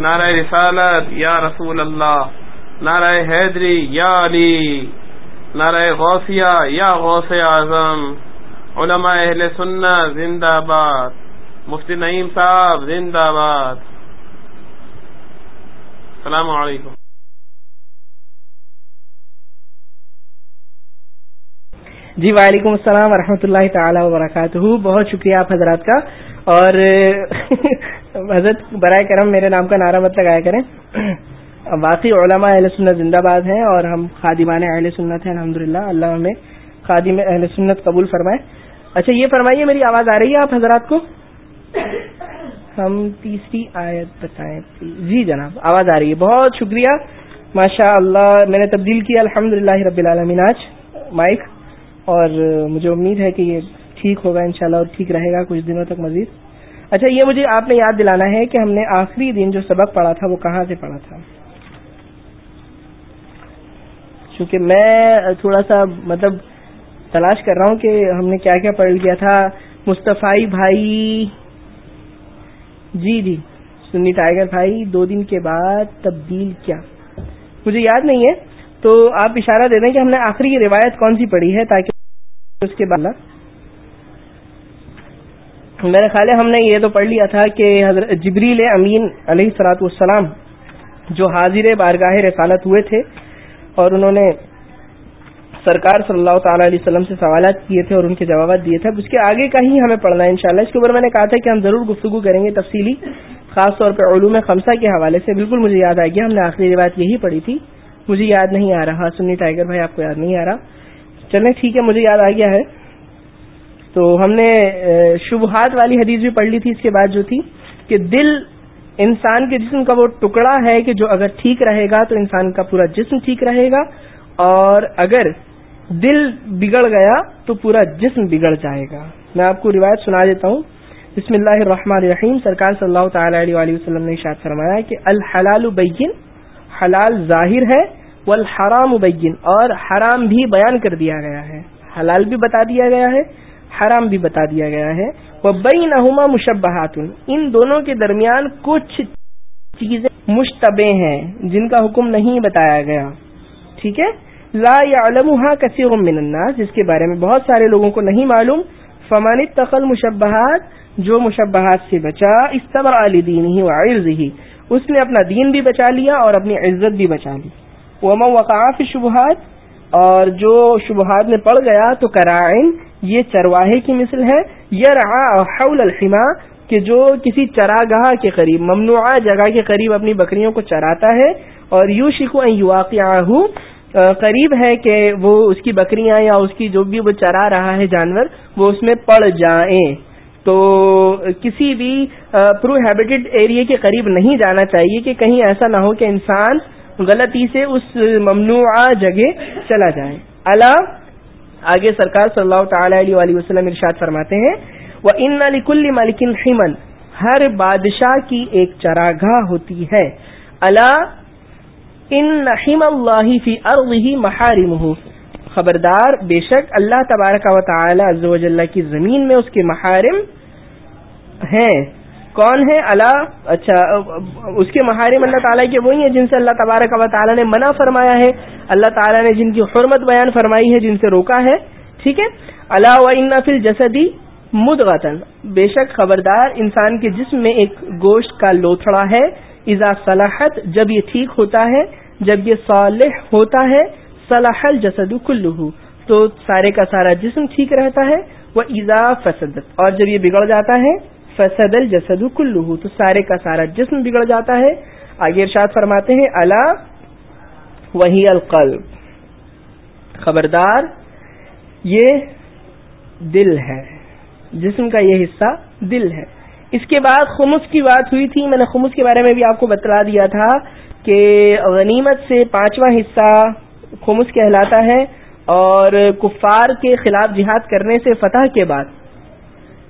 نعرہ رسالت، یا رسول اللہ، نعرہ حیدری، یا علی، نعرہ غوثیہ، یا غوث اعظم، علماء اہل سنہ، زندہ باد مفتی نعیم صاحب، زندہ باد السلام علیکم۔ جی وعلیکم السلام ورحمۃ اللہ تعالی وبرکاتہ۔ بہت شکریہ آپ حضرات کا۔ اور حضرت برائے کرم میرے نام کا نعرہ مت لگایا کریں۔ واقعی علماء اہل سنت زندہ باد ہیں اور ہم خادمان اہل سنت ہیں الحمد للہ اللہ ہمیں خادم اہل سنت قبول فرمائے۔ اچھا یہ فرمائیے، میری آواز آ رہی ہے آپ حضرات کو؟ ہم تیسری آیت بتائیں۔ جی جناب، آواز آ رہی ہے۔ بہت شکریہ۔ ماشاء اللہ میں نے تبدیل کیا۔ الحمد رب العالمین، آج مائک۔ اور مجھے امید ہے کہ یہ ٹھیک ہوگا انشاءاللہ اور ٹھیک رہے گا۔ کچھ دنوں تک مزید۔ اچھا یہ مجھے آپ نے یاد دلانا ہے کہ ہم نے آخری دن جو سبق پڑھا تھا، وہ کہاں سے پڑھا تھا؟ چونکہ میں تھوڑا سا مطلب تلاش کر رہا ہوں کہ ہم نے کیا کیا پڑھ لیا تھا۔ مصطفی بھائی جی جی سنی ٹائیگر بھائی، دو دن کے بعد تبدیل کیا۔ مجھے یاد نہیں ہے، تو آپ اشارہ دے دیں کہ ہم نے آخری روایت کون سی پڑھی ہے تاکہ اس کے بعد میرے خیال ہے ہم نے یہ تو پڑھ لیا تھا کہ حضرت جبریل امین علیہ سلاۃ والسلام جو حاضر بارگاہ رسالت ہوئے تھے اور انہوں نے سرکار صلی اللہ تعالی علیہ وسلم سے سوالات کیے تھے اور ان کے جوابات دیے تھے۔ اس کے آگے کا ہی ہمیں پڑھنا ہے انشاءاللہ۔ اس کے اوپر میں نے کہا تھا کہ ہم ضرور گفتگو کریں گے تفصیلی، خاص طور پہ علوم خمسہ کے حوالے سے۔ بالکل مجھے یاد آئے گی ہم نے آخری روایت یہی پڑھی تھی۔ مجھے یاد نہیں آ رہا۔ سنی ٹائیگر بھائی، آپ کو یاد نہیں آ رہا۔ چلیں ٹھیک ہے، مجھے یاد آ گیا ہے۔ تو ہم نے شبہات والی حدیث بھی پڑھ لی تھی، اس کے بعد جو تھی کہ دل انسان کے جسم کا وہ ٹکڑا ہے کہ جو اگر ٹھیک رہے گا تو انسان کا پورا جسم ٹھیک رہے گا، اور اگر دل بگڑ گیا تو پورا جسم بگڑ جائے گا۔ میں آپ کو روایت سنا دیتا ہوں۔ بسم اللہ الرحمن الرحیم۔ سرکار صلی اللہ تعالی علیہ وآلہ وسلم نے اشاد فرمایا کہ الحلال بین، حلال ظاہر ہے، والحرام بین، اور حرام بھی بیان کر دیا گیا ہے۔ حلال بھی بتا دیا گیا ہے حرام بھی بتا دیا گیا ہے۔ وہ بین مشبہات ان دونوں کے درمیان کچھ چیزیں مشتبے ہیں، جن کا حکم نہیں بتایا گیا۔ ٹھیک ہے؟ لا يعلمها كثير من الناس۔ جس کے بارے میں بہت سارے لوگوں کو نہیں معلوم۔ فمان تقل مشبہات جو مشبہات سے بچا استبر علی دین ہی وعرض ہی اس نے اپنا دین بھی بچا لیا اور اپنی عزت بھی بچا لی۔ وما وقاف شبہات اور جو شبہات میں پڑ گیا تو کرائن یہ چرواہے کی مثل ہے۔ یہ حول الحما، کہ جو کسی چراگاہ کے قریب ممنوع جگہ کے قریب اپنی بکریوں کو چراتا ہے، اور یو شکو یو قریب ہے کہ وہ اس کی بکریاں یا اس کی جو بھی وہ چرا رہا ہے جانور، وہ اس میں پڑ جائیں۔ تو کسی بھی پرو ہیبیٹڈ ایریا کے قریب نہیں جانا چاہیے کہ کہیں ایسا نہ ہو کہ انسان غلطی سے اس ممنوع جگہ چلا جائے۔ اللہ آگے سرکار صلی اللہ تعالی علیہ وسلم ارشاد فرماتے ہیں وہ ان کل مالکن حمن ہر بادشاہ کی ایک چراگاہ ہوتی ہے۔ اللہ ان نحیم اللہ فی ارضه محارمه۔ خبردار، بے شک اللہ تبارک و تعالی عز و جل کی زمین میں اس کے محارم ہیں۔ کون ہے اللہ؟ اچھا اس کے محارم اللہ تعالیٰ کے وہی ہیں جن سے اللہ تبارک و تعالیٰ نے منع فرمایا ہے۔ اللہ تعالیٰ نے جن کی حرمت بیان فرمائی ہے، جن سے روکا ہے۔ ٹھیک ہے؟ اللہ و ان فل جسدی مد بے شک خبردار، انسان کے جسم میں ایک گوشت کا لوتھڑا ہے۔ ازا صلاحت جب یہ ٹھیک ہوتا ہے، جب یہ صالح ہوتا ہے صلاح الجسد کلو تو سارے کا سارا جسم ٹھیک رہتا ہے۔ وہ ایزا فسدت۔ اور جب یہ بگڑ جاتا ہے فسد الجسد کلو تو سارے کا سارا جسم بگڑ جاتا ہے. آگے ارشاد فرماتے ہیں اللہ وہی القلب. خبردار، یہ دل ہے. جسم کا یہ حصہ دل ہے. اس کے بعد خمس کی بات ہوئی تھی، میں نے خمس کے بارے میں بھی آپ کو بتلا دیا تھا کہ غنیمت سے پانچواں حصہ خمس کہلاتا ہے اور کفار کے خلاف جہاد کرنے سے فتح کے بعد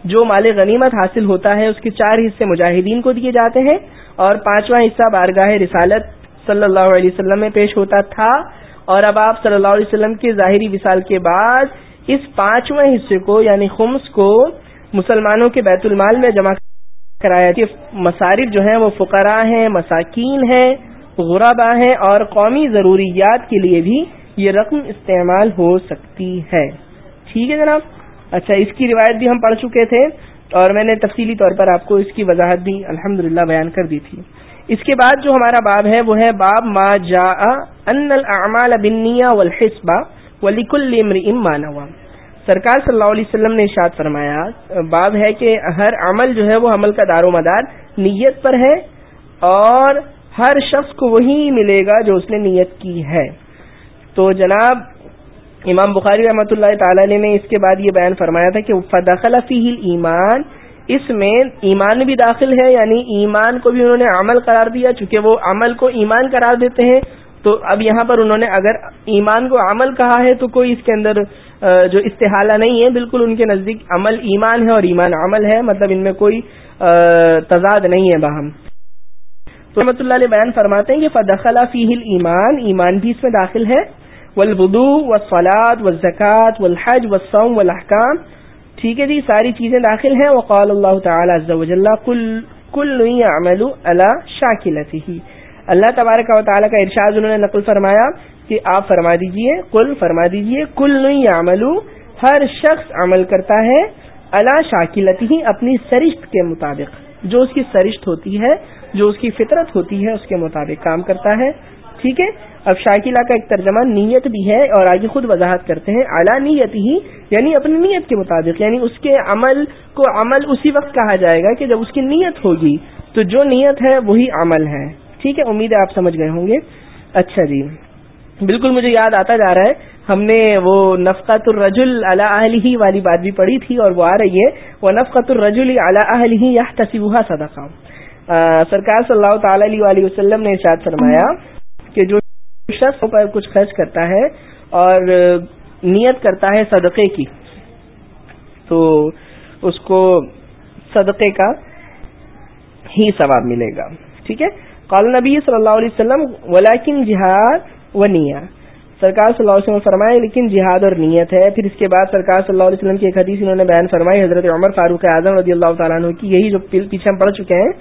جو مال غنیمت حاصل ہوتا ہے، اس کے چار حصے مجاہدین کو دیے جاتے ہیں۔ اور پانچواں حصہ بارگاہ رسالت صلی اللہ علیہ وسلم میں پیش ہوتا تھا۔ اور اب آپ صلی اللہ علیہ وسلم کے ظاہری وصال کے بعد اس پانچویں حصے کو یعنی خمس کو مسلمانوں کے بیت المال میں جمع کرایا۔ کہ مصارف جو ہیں، وہ فقراء ہیں، مساکین ہیں، غربا ہیں اور قومی ضروریات کے لیے بھی یہ رقم استعمال ہو سکتی ہے۔ ٹھیک ہے جناب؟ اچھا اس کی روایت بھی ہم پڑھ چکے تھے اور میں نے تفصیلی طور پر آپ کو اس کی وضاحت بھی الحمد بیان کر دی تھی۔ اس کے بعد جو ہمارا باب ہے، وہ ہے باب ما جا ان الاعمال بنیا والحسبہ ولیکل امرئ ما نوا سرکار صلی اللہ علیہ وسلم نے ارشاد فرمایا، باب ہے کہ ہر عمل جو ہے، وہ عمل کا دار و مدار نیت پر ہے اور ہر شخص کو وہی ملے گا جو اس نے نیت کی ہے۔ تو جناب امام بخاری رحمۃ اللہ تعالی نے اس کے بعد یہ بیان فرمایا تھا کہ فدخل فیہ ایمان اس میں ایمان بھی داخل ہے یعنی ایمان کو بھی انہوں نے عمل قرار دیا، چونکہ وہ عمل کو ایمان قرار دیتے ہیں، تو اب یہاں پر انہوں نے اگر ایمان کو عمل کہا ہے تو کوئی اس کے اندر جو استحالہ نہیں ہے، بالکل ان کے نزدیک عمل ایمان ہے اور ایمان عمل ہے مطلب ان میں کوئی تضاد نہیں ہے باہم۔ تو رحمۃ اللہ علیہ بیان فرماتے ہیں کہ فدخلا فیہ ایمان ایمان بھی اس میں داخل ہے ولبدو و فلاد و زکوٰۃ و الحج و سوم و الحکام ٹھیک ہے جی ساری چیزیں داخل ہیں. وقال اللہ تعالی کل کل عمل اللہ شاکلته اللہ تبارک و تعالی کا ارشاد انہوں نے نقل فرمایا کہ آپ فرما دیجیے کل فرما دیجیے، کل عمل ہر شخص عمل کرتا ہے اللہ شاکلتی اپنی سرشت کے مطابق. جو اس کی سرشت ہوتی ہے، جو اس کی فطرت ہوتی ہے، اس کے مطابق کام کرتا ہے. ٹھیک ہے؟ اب شاکلہ کا ایک ترجمہ نیت بھی ہے اور آگے خود وضاحت کرتے ہیں اعلیٰ نیت ہی یعنی اپنی نیت کے مطابق یعنی اس کے عمل کو عمل اسی وقت کہا جائے گا کہ جب اس کی نیت ہوگی، تو جو نیت ہے وہی عمل ہے۔ ٹھیک ہے؟ امید ہے آپ سمجھ گئے ہوں گے۔ اچھا جی۔ بالکل مجھے یاد آتا جا رہا ہے، ہم نے وہ نفقت الرجل اعلی ہی والی بات بھی پڑھی تھی اور وہ آ رہی ہے۔ وہ نفقت الرجل اعلی ہی یا تصوہ صدقہ سرکار صلی اللہ تعالی علیہ وسلم نے ارشاد فرمایا کہ جو شخص پر کچھ خرچ کرتا ہے اور نیت کرتا ہے صدقے کی، تو اس کو صدقے کا ہی ثواب ملے گا۔ ٹھیک ہے؟ قال نبی صلی اللہ علیہ وسلم، ولیکن جہاد و نیا سرکار صلی اللہ علیہ وسلم فرمائے، لیکن جہاد اور نیت ہے۔ پھر اس کے بعد سرکار صلی اللہ علیہ وسلم کی ایک حدیث انہوں نے بیان فرمائی، حضرت عمر فاروق اعظم رضی اللہ تعالیٰ عنہ کی، یہی جو پیچھے ہم پڑھ چکے ہیں۔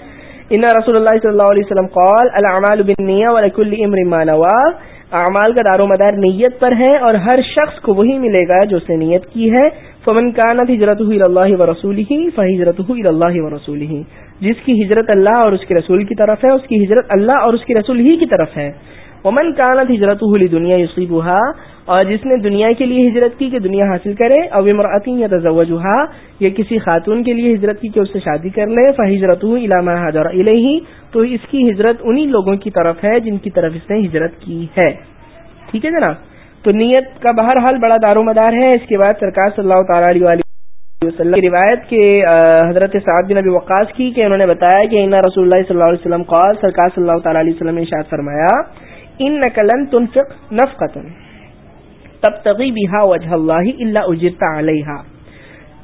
ان رسول اللہ صلی اللہ علیہ وسلم قال العمال بالنیہ ولکل امر ما نوا اعمال کا دار و مدار نیت پر ہے اور ہر شخص کو وہی ملے گا جو اس نے نیت کی ہے۔ فمن كانت هجرته الى الله ورسوله فهجرته الى الله ورسوله۔ جس کی ہجرت اللہ اور اس کے رسول کی طرف ہے، اس کی ہجرت اللہ اور اس کے رسول ہی کی طرف ہے۔ ومن كانت هجرته لدنيا يصيبها۔ اور جس نے دنیا کے لیے ہجرت کی کہ دنیا حاصل کرے، او امراتی یا تزوجہ یا کسی خاتون کے لیے ہجرت کی کہ اس سے شادی کر لے فہجرت علامہ حضر علیہ تو اس کی ہجرت انہی لوگوں کی طرف ہے جن کی طرف اس نے ہجرت کی ہے۔ ٹھیک ہے جناب؟ تو نیت کا بہرحال بڑا دار و مدار ہے۔ اس کے بعد سرکار صلی اللہ تعالی علیہ وسلم کی روایت کے حضرت سعد بن ابی وقاص کی کہ انہوں نے بتایا کہ انا رسول اللہ صلی اللہ علیہ وسلم قال، سرکار صلی اللہ تعالی علیہ وسلم نے اشاد فرمایا ان نقلن تنفق نفقتن تب تغی بحا وجہ اللہ اللہ اجرتا علیہ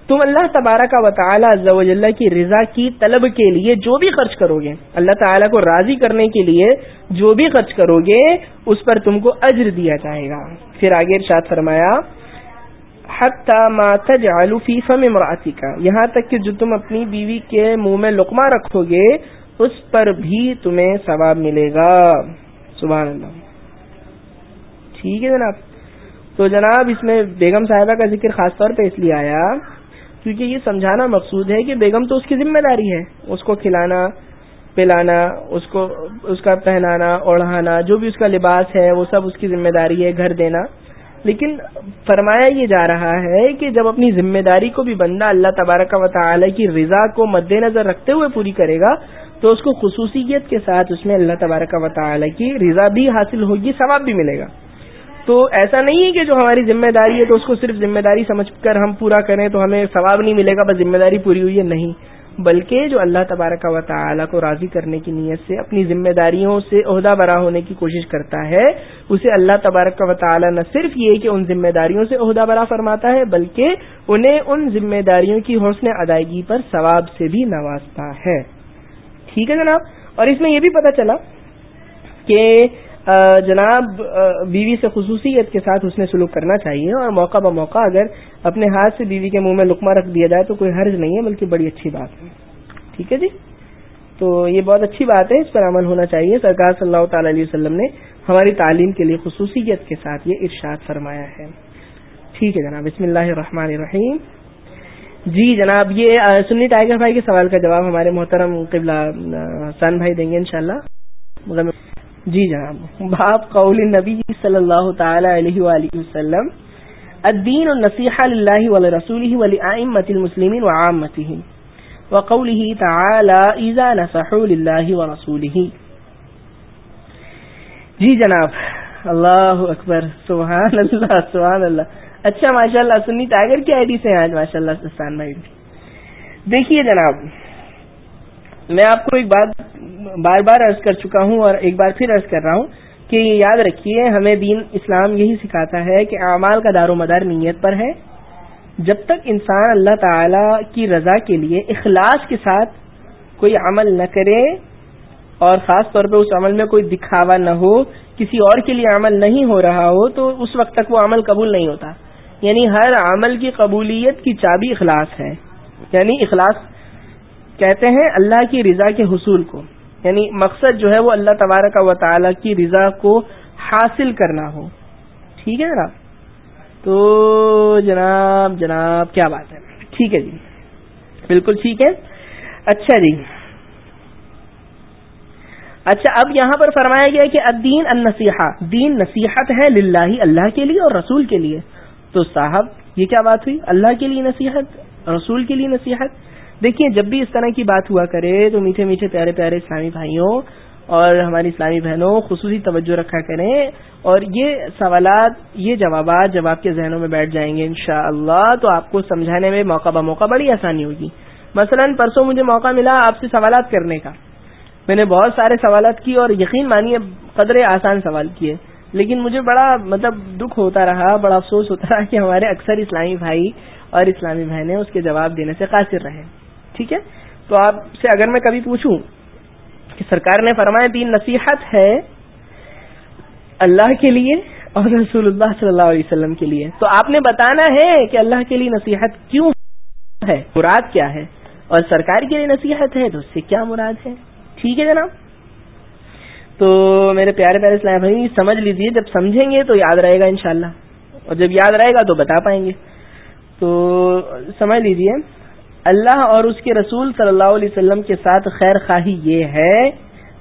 تم اللہ تبارہ کا وطالعہ کی رضا کی طلب کے لیے جو بھی خرچ کرو گے اللہ تعالیٰ کو راضی کرنے کے لیے جو بھی خرچ کرو گے اس پر تم کو اجر دیا جائے گا۔ پھر آگے ارشاد فرمایا فی فم مراتی کا یہاں تک کہ جو تم اپنی بیوی کے منہ میں لقمہ رکھو گے اس پر بھی تمہیں ثواب ملے گا۔ سبحان اللہ۔ ٹھیک ہے جناب۔ تو جناب اس میں بیگم صاحبہ کا ذکر خاص طور پہ اس لیے آیا، کیونکہ یہ سمجھانا مقصود ہے کہ بیگم تو اس کی ذمہ داری ہے، اس کو کھلانا، پلانا، اس کو، اس کا پہنانا، اوڑھانا، جو بھی اس کا لباس ہے، وہ سب اس کی ذمہ داری ہے، گھر دینا۔ لیکن فرمایا یہ جا رہا ہے کہ جب اپنی ذمہ داری کو بھی بندہ اللہ تبارک و تعالی کی رضا کو مد نظر رکھتے ہوئے پوری کرے گا، تو اس کو خصوصیت کے ساتھ اس میں اللہ تبارک و تعالی کی رضا بھی حاصل ہوگی، ثواب بھی ملے گا۔ تو ایسا نہیں ہے کہ جو ہماری ذمہ داری ہے تو اس کو صرف ذمہ داری سمجھ کر ہم پورا کریں تو ہمیں ثواب نہیں ملے گا، بس ذمہ داری پوری ہوئی ہے، نہیں۔ بلکہ جو اللہ تبارک و تعالی کو راضی کرنے کی نیت سے، اپنی ذمہ داریوں سے عہدہ برا ہونے کی کوشش کرتا ہے، اسے اللہ تبارک و تعالی نہ صرف یہ کہ ان ذمہ داریوں سے عہدہ برا فرماتا ہے، بلکہ انہیں ان ذمہ داریوں کی حوصلے ادائیگی پر ثواب سے بھی نوازتا ہے۔ ٹھیک ہے جناب؟ اور اس میں یہ بھی پتہ چلا کہ جناب بیوی سے خصوصیت کے ساتھ اس نے سلوک کرنا چاہیے اور موقع بہ موقع اگر اپنے ہاتھ سے بیوی کے منہ میں لکما رکھ دیا جائے تو کوئی حرج نہیں ہے، بلکہ بڑی اچھی بات ہے۔ ٹھیک ہے جی؟ تو یہ بہت اچھی بات ہے، اس پر عمل ہونا چاہیے۔ سرکار صلی اللہ تعالی علیہ وسلم نے ہماری تعلیم کے لیے خصوصیت کے ساتھ یہ ارشاد فرمایا ہے۔ ٹھیک ہے جناب، بسم اللہ الرحمن الرحیم۔ جی جناب، یہ سنی ٹائیگر بھائی کے سوال کا جواب ہمارے محترم قبلہ حسان بھائی دیں گے انشاءاللہ۔ جی جناب، باب قول نبی صلی اللہ تعالی علیہ وآلہ وسلم، الدین النصیحہ للہ ولرسولہ ولآئمت المسلمین وعامتہم وقوله تعالى اذا نصحوا لله ورسوله جی جناب، اللہ اکبر، سبحان اللہ سبحان اللہ۔ اچھا ماشاء اللہ سنی ٹائگر کی آئی ڈی سے آج ماشاء اللہ سستان بھائی۔ دیکھیے جناب، میں آپ کو ایک بات بار بار عرض کر چکا ہوں اور ایک بار پھر عرض کر رہا ہوں کہ یہ یاد رکھیے، ہمیں دین اسلام یہی سکھاتا ہے کہ اعمال کا دار و مدار نیت پر ہے۔ جب تک انسان اللہ تعالی کی رضا کے لیے اخلاص کے ساتھ کوئی عمل نہ کرے اور خاص طور پہ اس عمل میں کوئی دکھاوا نہ ہو، کسی اور کے لیے عمل نہیں ہو رہا ہو، تو اس وقت تک وہ عمل قبول نہیں ہوتا۔ یعنی ہر عمل کی قبولیت کی چابی اخلاص ہے۔ یعنی اخلاص کہتے ہیں اللہ کی رضا کے حصول کو۔ یعنی مقصد جو ہے وہ اللہ تبارک و تعالی کی رضا کو حاصل کرنا ہو۔ ٹھیک ہے جناب؟ تو جناب جناب، کیا بات ہے؟ ٹھیک ہے جی۔ بالکل ٹھیک ہے۔ اچھا جی۔ اچھا اب یہاں پر فرمایا گیا کہ الدین النصیحہ، دین نصیحت ہے للہ، اللہ کے لیے اور رسول کے لیے۔ تو صاحب، یہ کیا بات ہوئی؟ اللہ کے لیے نصیحت، رسول کے لیے نصیحت۔ دیکھیے، جب بھی اس طرح کی بات ہوا کرے تو میٹھے میٹھے پیارے پیارے اسلامی بھائیوں اور ہماری اسلامی بہنوں، خصوصی توجہ رکھا کریں اور یہ سوالات، یہ جوابات جب آپ کے ذہنوں میں بیٹھ جائیں گے انشاءاللہ تو آپ کو سمجھانے میں موقع بہ موقع بڑی آسانی ہوگی۔ مثلا پرسوں مجھے موقع ملا آپ سے سوالات کرنے کا۔ میں نے بہت سارے سوالات کیے اور یقین مانیے قدرے آسان سوال کیے۔ لیکن مجھے بڑا مطلب دکھ ہوتا رہا، بڑا افسوس ہوتا رہا کہ ہمارے اکثر اسلامی بھائی اور اسلامی بہنیں اس کے جواب دینے سے قاصر رہے۔ ٹھیک ہے؟ تو آپ سے اگر میں کبھی پوچھوں کہ سرکار نے فرمایا تین نصیحت ہے اللہ کے لیے اور رسول اللہ صلی اللہ علیہ وسلم کے لیے، تو آپ نے بتانا ہے کہ اللہ کے لیے نصیحت کیوں ہے؟ مراد کیا ہے؟ اور سرکار کے لیے نصیحت ہے تو اس سے کیا مراد ہے؟ ٹھیک ہے جناب؟ تو میرے پیارے پیارے اسلام بھائی، سمجھ لیجیے جب سمجھیں گے تو یاد رہے گا انشاءاللہ، اور جب یاد رہے گا تو بتا پائیں گے۔ تو سمجھ لیجیے اللہ اور اس کے رسول صلی اللہ علیہ وسلم کے ساتھ خیر خواہی یہ ہے۔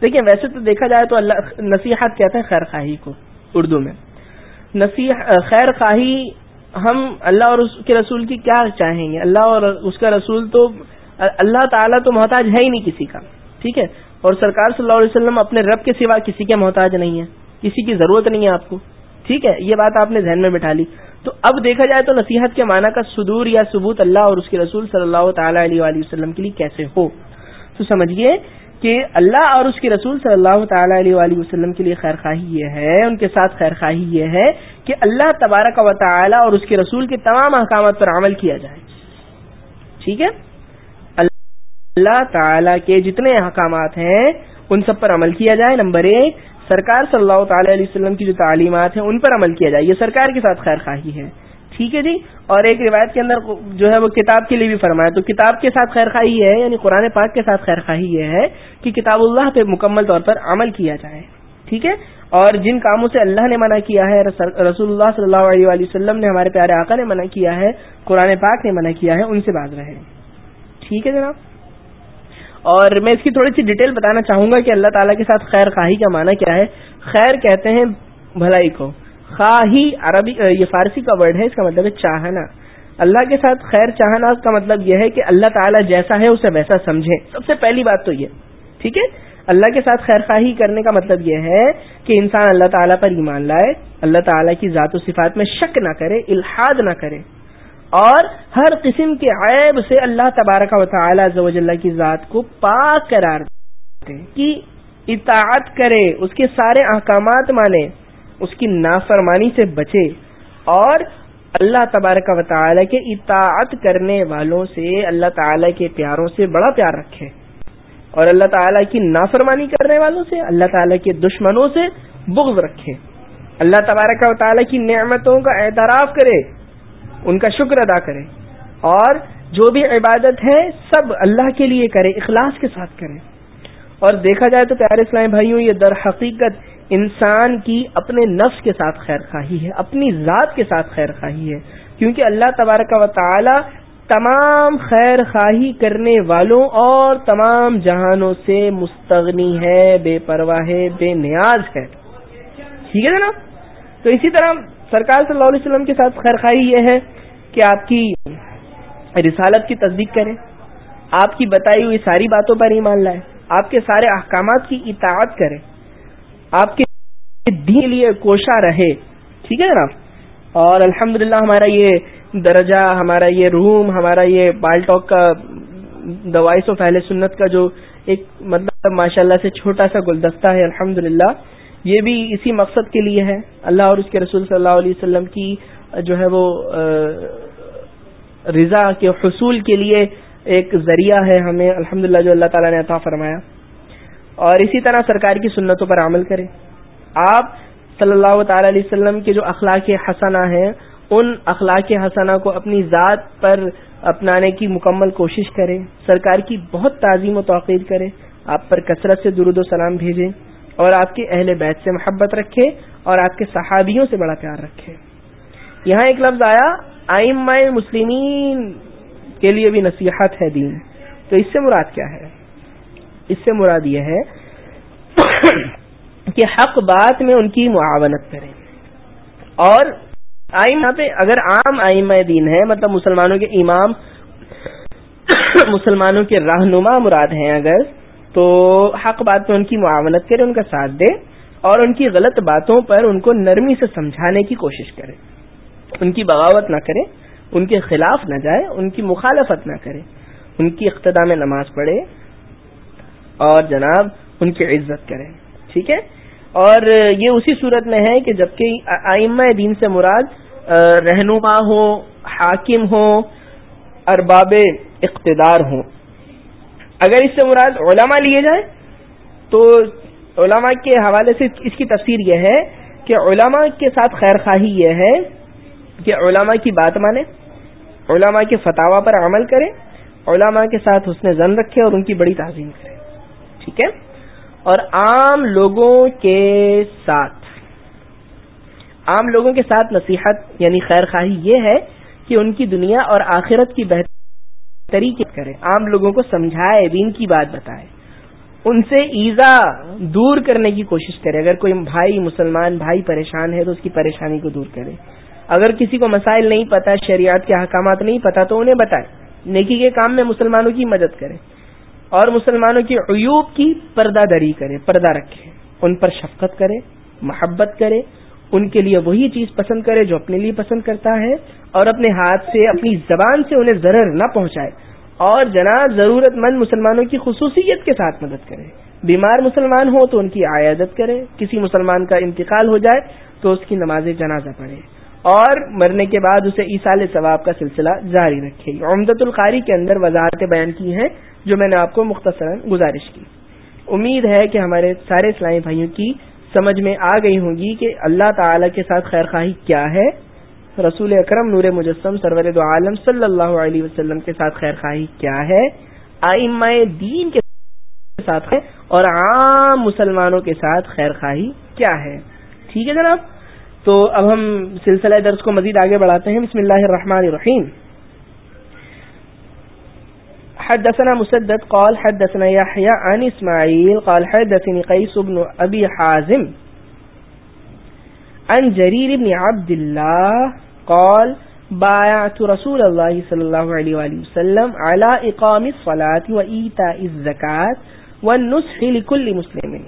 دیکھیں، ویسے تو دیکھا جائے تو اللہ نصیحت کہتے ہیں خیر خواہی کو اردو میں۔ خیر خواہی ہم اللہ اور اس کے رسول کی کیا چاہیں گے؟ اللہ اور اس کا رسول تو اللہ تعالیٰ تو محتاج ہے ہی نہیں کسی کا، ٹھیک ہے؟ اور سرکار صلی اللہ علیہ وسلم اپنے رب کے سوا کسی کے محتاج نہیں ہے، کسی کی ضرورت نہیں ہے آپ کو، ٹھیک ہے؟ یہ بات آپ نے ذہن میں بٹھا لی۔ تو اب دیکھا جائے تو نصیحت کے معنی کا صدور یا ثبوت اللہ اور اس کے رسول صلی اللہ تعالی علیہ وآلہ وسلم کے لیے کیسے ہو؟ تو سمجھیے کہ اللہ اور اس کے رسول صلی اللہ تعالی علیہ وآلہ وسلم کے لیے خیر خواہی یہ ہے، ان کے ساتھ خیر خواہی یہ ہے کہ اللہ تبارک و تعالی اور اس کے رسول کے تمام احکامات پر عمل کیا جائے۔ ٹھیک ہے؟ اللہ تعالی کے جتنے احکامات ہیں، ان سب پر عمل کیا جائے۔ نمبر ایک سرکار صلی اللہ تعالی علیہ وسلم کی جو تعلیمات ہیں، ان پر عمل کیا جائے، یہ سرکار کے ساتھ خیر خواہی ہے۔ ٹھیک ہے جی؟ اور ایک روایت کے اندر جو ہے وہ کتاب کے لیے بھی فرمایا، تو کتاب کے ساتھ خیر خواہی ہے یعنی قرآن پاک کے ساتھ خیر خواہی یہ ہے کہ کتاب اللہ پہ مکمل طور پر عمل کیا جائے۔ ٹھیک ہے؟ اور جن کاموں سے اللہ نے منع کیا ہے، رسول اللہ صلی اللہ علیہ وسلم نے ہمارے پیارے آقا نے منع کیا ہے، قرآن پاک نے منع کیا ہے، ان سے باز رہے۔ ٹھیک ہے جناب؟ اور میں اس کی تھوڑی سی ڈیٹیل بتانا چاہوں گا کہ اللہ تعالیٰ کے ساتھ خیر خواہی کا معنی کیا ہے۔ خیر کہتے ہیں بھلائی کو۔ خواہی عربی یہ فارسی کا ورڈ ہے، اس کا مطلب ہے چاہنا۔ اللہ کے ساتھ خیر چاہنا، اس کا مطلب یہ ہے کہ اللہ تعالیٰ جیسا ہے، اسے ویسا سمجھے سب سے پہلی بات تو یہ، ٹھیک ہے؟ اللہ کے ساتھ خیر خواہی کرنے کا مطلب یہ ہے کہ انسان اللہ تعالیٰ پر ایمان لائے، اللہ تعالیٰ کی ذات و صفات میں شک نہ کرے، الحاد نہ کرے۔ اور ہر قسم کے عیب سے اللہ تبارک و تعالی اللہ کی ذات کو پاک قرار دے کی اطاعت کرے، اس کے سارے احکامات مانے، اس کی نافرمانی سے بچے اور اللہ تبارک و تعالی کے اطاعت کرنے والوں سے، اللہ تعالی کے پیاروں سے بڑا پیار رکھے اور اللہ تعالی کی نافرمانی کرنے والوں سے، اللہ تعالی کے دشمنوں سے بغض رکھے۔ اللہ تبارک و تعالی کی نعمتوں کا اعتراف کرے ان کا شکر ادا کرے اور جو بھی عبادت ہے سب اللہ کے لیے کرے، اخلاص کے ساتھ کرے۔ اور دیکھا جائے تو پیارے اسلام بھائیوں، یہ در حقیقت انسان کی اپنے نفس کے ساتھ خیر خواہی ہے، اپنی ذات کے ساتھ خیر خواہی ہے۔ کیونکہ اللہ تبارک و تعالی تمام خیر خواہی کرنے والوں اور تمام جہانوں سے مستغنی ہے، بے پرواہ ہے، بے نیاز ہے۔ ٹھیک ہے نا تو اسی طرح سرکار صلی اللہ علیہ وسلم کے ساتھ خیر یہ ہے کہ آپ کی رسالت کی تصدیق کریں، آپ کی بتائی ہوئی ساری باتوں پر ایمان لائے آپ کے سارے احکامات کی اطاعت کرے آپ کے دین کے لیے کوشاں رہے ٹھیک ہے نا اور الحمد ہمارا یہ درجہ، ہمارا یہ روم، ہمارا یہ بال ٹاک کا دوائس و پہلے سنت کا جو ایک مطلب ماشاء اللہ سے چھوٹا سا گلدستہ ہے الحمد یہ بھی اسی مقصد کے لیے ہے اللہ اور اس کے رسول صلی اللہ علیہ وسلم کی جو ہے وہ رضا کے حصول کے لیے ایک ذریعہ ہے ہمیں۔ الحمد جو اللہ تعالیٰ نے عطا فرمایا۔ اور اسی طرح سرکار کی سنتوں پر عمل کرے آپ صلی اللہ تعالی علیہ وسلم کے جو اخلاق حسنہ ہیں، ان اخلاق حسنہ کو اپنی ذات پر اپنانے کی مکمل کوشش کریں۔ سرکار کی بہت تعظیم و توقیر کرے آپ پر کثرت سے درود و سلام بھیجیں۔ اور آپ کے اہل بیت سے محبت رکھے اور آپ کے صحابیوں سے بڑا پیار رکھے۔ یہاں ایک لفظ آیا آئم مسلمین کے لیے بھی نصیحت ہے دین۔ تو اس سے مراد کیا ہے؟ اس سے مراد یہ ہے کہ حق بات میں ان کی معاونت کریں۔ اور آئم یہاں پہ اگر عام آئم دین ہے مطلب مسلمانوں کے امام، مسلمانوں کے رہنما مراد ہیں اگر تو حق بات میں ان کی معاونت کرے، ان کا ساتھ دے اور ان کی غلط باتوں پر ان کو نرمی سے سمجھانے کی کوشش کرے۔ ان کی بغاوت نہ کرے، ان کے خلاف نہ جائے، ان کی مخالفت نہ کرے۔ ان کی اقتدا میں نماز پڑھے اور جناب ان کی عزت کرے۔ ٹھیک ہے؟ اور یہ اسی صورت میں ہے کہ جبکہ آئمہ دین سے مراد رہنما ہو حاکم ہو ارباب اقتدار ہوں۔ اگر اس سے مراد علماء لیے جائیں، تو علماء کے حوالے سے اس کی تفسیر یہ ہے کہ علماء کے ساتھ خیر خواہی یہ ہے کہ علماء کی بات مانے علماء کے فتوا پر عمل کرے علماء کے ساتھ حسن زن رکھے اور ان کی بڑی تعظیم کرے ٹھیک ہے؟ اور عام لوگوں کے ساتھ، عام لوگوں کے ساتھ نصیحت یعنی خیر خواہی یہ ہے کہ ان کی دنیا اور آخرت کی بہتری کرے، عام لوگوں کو سمجھائے، دین کی بات بتائے۔ ان سے ایزا دور کرنے کی کوشش کرے۔ اگر کوئی بھائی مسلمان بھائی پریشان ہے تو اس کی پریشانی کو دور کرے۔ اگر کسی کو مسائل نہیں پتا، شریعت کے احکامات نہیں پتا، تو انہیں بتائے۔ نیکی کے کام میں مسلمانوں کی مدد کرے۔ اور مسلمانوں کی عیوب کی پردہ دری کرے، پردہ رکھے۔ ان پر شفقت کرے، محبت کرے۔ ان کے لیے وہی چیز پسند کرے جو اپنے لیے پسند کرتا ہے اور اپنے ہاتھ سے، اپنی زبان سے انہیں ضرر نہ پہنچائے۔ اور جناب ضرورت مند مسلمانوں کی خصوصیت کے ساتھ مدد کرے۔ بیمار مسلمان ہو تو ان کی عیادت کرے۔ کسی مسلمان کا انتقال ہو جائے تو اس کی نماز جنازہ پڑھے۔ اور مرنے کے بعد اسے عیسال ثواب کا سلسلہ جاری رکھے۔ گی عمدت القاری کے اندر وضاحتیں بیان کی ہیں جو میں نے آپ کو مختصرا گزارش کی۔ امید ہے کہ ہمارے سارے اسلامی بھائیوں کی سمجھ میں آ گئی ہوں گی کہ اللہ تعالی کے ساتھ خیر خواہی کیا ہے۔ رسول اکرم نور مجسم سرور دو عالم صلی اللہ علیہ وسلم کے ساتھ خیر خواہی کیا ہے۔ آئمہ دین کے ساتھ ہے اور عام مسلمانوں کے ساتھ خیر خواہی کیا ہے۔ ٹھیک ہے جناب؟ تو اب ہم سلسلہ درس کو مزید آگے بڑھاتے ہیں۔ بسم اللہ الرحمن الرحیم۔ حدثنا مسدد قال حدثنا يحيى عن اسماعيل قال حدثني قيس بن ابي حازم عن جرير بن عبد الله قال بايعت رسول الله صلى الله عليه واله وسلم على إقام الصلاه وايتاء الزكاه والنصح لكل مسلمين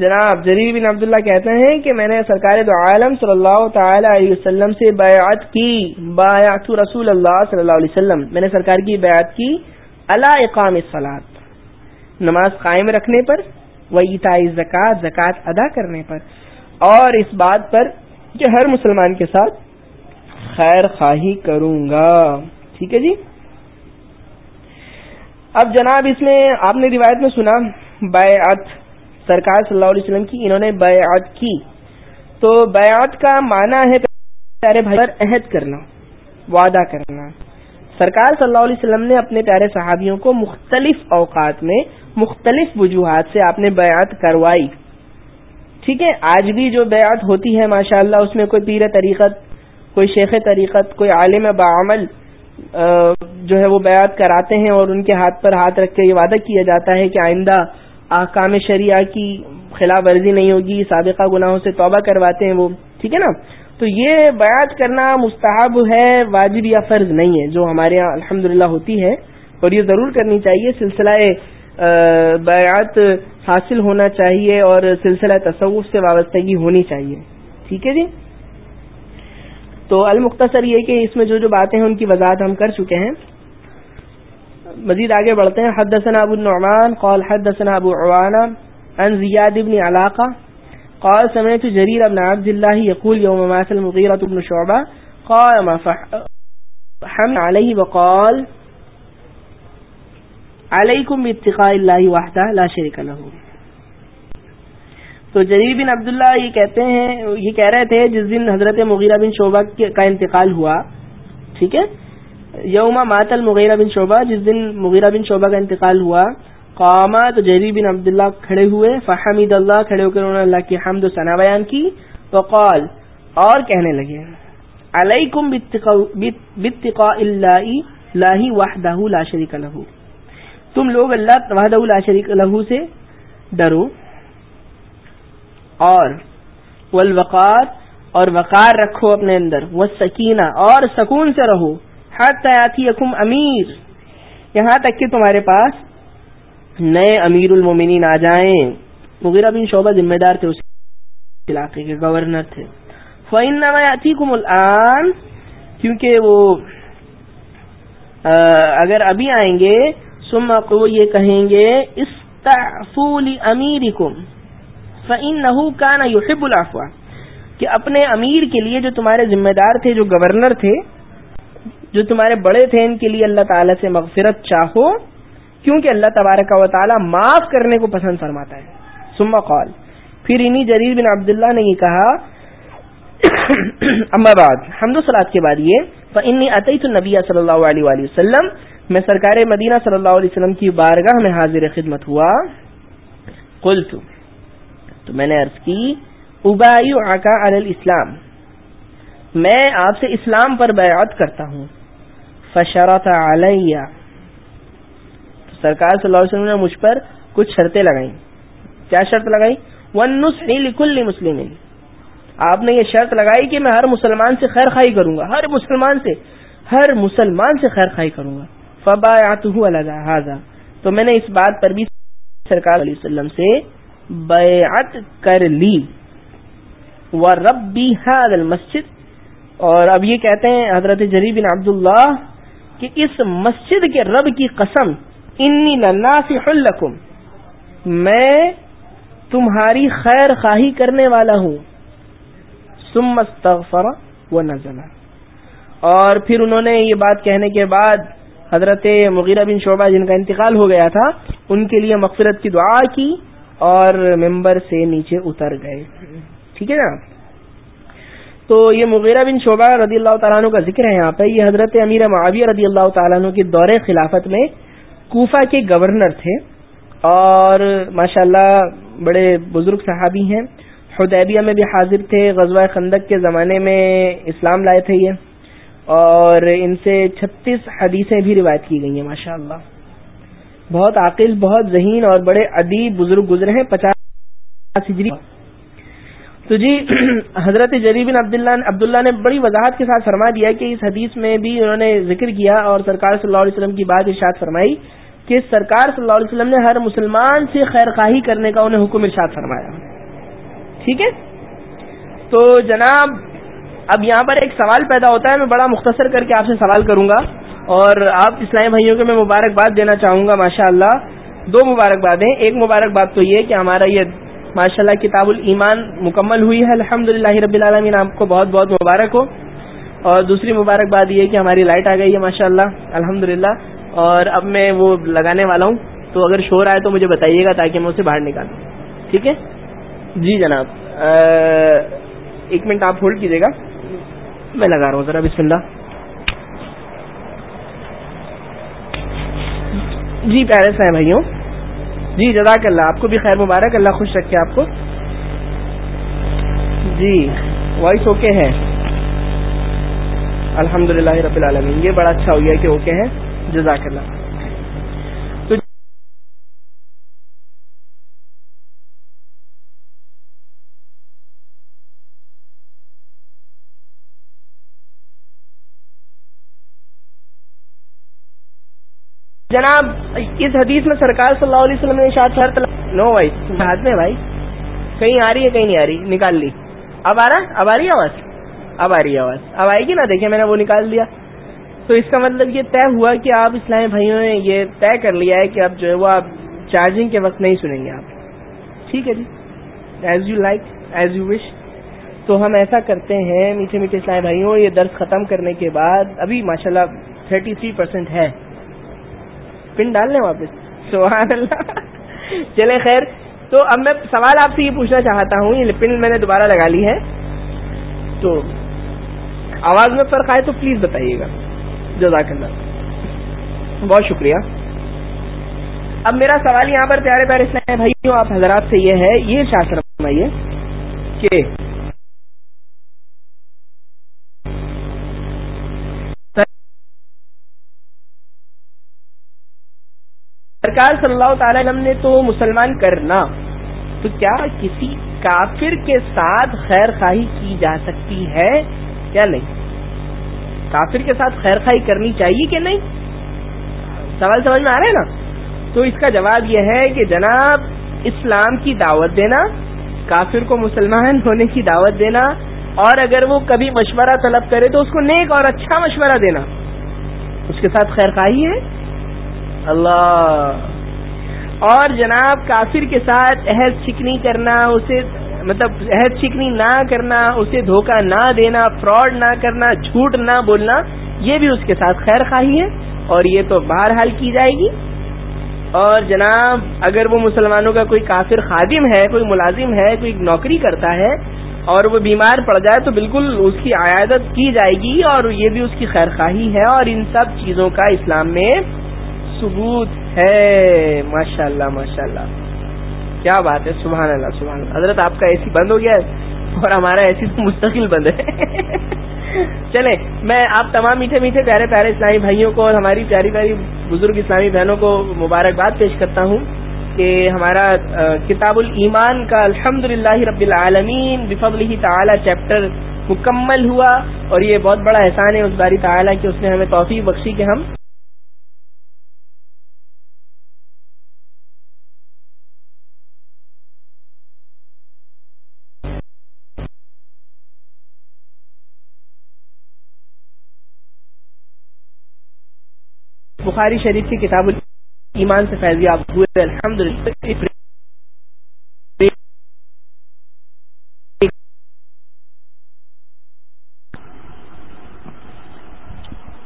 جناب جریر بن عبداللہ کہتے ہیں کہ میں نے سرکار دو عالم صلی اللہ تعالی علیہ وسلم سے بیعت کی، بیعت رسول اللہ صلی اللہ علیہ وسلم۔ میں نے سرکار کی بیعت کی اللہ اقام سلاد نماز قائم رکھنے پر وہ زکوٰۃ زکوٰۃ ادا کرنے پر۔ اور اس بات پر کہ ہر مسلمان کے ساتھ خیر خواہی کروں گا۔ ٹھیک ہے جی؟ اب جناب اس میں آپ نے روایت میں سنا، بیعت سرکار صلی اللہ علیہ وسلم کی انہوں نے بیعت کی۔ تو بیعت کا معنی ہے پیارے بھائی پر عہد کرنا، وعدہ کرنا۔ سرکار صلی اللہ علیہ وسلم نے اپنے پیارے صحابیوں کو مختلف اوقات میں مختلف وجوہات سے آپ نے بیعت کروائی۔ ٹھیک ہے، آج بھی جو بیعت ہوتی ہے ماشاء اللہ اس میں کوئی پیر طریقت، کوئی شیخ طریقت، کوئی عالم بعمل جو ہے وہ بیعت کراتے ہیں اور ان کے ہاتھ پر ہاتھ رکھ کے یہ وعدہ کیا جاتا ہے کہ آئندہ احکام شریعہ کی خلاف ورزی نہیں ہوگی، سابقہ گناہوں سے توبہ کرواتے ہیں وہ، ٹھیک ہے نا؟ تو یہ بیعت کرنا مستحب ہے، واجب یا فرض نہیں ہے، جو ہمارے یہاں الحمد ہوتی ہے، اور یہ ضرور کرنی چاہیے، سلسلہ بیعت حاصل ہونا چاہیے اور سلسلہ تصوف سے وابستگی ہونی چاہیے، ٹھیک ہے جی؟ تو المختصر یہ کہ اس میں جو جو باتیں ہیں، ان کی وضاحت ہم کر چکے ہیں۔ مزید آگے بڑھتے ہیں. حدثنا ابو النعمان، قال حدثنا ابو عوانہ، عن زیاد بن علاقہ، قال سمعت جرير بن عبد الله يقول يوم مات المغيرة بن شعبة قال فحمل عليه وقال عليكم باتقاء الله وحده لا شريك له تو جریر بن عبداللہ یہ کہتے ہیں، یہ کہہ رہے تھے جس دن حضرت مغیرہ بن شعبہ کا انتقال ہوا، ٹھیک ہے؟ یوما مات المغیرہ بن شعبہ، جس دن مغیرہ بن شعبہ کا انتقال ہوا قاما تو جری بن عبداللہ کھڑے ہوئے فحمید اللہ کھڑے ہو کر انہوں نے اللہ کی حمد و ثنا بیان کی وقال اور کہنے لگے، علیکم باتقاء اللہ لاہی وحدہ لا شریک لہو تم لوگ اللہ وحدہ لا شریک لہو سے ڈرو۔ اور، والوقار، اور وقار رکھو اپنے اندر وہ سکینہ اور سکون سے رہو۔ ہر تیاتی امیر۔ یہاں تک کہ تمہارے پاس نئے امیر المومنین آ جائیں۔ مغیرہ بن شعبہ ذمہ دار تھے اس علاقے کے گورنر تھے۔ فائن کم الان کیونکہ وہ اگر ابھی آئیں گے سم وہ یہ کہیں گے استعفول امیرکم فإنه كان يحب العفو۔ کہ اپنے امیر کے لیے جو تمہارے ذمہ دار تھے، جو گورنر تھے جو تمہارے بڑے تھے ان کے لیے اللہ تعالی سے مغفرت چاہو، کیونکہ اللہ تبارک و تعالی معاف کرنے کو پسند فرماتا ہے۔ سما قال، پھر انہی جریر بن عبداللہ نے یہ کہا، اما بعد، حمد و سلاد کے بعد یہ انی عطیت النبی صلی اللہ علیہ وآلہ وسلم، میں سرکار مدینہ صلی اللہ علیہ وسلم کی بارگاہ میں حاضر خدمت ہوا۔ قلت، تو میں نے عرض کی ابائی آکا الاسلام میں آپ سے اسلام پر بیعت کرتا ہوں۔ فشرط علیہ۔ سرکار صلی اللہ علیہ وسلم نے مجھ پر کچھ شرطیں لگائیں۔ کیا شرط لگائی؟ ون لکل مسلم۔ آپ نے یہ شرط لگائی کہ میں ہر مسلمان سے خیر خائی کروں گا۔ ہر مسلمان سے، ہر مسلمان سے خیر خائی کروں گا۔ فبا تو میں نے اس بات پر بھی سرکار علیہ وسلم سے بیعت کر لی۔ و ربی حاد المسجد۔ اور اب یہ کہتے ہیں حضرت جری بن عبداللہ کہ اس مسجد کے رب کی قسم، انی لناصح لکم میں تمہاری خیر خواہی کرنے والا ہوں۔ ثم استغفر و نزل۔ اور پھر انہوں نے یہ بات کہنے کے بعد حضرت مغیرہ بن شعبہ جن کا انتقال ہو گیا تھا، ان کے لیے مغفرت کی دعا کی اور ممبر سے نیچے اتر گئے۔ ٹھیک ہے نا؟ تو یہ مغیرہ بن شعبہ رضی اللہ تعالیٰ عنہ کا ذکر ہے یہاں پہ۔ یہ حضرت امیر معاویہ رضی اللہ تعالیٰ عنہ کی دور خلافت میں کوفہ کے گورنر تھے اور ماشاء اللہ بڑے بزرگ صحابی ہیں۔ حدیبیہ میں بھی حاضر تھے، غزوہ خندق کے زمانے میں اسلام لائے تھے یہ۔ اور ان سے چھتیس حدیثیں بھی روایت کی گئی ہیں ماشاء اللہ بہت عاقل، بہت ذہین اور بڑے ادیب بزرگ گزرے ہیں۔ پچاس ہجری تو جی حضرت جری بن عبداللہ عبداللہ نے بڑی وضاحت کے ساتھ فرما دیا کہ اس حدیث میں بھی انہوں نے ذکر کیا اور سرکار صلی اللہ علیہ وسلم کی بات ارشاد فرمائی کہ سرکار صلی اللہ علیہ وسلم نے ہر مسلمان سے خیر خواہی کرنے کا انہیں حکم ارشاد فرمایا۔ ٹھیک ہے؟ تو جناب، اب یہاں پر ایک سوال پیدا ہوتا ہے، میں بڑا مختصر کر کے آپ سے سوال کروں گا اور آپ اسلامی بھائیوں کو میں مبارکباد دینا چاہوں گا ماشاء اللہ دو مبارکباد ہیں ایک مبارکباد تو یہ کہ ہمارا یہ ماشاء اللہ کتاب الایمان مکمل ہوئی ہے الحمد للہ رب العالمین، آپ کو بہت بہت مبارک ہو۔ اور دوسری مبارکباد یہ کہ ہماری لائٹ آ گئی ہے ماشاء اللہ الحمد اور اب میں وہ لگانے والا ہوں۔ تو اگر شور آئے تو مجھے بتائیے گا تاکہ میں اسے باہر نکالوں۔ ٹھیک ہے؟ جی جناب ایک منٹ آپ ہولڈ کیجیے گا۔ میں لگا رہا ہوں ذرا، بسم اللہ۔ جی پیرس ہیں بھائیوں جی جزاک اللہ، آپ کو بھی خیر مبارک، اللہ خوش رکھے آپ کو۔ جی وائس اوکے ہے۔ الحمد للہ رب العالمین، یہ بڑا اچھا ہو گیا کہ اوکے ہے جزاک اللہ۔ جناب، اس حدیث میں سرکار صلی اللہ علیہ وسلم نے شاید ہر نو بھائی ہاتھ میں بھائی، کہیں آ رہی ہے، کہیں نہیں آ رہی، نکال لی۔ اب آ رہا اب آ رہی ہے آواز؟ اب آ رہی ہے آواز۔ اب آئے گی نا؟ دیکھیں، میں نے وہ نکال دیا تو اس کا مطلب یہ طے ہوا کہ آپ اسلامی بھائیوں نے یہ طے کر لیا ہے کہ اب جو ہے وہ آپ چارجنگ کے وقت نہیں سنیں گے آپ۔ ٹھیک ہے جی۔ As you like as you wish تو ہم ایسا کرتے ہیں، میٹھے میٹھے اسلامی بھائیوں، یہ درد ختم کرنے کے بعد، ابھی ماشاء اللہ تھرٹی تھری پرسینٹ ہے۔ پن ڈال لیں واپس۔ سبحان اللہ۔ چلے خیر۔ تو اب میں سوال آپ سے یہ پوچھنا چاہتا ہوں یہ پن میں نے دوبارہ لگا لی ہے۔ تو آواز میں فرق آئے تو پلیز بتائیے گا۔ جزاک اللہ۔ بہت شکریہ۔ اب میرا سوال یہاں پر پیارے پیارے اسلام بھائی آپ حضرات سے یہ ہے، یہ شاستر فرمائیے کہ سرکار صلی اللہ تعالی علم نے تو مسلمان کرنا۔ تو کیا کسی کافر کے ساتھ خیر خواہی کی جا سکتی ہے یا نہیں؟ کافر کے ساتھ خیر خواہی کرنی چاہیے کہ نہیں؟ سوال سمجھ میں آ رہا ہے نا؟ تو اس کا جواب یہ ہے کہ جناب، اسلام کی دعوت دینا، کافر کو مسلمان ہونے کی دعوت دینا، اور اگر وہ کبھی مشورہ طلب کرے تو اس کو نیک اور اچھا مشورہ دینا۔ اس کے ساتھ خیر خواہی ہے اللہ۔ اور جناب، کافر کے ساتھ عہد چکنی کرنا، اسے مطلب عہد چکنی نہ کرنا، اسے دھوکہ نہ دینا، فراڈ نہ کرنا، جھوٹ نہ بولنا، یہ بھی اس کے ساتھ خیر خواہی ہے اور یہ تو بہرحال کی جائے گی۔ اور جناب، اگر وہ مسلمانوں کا کوئی کافر خادم ہے، کوئی ملازم ہے، کوئی نوکری کرتا ہے اور وہ بیمار پڑ جائے، تو بالکل اس کی عیادت کی جائے گی اور یہ بھی اس کی خیر خواہی ہے اور ان سب چیزوں کا اسلام میں ثبوت۔ ہے ماشاء اللہ ماشاء اللہ کیا بات ہے سبحان اللہ سبحان اللہ حضرت، آپ کا اے سی بند ہو گیا ہے اور ہمارا اے سی تو مستقل بند ہے۔ چلیں، میں، آپ تمام میٹھے میٹھے پیارے پیارے اسلامی بھائیوں کو اور ہماری پیاری پیاری بزرگ اسلامی بہنوں کو مبارکباد پیش کرتا ہوں کہ ہمارا کتاب الایمان کا الحمد رب العالمین بفضل ہی تعالی چیپٹر مکمل ہوا اور یہ بہت بڑا احسان ہے اس باری تعالی کہ اس نے ہمیں توفیق بخشی کہ ہم بخاری شریف کی کتاب ایمان سے فیضیاب ہوئے۔ الحمد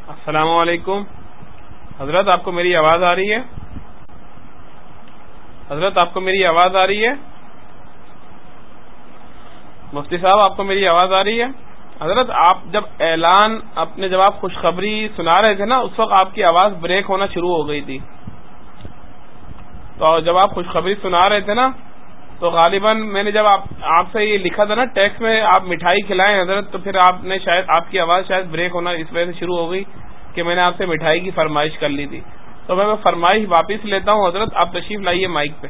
السلام علیکم۔ حضرت، آپ کو میری آواز آ رہی ہے؟ حضرت، آپ کو میری آواز آ رہی ہے؟ مفتی صاحب، آپ کو میری آواز آ رہی ہے؟ حضرت، آپ جب اعلان اپنے جب آپ خوشخبری سنا رہے تھے نا، اس وقت آپ کی آواز بریک ہونا شروع ہو گئی تھی۔ تو جب آپ خوشخبری سنا رہے تھے نا، تو غالباً میں نے جب آپ آپ سے یہ لکھا تھا نا ٹیکس میں آپ مٹھائی کھلائیں حضرت، تو پھر آپ نے شاید، آپ کی آواز شاید بریک ہونا اس وجہ سے شروع ہو گئی کہ میں نے آپ سے مٹھائی کی فرمائش کر لی تھی۔ تو میں فرمائش واپس لیتا ہوں، حضرت، آپ تشریف لائیے مائک پہ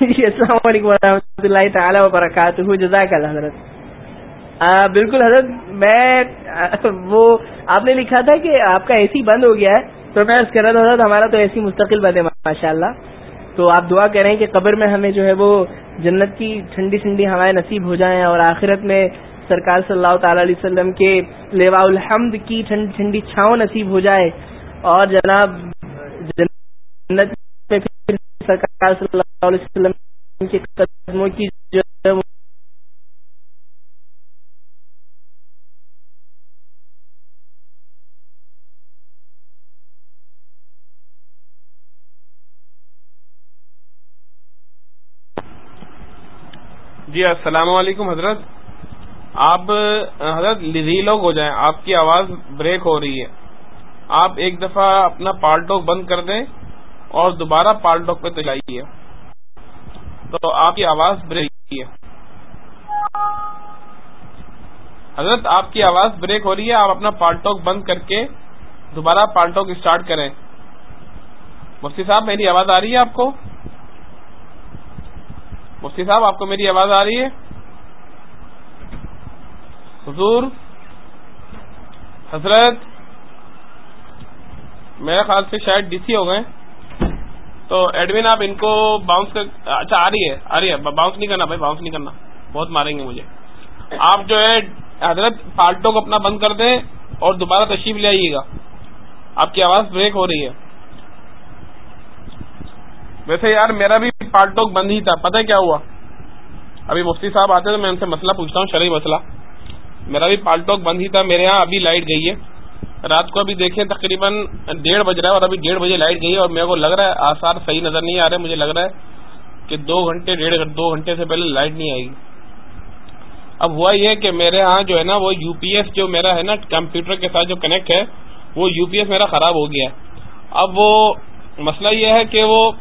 جی السلام علیکم و رحمۃ اللہ تعالیٰ وبرکاتہ۔ جزاک اللہ حضرت۔ بالکل حضرت، میں، وہ، آپ نے لکھا تھا کہ آپ کا اے سی بند ہو گیا ہے۔ تو میں اس کہہ رہا تھا، حضرت، ہمارا تو اے سی مستقل بند ہے ماشاء اللہ تو آپ دعا کر رہے ہیں کہ قبر میں ہمیں جو ہے وہ جنت کی ٹھنڈی ٹھنڈی ہوائیں نصیب ہو جائیں اور آخرت میں سرکار صلی اللہ تعالی علیہ وسلم کے لیوا الحمد کی ٹھنڈی ٹھنڈی چھاؤں نصیب ہو جائے۔ اور جناب، جنت سرکار صلی اللہ علیہ وسلم ان کے قدموں کی جو جی السلام علیکم حضرت۔ آپ، حضرت لزی لوگ ہو جائیں۔ آپ کی آواز بریک ہو رہی ہے۔ آپ ایک دفعہ اپنا پال ٹاک بند کر دیں اور دوبارہ پال ٹاک پہ چلائیے تو آپ کی آواز بریک ہے۔ حضرت، آپ کی آواز بریک ہو رہی ہے، آپ اپنا پالٹوک بند کر کے دوبارہ پالٹوک اسٹارٹ کریں۔ مفتی صاحب، میری آواز آ رہی ہے آپ کو؟ مفتی صاحب، آپ کو میری آواز آ رہی ہے؟ حضور، حضرت، میرے خیال سے شاید ڈی سی ہو گئے۔ تو ایڈمن آپ ان کو باؤنس کر اچھا آ رہی ہے، آ رہی ہے باؤنس نہیں کرنا بھائی باؤنس نہیں کرنا۔ بہت ماریں گے مجھے۔ آپ جو ہے، حضرت پالٹو کو اپنا بند کر دیں اور دوبارہ تشریف لے آئیے گا۔ آپ کی آواز بریک ہو رہی ہے۔ ویسے یار، میرا بھی پالٹوک بند ہی تھا۔ پتہ کیا ہوا؟ ابھی مفتی صاحب آتے تو میں ان سے مسئلہ پوچھتا ہوں، شرعی مسئلہ۔ میرا بھی پالٹوک بند ہی تھا، میرے یہاں ابھی لائٹ گئی ہے۔ رات کو ابھی دیکھیں تقریباً ڈیڑھ بج رہا ہے اور ابھی ڈیڑھ بجے لائٹ گئی ہے اور میرے کو لگ رہا ہے آثار صحیح نظر نہیں آ رہے، مجھے لگ رہا ہے کہ دو گھنٹے، ڈیڑھ دو گھنٹے سے پہلے لائٹ نہیں آئے گی۔ اب ہوا یہ کہ میرے ہاں جو ہے نا، وہ یو پی ایس جو میرا ہے نا، کمپیوٹر کے ساتھ جو کنیکٹ ہے، وہ یو پی ایس میرا خراب ہو گیا ہے۔ اب وہ مسئلہ یہ ہے کہ وہ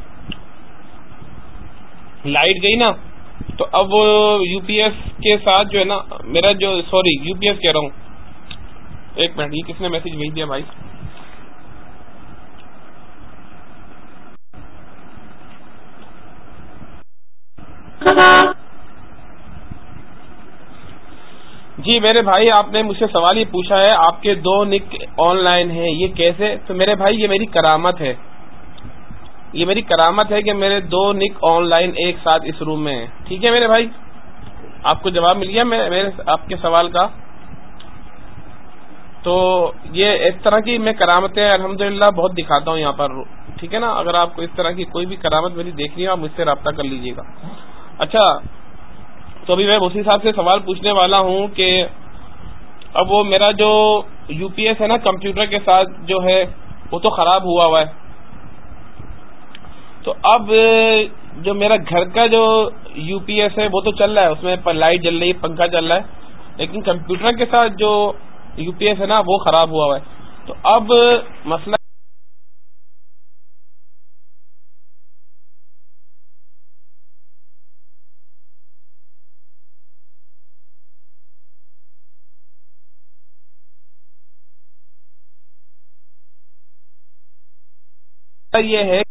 لائٹ گئی نا، تو اب وہ یو پی ایس کے ساتھ جو ہے نا، میرا جو، سوری، یو پی ایس کہہ رہا ہوں۔ ایک منٹ یہ کس نے میسج بھیج دیا بھائی؟ جی میرے بھائی آپ نے مجھ سے سوال یہ پوچھا ہے آپ کے دو نک آن لائن ہیں یہ کیسے؟ تو میرے بھائی یہ میری کرامت ہے۔ یہ میری کرامت ہے کہ میرے دو نک آن لائن ایک ساتھ اس روم میں ہیں۔ ٹھیک ہے میرے بھائی؟ آپ کو جواب مل گیا میرے آپ کے سوال کا؟ تو یہ اس طرح کی میں کرامتیں الحمد بہت دکھاتا ہوں یہاں پر، ٹھیک ہے نا؟ اگر آپ کو اس طرح کی کوئی بھی کرامت میری دیکھنی ہے، آپ مجھ سے رابطہ کر لیجیے گا۔ اچھا تو ابھی میں اسی صاحب سے سوال پوچھنے والا ہوں کہ اب وہ میرا جو یو پی ایس ہے نا، کمپیوٹر کے ساتھ جو ہے، وہ تو خراب ہوا ہوا ہے۔ تو اب جو میرا گھر کا جو یو پی ایس ہے، وہ تو چل رہا ہے۔ اس میں لائٹ جل رہی ہے پنکھا چل رہا ہے۔ لیکن کمپیوٹر کے ساتھ جو یو پی ایس ہے نا وہ خراب ہوا ہوا ہے۔ تو اب مسئلہ یہ ہے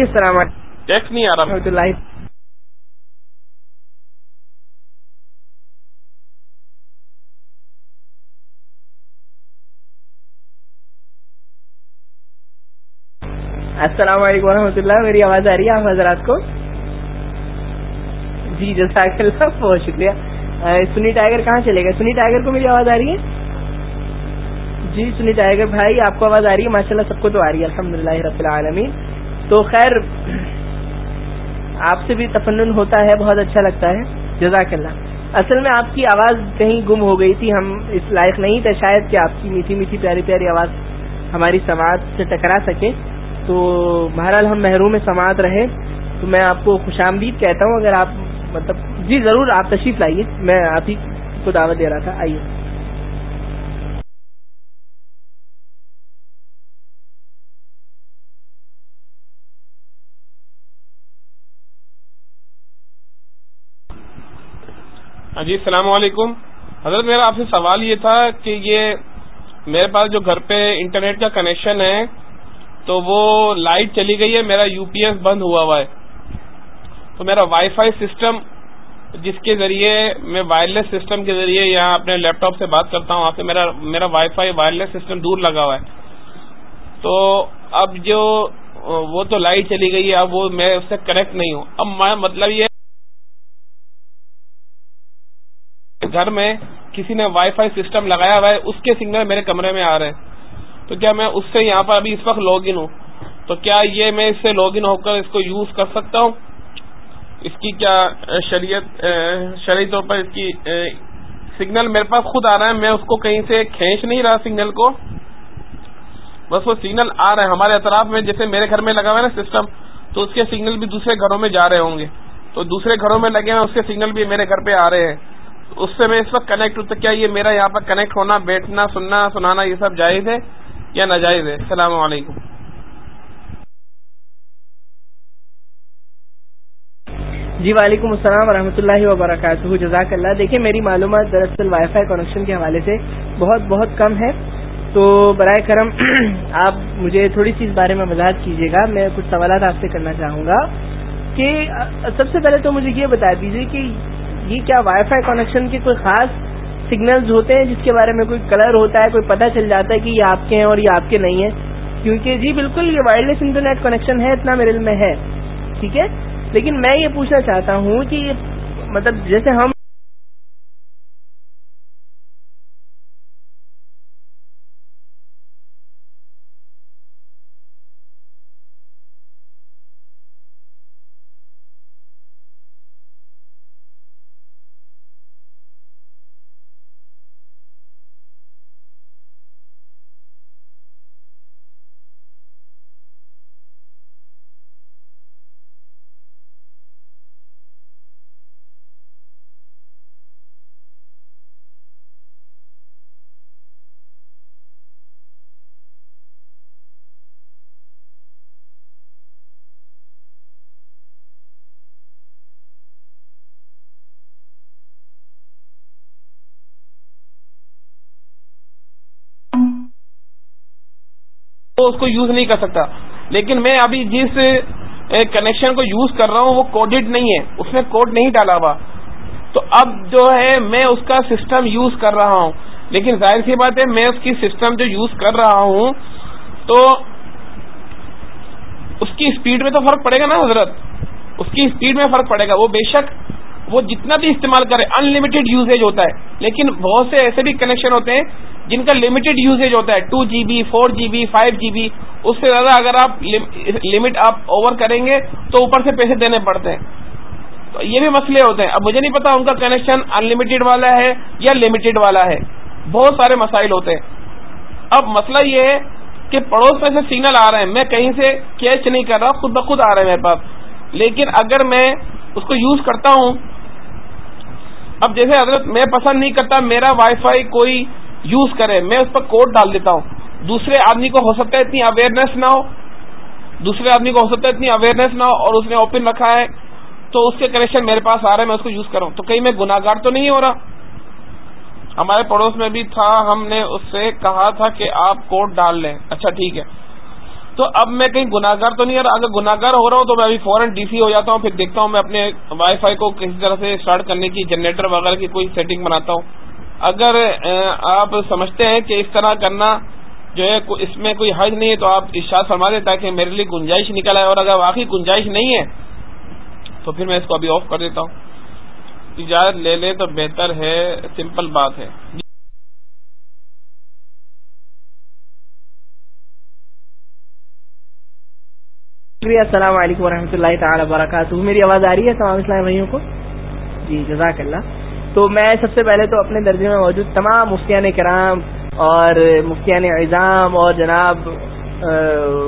جی السلام علیکم۔ ٹیکس نہیں آ رہا السلام علیکم ورحمۃ اللہ۔ میری آواز آ رہی ہے آپ حضرات کو؟ جی جزاک اللہ بہت شکریہ۔ سنی ٹائیگر کہاں چلے گا سنی ٹائیگر کو میری آواز آ رہی ہے؟ جی سنی ٹائیگر بھائی آپ کو آواز آ رہی ہے؟ ماشاء اللہ سب کو تو آ رہی ہے الحمد للہ رب العالمین۔ تو خیر، آپ سے بھی تفنن ہوتا ہے، بہت اچھا لگتا ہے۔ جزاک اللہ۔ اصل میں آپ کی آواز کہیں گم ہو گئی تھی، ہم اس لائق نہیں تھے۔ شاید کہ آپ کی میٹھی میٹھی پیاری پیاری آواز ہماری سماعت سے ٹکرا سکے۔ تو بہرحال ہم محروم سماعت رہے۔ تو میں آپ کو خوش آمدید کہتا ہوں۔ اگر آپ مطلب جی ضرور آپ تشریف لائیے۔ میں آپ ہی کو دعوت دے رہا تھا۔ آئیے ہاں ہاں جی السلام علیکم۔ حضرت، میرا آپ سے سوال یہ تھا کہ یہ میرے پاس جو گھر پہ انٹرنیٹ کا کنیکشن ہے، تو وہ لائٹ چلی گئی ہے، میرا یو پی ایس بند ہوا ہوا ہے۔ تو میرا وائی فائی سسٹم جس کے ذریعے میں وائرلیس سسٹم کے ذریعے یہاں اپنے لیپ ٹاپ سے بات کرتا ہوں، وہاں سے میرا میرا وائی فائی وائرلیس سسٹم دور لگا ہوا ہے۔ تو اب جو وہ تو لائٹ چلی گئی ہے، اب وہ میں اس سے کنیکٹ نہیں ہوں۔ اب میں مطلب یہ گھر میں کسی نے وائی فائی سسٹم لگایا ہوا ہے، اس کے سگنل میرے کمرے میں آ رہے ہیں۔ تو کیا میں اس سے یہاں پر ابھی اس وقت لاگ ان ہوں؟ تو کیا یہ میں اس سے لاگ ان ہو کر اس کو یوز کر سکتا ہوں؟ اس کی کیا شریعت شرعی طور پر اس کی سگنل میرے پاس خود آ رہا ہے، میں اس کو کہیں سے کھینچ نہیں رہا سگنل کو۔ بس وہ سگنل آ رہے ہیں ہمارے اطراف میں جیسے میرے گھر میں لگا ہوا ہے نا سسٹم، تو اس کے سگنل بھی دوسرے گھروں میں جا رہے ہوں گے۔ تو دوسرے گھروں میں لگے ہیں، اس کے سگنل بھی میرے گھر پہ آ رہے ہیں۔ اس سے میں اس وقت کنیکٹ ہوں تو کیا یہ میرا یہاں پر کنیکٹ ہونا، بیٹھنا، سننا، سنانا یہ سب جائز ہے یا ناجائز ہے؟ السلام علیکم۔ جی وعلیکم السلام ورحمۃ اللہ وبرکاتہ۔ جزاک اللہ۔ دیکھیں میری معلومات دراصل وائی فائی کنیکشن کے حوالے سے بہت بہت کم ہے۔ تو برائے کرم آپ مجھے تھوڑی سی اس بارے میں وضاحت کیجیے گا۔ میں کچھ سوالات آپ سے کرنا چاہوں گا کہ، سب سے پہلے تو مجھے یہ بتا دیجیے کہ یہ کیا وائی فائی کنیکشن کے کوئی خاص سگنلز ہوتے ہیں جس کے بارے میں کوئی کلر ہوتا ہے، کوئی پتہ چل جاتا ہے کہ یہ آپ کے ہیں اور یہ آپ کے نہیں ہیں؟ کیونکہ جی بالکل یہ وائرلیس انٹرنیٹ کنیکشن ہے، اتنا میرے علم میں ہے، ٹھیک ہے؟ لیکن میں یہ پوچھنا چاہتا ہوں کہ مطلب جیسے ہم اس کو یوز نہیں کر سکتا۔ لیکن میں ابھی جس کنیکشن کو یوز کر رہا ہوں وہ کوڈڈ نہیں ہے۔ اس میں کوڈ نہیں ڈالا ہوا۔ تو اب جو ہے میں اس کا سسٹم یوز کر رہا ہوں۔ لیکن ظاہر سی بات ہے میں اس کی سسٹم جو یوز کر رہا ہوں، تو اس کی اسپیڈ میں تو فرق پڑے گا نا حضرت؟ اس کی اسپیڈ میں فرق پڑے گا۔ وہ بے شک وہ جتنا بھی استعمال کرے ان لمیٹڈ یوزیج ہوتا ہے۔ لیکن بہت سے ایسے بھی کنیکشن ہوتے ہیں جن کا لمیٹڈ یوزیج ہوتا ہے two G B four G B five G B اس سے زیادہ اگر آپ لمٹ آپ اوور کریں گے تو اوپر سے پیسے دینے پڑتے ہیں۔ تو یہ بھی مسئلے ہوتے ہیں۔ اب مجھے نہیں پتا ان کا کنیکشن ان لمیٹڈ والا ہے یا لمیٹڈ والا ہے۔ بہت سارے مسائل ہوتے ہیں۔ اب مسئلہ یہ ہے کہ پڑوس میں سے سگنل آ رہے ہیں۔ میں کہیں سے کیچ نہیں کر رہا، خود بخود آ رہے ہیں میرے پاس۔ لیکن اگر میں اس کو یوز کرتا ہوں، اب جیسے حضرت میں پسند نہیں کرتا، میرا وائی فائی کوئی یوز کرے، میں اس پر کوڈ ڈال دیتا ہوں۔ دوسرے آدمی کو ہو سکتا ہے اتنی اویئرنیس نہ ہو۔ دوسرے آدمی کو ہو سکتا ہے اتنی اویئرنیس نہ ہو اور اس نے اوپن رکھا ہے۔ تو اس کے کنیکشن میرے پاس آ رہا ہے میں اس کو یوز کروں تو کہیں میں گناگار تو نہیں ہو رہا؟ ہمارے پڑوس میں بھی تھا، ہم نے اس سے کہا تھا کہ آپ کوڈ ڈال لیں۔ اچھا ٹھیک ہے۔ تو اب میں کہیں گناگار تو نہیں ہو رہا؟ اگر گناگار ہو رہا ہوں تو میں ابھی فوراً ڈی سی ہو جاتا ہوں، پھر دیکھتا ہوں میں اپنے وائی فائی کو کسی طرح سے اسٹارٹ کرنے کی جنریٹر وغیرہ کی کوئی سیٹنگ بناتا ہوں۔ اگر آپ سمجھتے ہیں کہ اس طرح کرنا جو ہے اس میں کوئی حج نہیں ہے تو آپ ارشاد فرما دیں تاکہ میرے لیے گنجائش نکل آئے اور اگر واقعی گنجائش نہیں ہے، تو پھر میں اس کو ابھی آف کر دیتا ہوں۔ اجازت لے لیں تو بہتر ہے سمپل بات ہے۔ السلام علیکم و اللہ تعالی وبرکاتہ۔ میری آواز آ رہی ہے تمام اسلام بھائیوں کو؟ جی جزاک اللہ۔ تو میں سب سے پہلے تو اپنے درجے میں موجود تمام مفتیان کرام اور مفتیان اعظام اور جناب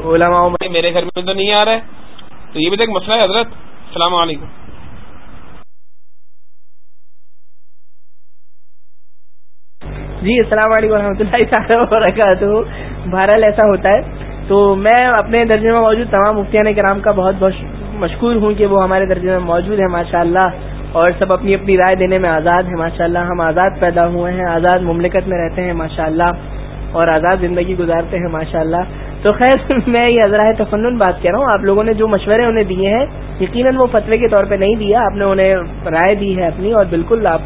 علماء میرے گھر میں تو نہیں آ رہا ہے۔ تو یہ بھی تو ایک مسئلہ ہے حضرت۔ السلام علیکم۔ جی السلام علیکم و اللہ تعالیٰ وبرکاتہ۔ بہرحال ایسا ہوتا ہے۔ تو میں اپنے درجے میں موجود تمام مفتیان کرام کا بہت بہت مشکور ہوں کہ وہ ہمارے درجے میں موجود ہیں ماشاء اللہ اور سب اپنی اپنی رائے دینے میں آزاد ہیں ماشاء اللہ ہم آزاد پیدا ہوئے ہیں، آزاد مملکت میں رہتے ہیں ماشاء اللہ اور آزاد زندگی گزارتے ہیں ماشاء اللہ تو خیر، میں یہ حضرائے تفنن بات کہہ رہا ہوں، آپ لوگوں نے جو مشورے انہیں دیے ہیں، یقیناً وہ فتوے کے طور پہ نہیں دیا، آپ نے انہیں رائے دی ہے اپنی، اور بالکل آپ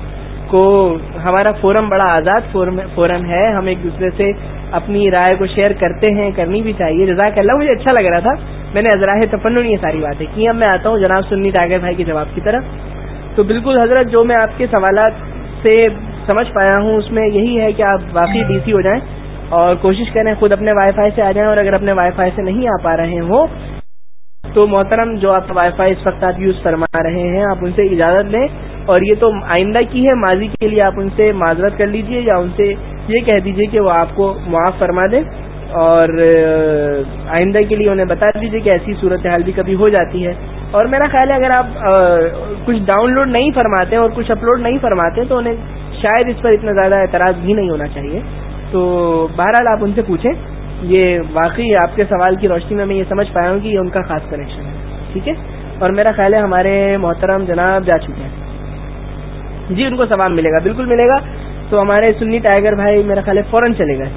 کو ہمارا فورم بڑا آزاد فورم ہے۔ ہم ایک دوسرے سے اپنی رائے کو شیئر کرتے ہیں، کرنی بھی چاہیے۔ جزاک اللہ مجھے اچھا لگ رہا تھا۔ میں نے حضرائے تفنن یہ ساری باتیں کی۔ اب میں آتا ہوں جناب سنی ٹائگر بھائی کے جواب کی طرف۔ تو بالکل حضرت جو میں آپ کے سوالات سے سمجھ پایا ہوں، اس میں یہی ہے کہ آپ واقعی ڈی سی ہو جائیں اور کوشش کریں خود اپنے وائی فائی سے آ جائیں اور اگر اپنے وائی فائی سے نہیں آ پا رہے ہوں تو محترم جو آپ وائی فائی اس وقت آپ یوز فرما رہے ہیں، آپ ان سے اجازت لیں اور یہ تو آئندہ کی ہے، ماضی کے لیے آپ ان سے معذرت کر لیجیے یا ان سے یہ کہہ دیجیے کہ وہ آپ کو معاف فرما دیں اور آئندہ کے لیے انہیں بتا دیجیے کہ ایسی صورتحال بھی کبھی ہو جاتی ہے۔ اور میرا خیال ہے اگر آپ کچھ ڈاؤن لوڈ نہیں فرماتے اور کچھ اپلوڈ نہیں فرماتے تو انہیں شاید اس پر اتنا زیادہ اعتراض بھی نہیں ہونا چاہیے۔ تو بہرحال آپ ان سے پوچھیں۔ یہ واقعی آپ کے سوال کی روشنی میں میں یہ سمجھ پایا ہوں کہ یہ ان کا خاص کنیکشن ہے۔ ٹھیک ہے؟ اور میرا خیال ہے ہمارے محترم جناب جا چکے ہیں۔ جی ان کو ثواب ملے گا۔ بالکل ملے گا۔ تو ہمارے سنی ٹائیگر بھائی، میرا خیال ہے فوراً چلے گئے۔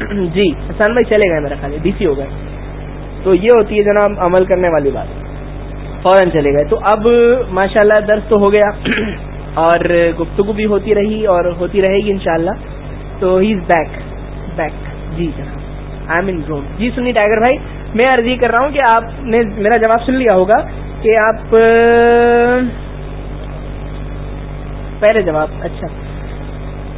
جی حسان بھائی چلے گئے میرا خیال ہے۔ ڈی سی ہو گئے۔ تو یہ ہوتی ہے جناب عمل کرنے والی بات۔ فوراً چلے گئے۔ تو اب ماشاءاللہ اللہ درد تو ہو گیا اور گفتگو بھی ہوتی رہی اور ہوتی رہے گی انشاءاللہ۔ تو ہی از بیک۔ بیک۔ جی جناب۔ I am in G Sunni tiger بھائی، میں عرضی کر رہا ہوں کہ آپ نے میرا جواب سن لیا ہوگا کہ آپ، پہلے جواب۔ اچھا۔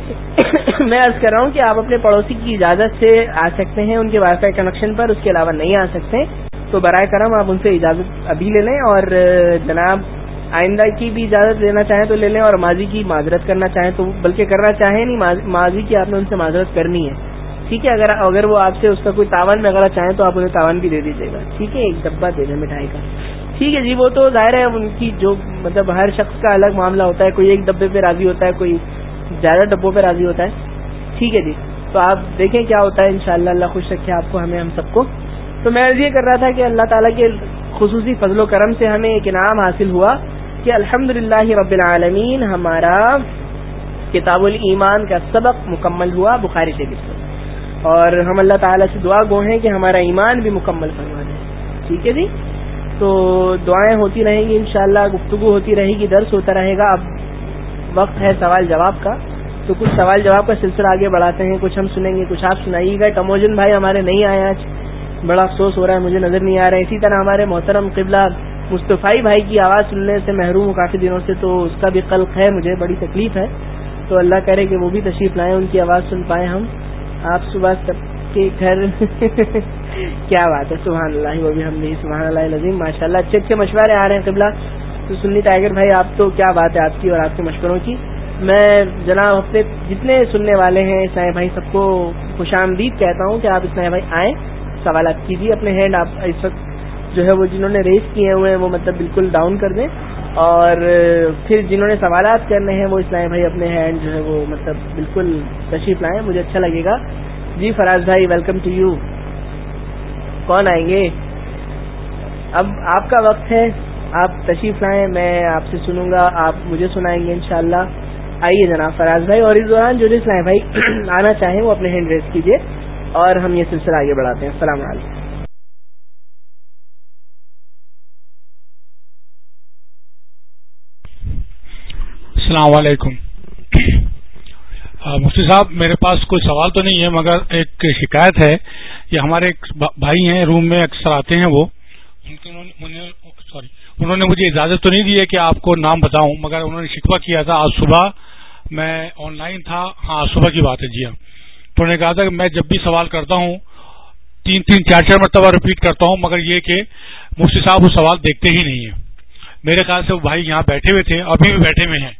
میں عرض کر رہا ہوں کہ آپ اپنے پڑوسی کی اجازت سے آ سکتے ہیں، ان کے وائی فائی کنیکشن پر، اس کے علاوہ نہیں آ سکتے۔ تو برائے کرم آپ ان سے اجازت ابھی لے لیں اور جناب آئندہ کی بھی اجازت لینا چاہیں تو لے لیں اور ماضی کی معذرت کرنا چاہیں تو، بلکہ کرنا چاہیں نہیں، ماضی کی آپ نے ان سے معذرت کرنی ہے۔ ٹھیک ہے؟ اگر اگر وہ آپ سے اس کا کوئی تاون میں اگر چاہیں تو آپ انہیں تاون بھی دے دیجیے گا۔ ٹھیک ہے؟ ایک ڈبہ دے دیں مٹھائی کا۔ ٹھیک ہے جی وہ تو ظاہر ہے، ان کی جو مطلب ہر شخص کا الگ معاملہ ہوتا ہے، کوئی ایک ڈبے پہ راضی ہوتا ہے، کوئی زیادہ ڈبوں پہ راضی ہوتا ہے۔ ٹھیک ہے جی۔ تو آپ دیکھیں کیا ہوتا ہے۔ انشاءاللہ اللہ خوش رکھے آپ کو، ہمیں، ہم سب کو۔ تو میں یہ کر رہا تھا کہ اللہ تعالیٰ کے خصوصی فضل و کرم سے ہمیں ایک انعام حاصل ہوا کہ الحمد رب العالمین ہمارا کتاب الایمان کا سبق مکمل ہوا بخاری شریف سے۔ اور ہم اللہ تعالیٰ سے دعا گو ہیں کہ ہمارا ایمان بھی مکمل فرما دیں ٹھیک ہے جی۔ تو دعائیں ہوتی رہیں گی انشاءاللہ، گفتگو ہوتی رہے گی، درس ہوتا رہے گا۔ اب وقت ہے سوال جواب کا، تو کچھ سوال جواب کا سلسلہ آگے بڑھاتے ہیں، کچھ ہم سنیں گے، کچھ آپ سنائیے گا کموجن بھائی ہمارے نہیں آئے آج، بڑا افسوس ہو رہا ہے، مجھے نظر نہیں آ رہا۔ ہے اسی طرح ہمارے محترم قبلہ مصطفی بھائی کی آواز سننے سے محروم ہوں کافی دنوں سے، تو اس کا بھی قلق ہے، مجھے بڑی تکلیف ہے۔ تو اللہ کرے کہ وہ بھی تشریف لائیں، ان کی آواز سن پائیں ہم۔ آپ صبح سب کے گھر کیا بات ہے، سبحان اللہ، وہ بھی ہم نہیں، سبحان اللہ نظیم ماشاء اللہ اچھے اچھے مشورے آ رہے ہیں قبلہ۔ تو سنی ٹائیگر بھائی، آپ تو کیا بات ہے، آپ کی اور آپ کے مشوروں کی۔ میں جناب ہفتے جتنے سننے والے ہیں اسلام بھائی سب کو خوش آمدید کہتا ہوں کہ آپ اسلام بھائی آئیں۔ سوالات کیجیے اپنے ہینڈ آپ اس وقت جو ہے وہ جنہوں نے ریس کیے ہوئے ہیں، وہ مطلب بالکل ڈاؤن کر دیں۔ اور پھر جنہوں نے سوالات کرنے ہیں، وہ اسلام بھائی اپنے ہینڈ جو ہے وہ مطلب بالکل تشریف لائیں۔ مجھے اچھا لگے گا۔ جی فراز بھائی ویلکم ٹو یو کون آئیں گے؟ اب آپ کا وقت ہے۔ آپ تشریف لائیں، میں آپ سے سنوں گا، آپ مجھے سنائیں گے انشاءاللہ۔ آئیے جناب، فراز بھائی، اور اس دوران جو اسلام بھائی، آنا چاہیں وہ اپنے ہینڈ ریس کیجیے اور ہم یہ سلسلہ آگے بڑھاتے ہیں۔ السلام علیکم۔ السلام علیکم۔ مفتی صاحب، میرے پاس کوئی سوال تو نہیں ہے، مگر ایک شکایت ہے۔ یہ ہمارے ایک بھائی ہیں، روم میں اکثر آتے ہیں وہ۔ سوری انہوں نے مجھے اجازت تو نہیں دی ہے کہ آپ کو نام بتاؤں، مگر انہوں نے شکوہ کیا تھا۔ آج صبح میں آن لائن تھا۔ ہاں صبح کی بات ہے جی ہاں۔ تو انہوں نے کہا تھا کہ میں جب بھی سوال کرتا ہوں، تین تین چار چار مرتبہ ریپیٹ کرتا ہوں، مگر یہ کہ مفتی صاحب وہ سوال دیکھتے ہی نہیں ہیں۔ میرے خیال سے وہ بھائی یہاں بیٹھے ہوئے تھے، ابھی بھی بیٹھے ہوئے ہیں۔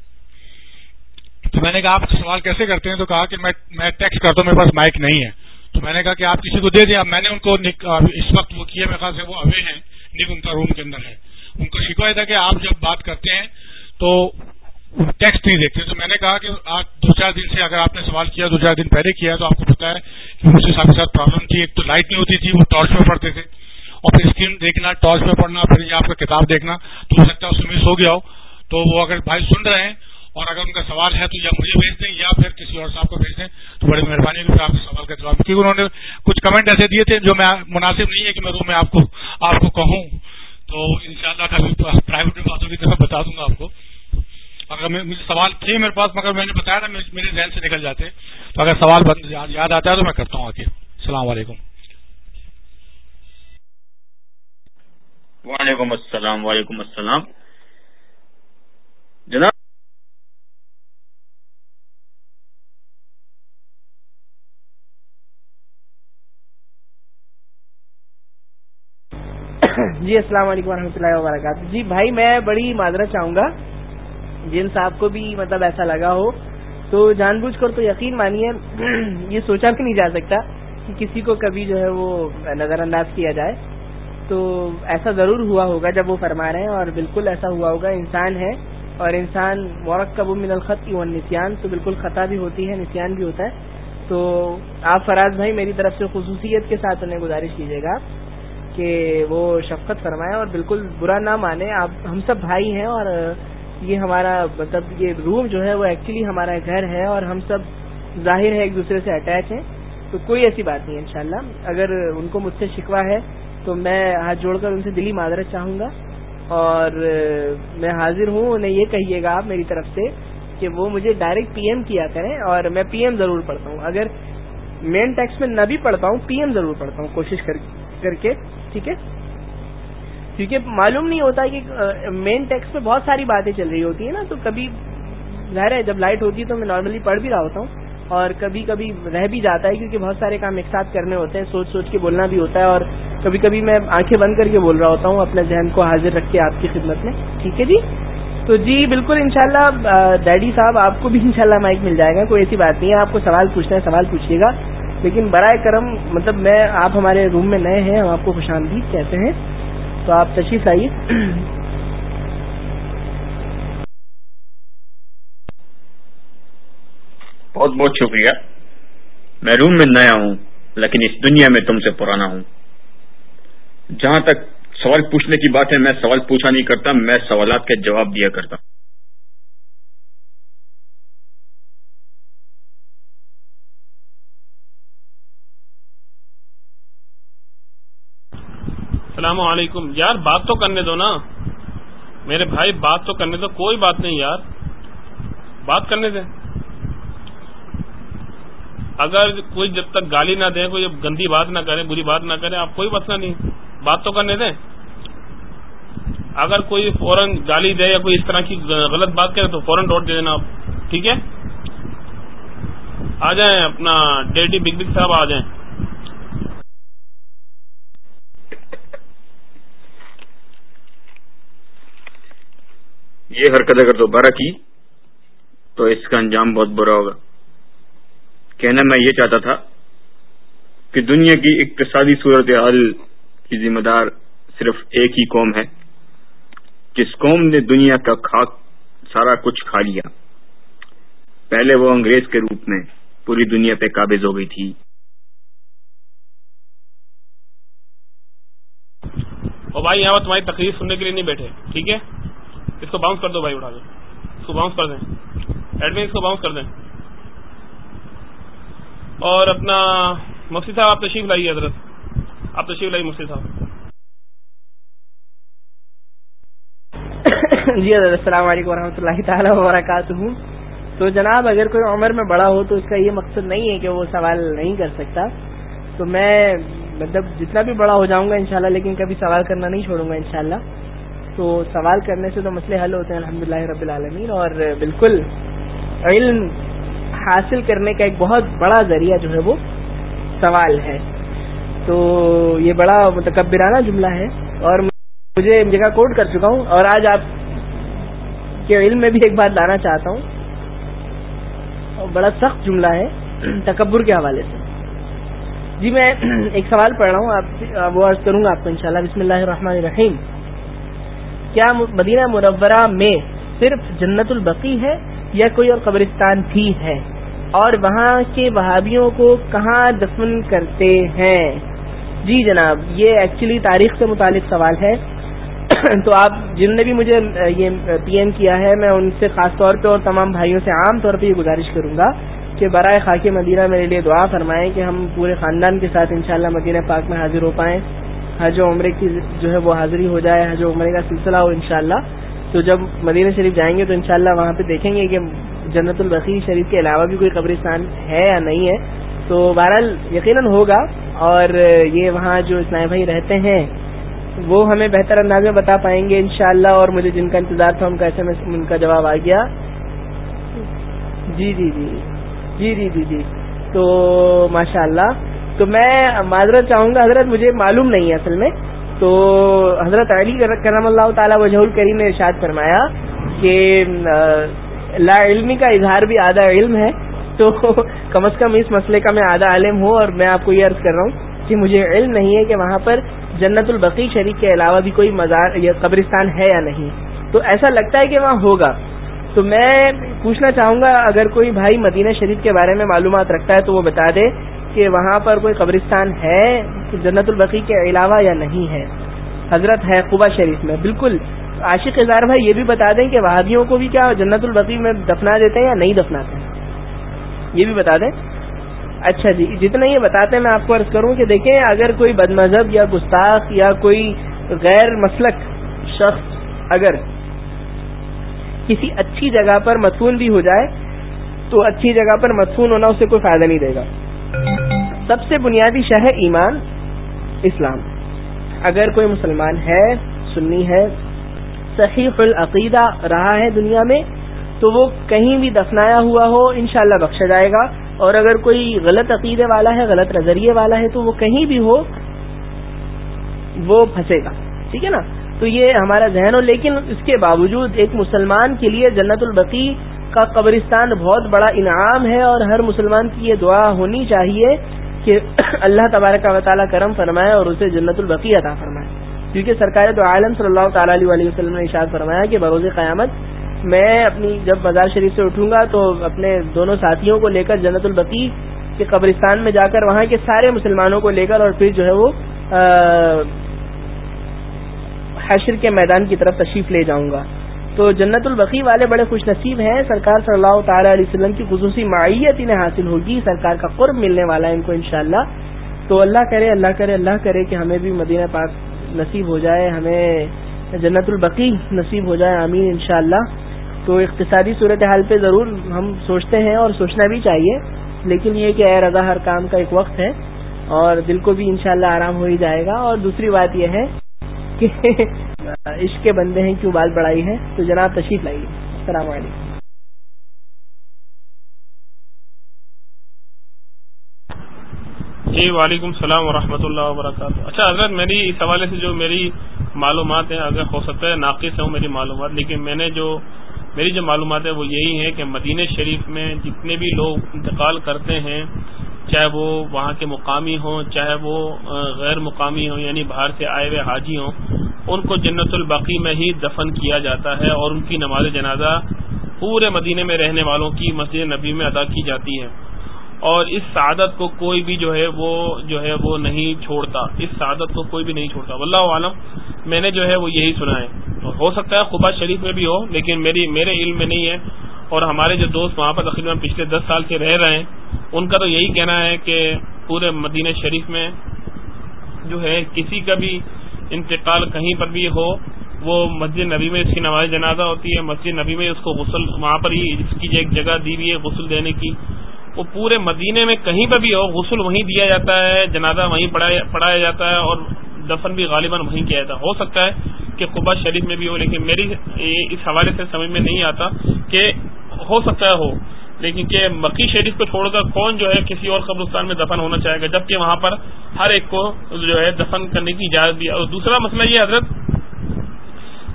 تو میں نے کہا، آپ سوال کیسے کرتے ہیں؟ تو کہا کہ میں ٹیکس کرتا ہوں، میرے پاس مائک نہیں ہے۔ تو میں نے کہا کہ آپ کسی کو دے دیں میں نے ان کو اس وقت وہ کیا، میرے خیال سے وہ اوے ہیں، نک ان کا روم کے اندر ہے۔ ان کو شکوا تھا کہ آپ جب بات کرتے ہیں تو ٹیکسٹ نہیں دیکھتے۔ تو میں نے کہا کہ آج دو چار دن سے اگر آپ نے سوال کیا، دو چار دن پہلے کیا تو آپ کو پتا ہے کہ مجھے ساتھ ساتھ پرابلم تھی۔ ایک تو لائٹ نہیں ہوتی تھی، وہ ٹارچ میں پڑھتے تھے۔ اور پھر اسکرین دیکھنا ٹارچ میں پڑھنا، پھر یہ آپ کا کتاب دیکھنا۔ تو ہو سکتا ہے اس میں مس ہو گیا ہو۔ تو وہ اگر بھائی سن رہے ہیں اور اگر ان کا سوال ہے تو یا مجھے بھیج دیں یا پھر کسی اور صاحب کو بھیج دیں، تو بڑی مہربانی ہوگی۔ آپ کے سوال کا جواب۔ کیونکہ انہوں نے کچھ کمنٹ ایسے دیے تھے جو میں مناسب نہیں ہے کہ میں روم میں آپ کو آپ کو کہوں۔ تو ان شاء اللہ میں بات ہوگی تو میں بتا دوں گا آپ کو۔ اگر مجھے سوال تھے میرے پاس، مگر میں نے بتایا تھا، میرے ذہن سے نکل جاتے۔ تو اگر سوال یاد آتا ہے تو میں کرتا ہوں آ کے السلام علیکم۔ وعلیکم السلام وعلیکم السلام۔ جناب جی السلام علیکم ورحمۃ اللہ وبرکاتہ۔ جی بھائی، میں بڑی معذرت چاہوں گا۔ جن صاحب کو بھی مطلب ایسا لگا ہو۔ تو جان بوجھ کر تو یقین مانیے، یہ سوچا بھی نہیں جا سکتا کہ کسی کو کبھی جو ہے وہ نظر انداز کیا جائے۔ تو ایسا ضرور ہوا ہوگا جب وہ فرما رہے ہیں، اور بالکل ایسا ہوا ہوگا۔ انسان ہے، اور انسان مورک من الخط کی نسان تو بالکل خطا بھی ہوتی ہے نسان بھی ہوتا ہے۔ تو آپ فراز بھائی، میری طرف سے خصوصیت کے ساتھ انہیں گزارش کیجیے گا۔ کہ وہ شفقت فرمائے اور بالکل برا نہ مانے۔ آپ ہم سب بھائی ہیں اور یہ ہمارا مطلب یہ روم جو ہے وہ ایکچولی ہمارا گھر ہے اور ہم سب ظاہر ہے ایک دوسرے سے اٹیچ ہیں۔ تو کوئی ایسی بات نہیں ہے انشاءاللہ۔ اگر ان کو مجھ سے شکوا ہے تو میں ہاتھ جوڑ کر ان سے دلی معذرت چاہوں گا۔ اور میں حاضر ہوں۔ انہیں یہ کہیے گا آپ میری طرف سے کہ وہ مجھے ڈائریکٹ پی ایم کیا کریں اور میں پی ایم ضرور پڑھتا ہوں۔ اگر مین ٹیکس میں نہ بھی پڑھتا ہوں پی ایم ضرور پڑھتا ہوں کوشش کر کے۔ ٹھیک ہے؟ کیونکہ معلوم نہیں ہوتا کہ مین ٹیکس پہ بہت ساری باتیں چل رہی ہوتی ہیں نا، تو کبھی ظاہر ہے جب لائٹ ہوتی ہے تو میں نارملی پڑھ بھی رہا ہوتا ہوں، اور کبھی کبھی رہ بھی جاتا ہے کیونکہ بہت سارے کام ایک ساتھ کرنے ہوتے ہیں، سوچ سوچ کے بولنا بھی ہوتا ہے، اور کبھی کبھی میں آنکھیں بند کر کے بول رہا ہوتا ہوں اپنے ذہن کو حاضر رکھ کے آپ کی خدمت میں، ٹھیک ہے جی؟ تو جی بالکل انشاءاللہ ڈیڈی صاحب، آپ کو بھی انشاءاللہ مائک مل جائے گا، کوئی ایسی بات نہیں ہے، آپ کو سوال پوچھنا ہے، سوال پوچھیے گا۔ لیکن برائے کرم مطلب میں، آپ ہمارے روم میں نئے ہیں، ہم آپ کو خوش آمدید کہتے ہیں۔ تو آپ تشریف آئیے بہت بہت شکریہ۔ میں روم میں نیا ہوں، لیکن اس دنیا میں تم سے پرانا ہوں۔ جہاں تک سوال پوچھنے کی بات ہے، میں سوال پوچھا نہیں کرتا، میں سوالات کے جواب دیا کرتا ہوں۔ السلام علیکم۔ یار، بات تو کرنے دو نا۔ میرے بھائی، بات تو کرنے دو، کوئی بات نہیں یار۔ بات کرنے دیں اگر کوئی جب تک گالی نہ دیں کوئی گندی بات نہ کرے، بری بات نہ کرے، آپ کوئی مسئلہ نہیں۔ بات تو کرنے دیں اگر کوئی فوراً گالی دے یا کوئی اس طرح کی غلط بات کرے، تو فوراً ڈوٹ دے دینا آپ۔ ٹھیک ہے؟ آ جائیں اپنا ڈیڈی بگ بگ صاحب، آ جائیں۔ یہ حرکت اگر دوبارہ کی تو اس کا انجام بہت برا ہوگا۔ کہنا میں یہ چاہتا تھا کہ دنیا کی اقتصادی صورت حال کی ذمہ دار صرف ایک ہی قوم ہے۔ جس قوم نے دنیا کا خاک سارا کچھ کھا لیا۔ پہلے وہ انگریز کے روپ میں پوری دنیا پہ قابض ہو گئی تھی۔ اور بھائی یہاں تمہاری تقریر سننے کے لیے نہیں بیٹھے، ٹھیک ہے؟ اس کو باؤنس کر دو بھائی اٹھا دو اس کو باؤنس کر دیں۔ ایڈمن اس کو باؤنس کر دیں۔ اور اپنا مفتی صاحب، آپ تشریف لائیے حضرت۔ آپ تشریف لائیے مفتی صاحب۔ جی حضرت، السلام علیکم ورحمۃ اللہ تعالیٰ وبرکاتہ۔ تو جناب، اگر کوئی عمر میں بڑا ہو تو اس کا یہ مقصد نہیں ہے کہ وہ سوال نہیں کر سکتا۔ تو میں مطلب جتنا بھی بڑا ہو جاؤں گا انشاءاللہ، لیکن کبھی سوال کرنا نہیں چھوڑوں گا انشاءاللہ۔ تو سوال کرنے سے تو مسئلے حل ہوتے ہیں الحمد رب العالمین۔ اور بالکل علم حاصل کرنے کا ایک بہت بڑا ذریعہ جو ہے وہ سوال ہے۔ تو یہ بڑا متکبرانہ جملہ ہے۔ اور مجھے جگہ کوٹ کر چکا ہوں اور آج آپ کے علم میں بھی ایک بات لانا چاہتا ہوں۔ اور بڑا سخت جملہ ہے تکبر کے حوالے سے۔ جی میں ایک سوال پڑھ رہا ہوں، آپ وہ عرض کروں گا آپ کو انشاءاللہ۔ بسم اللہ الرحمن الرحیم۔ کیا مدینہ منورہ میں صرف جنت البقی ہے یا کوئی اور قبرستان بھی ہے؟ اور وہاں کے وہابیوں کو کہاں دفن کرتے ہیں؟ جی جناب، یہ ایکچولی تاریخ سے متعلق سوال ہے۔ تو آپ، جن نے بھی مجھے یہ پی ایم کیا ہے، میں ان سے خاص طور پہ اور تمام بھائیوں سے عام طور پہ یہ گزارش کروں گا کہ برائے خاک مدینہ میرے لیے دعا فرمائیں کہ ہم پورے خاندان کے ساتھ انشاءاللہ مدینہ پاک میں حاضر ہو پائیں۔ حج و عمرے کی جو ہے وہ حاضری ہو جائے حج و عمرے کا سلسلہ ہو انشاءاللہ۔ تو جب مدینہ شریف جائیں گے تو انشاءاللہ وہاں پہ دیکھیں گے کہ جنت البقی شریف کے علاوہ بھی کوئی قبرستان ہے یا نہیں ہے۔ تو بہرحال یقیناً ہوگا اور یہ وہاں جو اسلام بھائی رہتے ہیں، وہ ہمیں بہتر انداز میں بتا پائیں گے انشاءاللہ۔ اور مجھے جن کا انتظار تھا، ان کا ایس ایم ایس، ان کا جواب آ گیا۔ جی جی جی۔ جی جی جی جی۔ تو ماشاء اللہ تو میں معذرت چاہوں گا، حضرت، مجھے معلوم نہیں ہے اصل میں۔ تو حضرت علی کرم اللہ تعالیٰ وجہ الکریم نے ارشاد فرمایا کہ لا علمی کا اظہار بھی آدھا علم ہے۔ تو کم از کم اس مسئلے کا میں آدھا عالم ہوں اور میں آپ کو یہ عرض کر رہا ہوں کہ مجھے علم نہیں ہے کہ وہاں پر جنت البقی شریف کے علاوہ بھی کوئی مزار یا قبرستان ہے یا نہیں۔ تو ایسا لگتا ہے کہ وہاں ہوگا۔ تو میں پوچھنا چاہوں گا، اگر کوئی بھائی مدینہ شریف کے بارے میں معلومات رکھتا ہے تو وہ بتا دے۔ کہ وہاں پر کوئی قبرستان ہے جنت البقی کے علاوہ یا نہیں ہے۔ حضرت ہے قبا شریف میں۔ بالکل، عاشق اظہار بھائی یہ بھی بتا دیں کہ وہابیوں کو بھی کیا جنت البقی میں دفنا دیتے ہیں یا نہیں دفناتے یہ بھی بتا دیں۔ اچھا جی جتنا یہ بتاتے ہیں، میں آپ کو عرض کروں کہ دیکھیں، اگر کوئی بد مذہب یا گستاخ یا کوئی غیر مسلک شخص اگر کسی اچھی جگہ پر متفون بھی ہو جائے، تو اچھی جگہ پر متفون ہونا اسے کوئی فائدہ نہیں دے گا۔ سب سے بنیادی شہ ہے ایمان، اسلام۔ اگر کوئی مسلمان ہے، سنی ہے، صحیح العقیدہ رہا ہے دنیا میں، تو وہ کہیں بھی دفنایا ہوا ہو، انشاءاللہ بخشا جائے گا۔ اور اگر کوئی غلط عقیدے والا ہے، غلط نظریے والا ہے، تو وہ کہیں بھی ہو، وہ پھنسے گا۔ ٹھیک ہے نا؟ تو یہ ہمارا ذہن ہو لیکن اس کے باوجود ایک مسلمان کے لیے جنت البقی کا قبرستان بہت بڑا انعام ہے اور ہر مسلمان کی یہ دعا ہونی چاہیے کہ اللہ تبارک و تعالیٰ کرم فرمائے اور اسے جنت البقی عطا فرمائے۔ کیونکہ سرکار تو عالم صلی اللہ تعالیٰ علیہ وسلم نے اشاد فرمایا کہ بروز قیامت میں اپنی جب بازار شریف سے اٹھوں گا تو اپنے دونوں ساتھیوں کو لے کر جنت البقی کے قبرستان میں جا کر وہاں کے سارے مسلمانوں کو لے کر اور پھر جو ہے وہ حشر کے میدان کی طرف تشریف لے جاؤں گا۔ تو جنت البقی والے بڑے خوش نصیب ہیں۔ سرکار صلی اللہ تعالی علیہ وسلم کی خصوصی معیت انہیں حاصل ہوگی۔ سرکار کا قرب ملنے والا ہے ان کو انشاءاللہ۔ تو اللہ کرے اللہ کرے اللہ کرے کہ ہمیں بھی مدینہ پاک نصیب ہو جائے، ہمیں جنت البقی نصیب ہو جائے۔ آمین، انشاءاللہ۔ تو اقتصادی صورتحال پہ ضرور ہم سوچتے ہیں اور سوچنا بھی چاہیے۔ لیکن یہ کہ اے رضا، ہر کام کا ایک وقت ہے اور دل کو بھی انشاءاللہ آرام ہو ہی جائے گا۔ اور دوسری بات یہ ہے کہ عشق کے بندے ہیں، کیوں بات بڑھائی ہے تو جناب تشریف لائیے۔ السلام علیکم۔ جی وعلیکم السلام ورحمۃ اللہ وبرکاتہ۔ اچھا حضرت، میری اس حوالے سے جو میری معلومات ہیں، اگر ہو سکتا ہے، ناقص ہوں میری معلومات، لیکن میں نے جو میری جو معلومات ہے وہ یہی ہے کہ مدینہ شریف میں جتنے بھی لوگ انتقال کرتے ہیں، چاہے وہ وہاں کے مقامی ہوں، چاہے وہ غیر مقامی ہوں یعنی باہر سے آئے ہوئے حاجی ہوں ان کو جنت البقی میں ہی دفن کیا جاتا ہے اور ان کی نماز جنازہ پورے مدینے میں رہنے والوں کی مسجد نبی میں ادا کی جاتی ہے۔ اور اس سعادت کو کوئی بھی جو ہے وہ جو ہے وہ نہیں چھوڑتا۔ اس سعادت کو کوئی بھی نہیں چھوڑتا۔ واللہ عالم، میں نے جو ہے وہ یہی سنا ہے۔ ہو سکتا ہے خبا شریف میں بھی ہو، لیکن میری، میرے علم میں نہیں ہے۔ اور ہمارے جو دوست وہاں پر تقریباً پچھلے دس سال سے رہ رہے ہیں، ان کا تو یہی کہنا ہے کہ پورے مدینہ شریف میں جو ہے کسی کا بھی انتقال کہیں پر بھی ہو، وہ مسجد نبی میں اس کی نماز جنازہ ہوتی ہے، مسجد نبی میں اس کو غسل وہاں پر ہی اس کی ایک جگہ دی ہوئی ہے غسل دینے کی۔ وہ پورے مدینے میں کہیں پہ بھی ہو، غسل وہیں دیا جاتا ہے، جنازہ وہیں پڑھایا جاتا ہے اور دفن بھی غالباً وہیں کیا جاتا ہے۔ ہو سکتا ہے کہ قبا شریف میں بھی ہو، لیکن میری اس حوالے سے سمجھ میں نہیں آتا کہ ہو سکتا ہے، ہو۔ لیکن کہ مکی شریف کو چھوڑ کر کون جو ہے کسی اور قبرستان میں دفن ہونا چاہے گا؟ جبکہ وہاں پر ہر ایک کو جو ہے دفن کرنے کی اجازت دی اور دوسرا مسئلہ یہ حضرت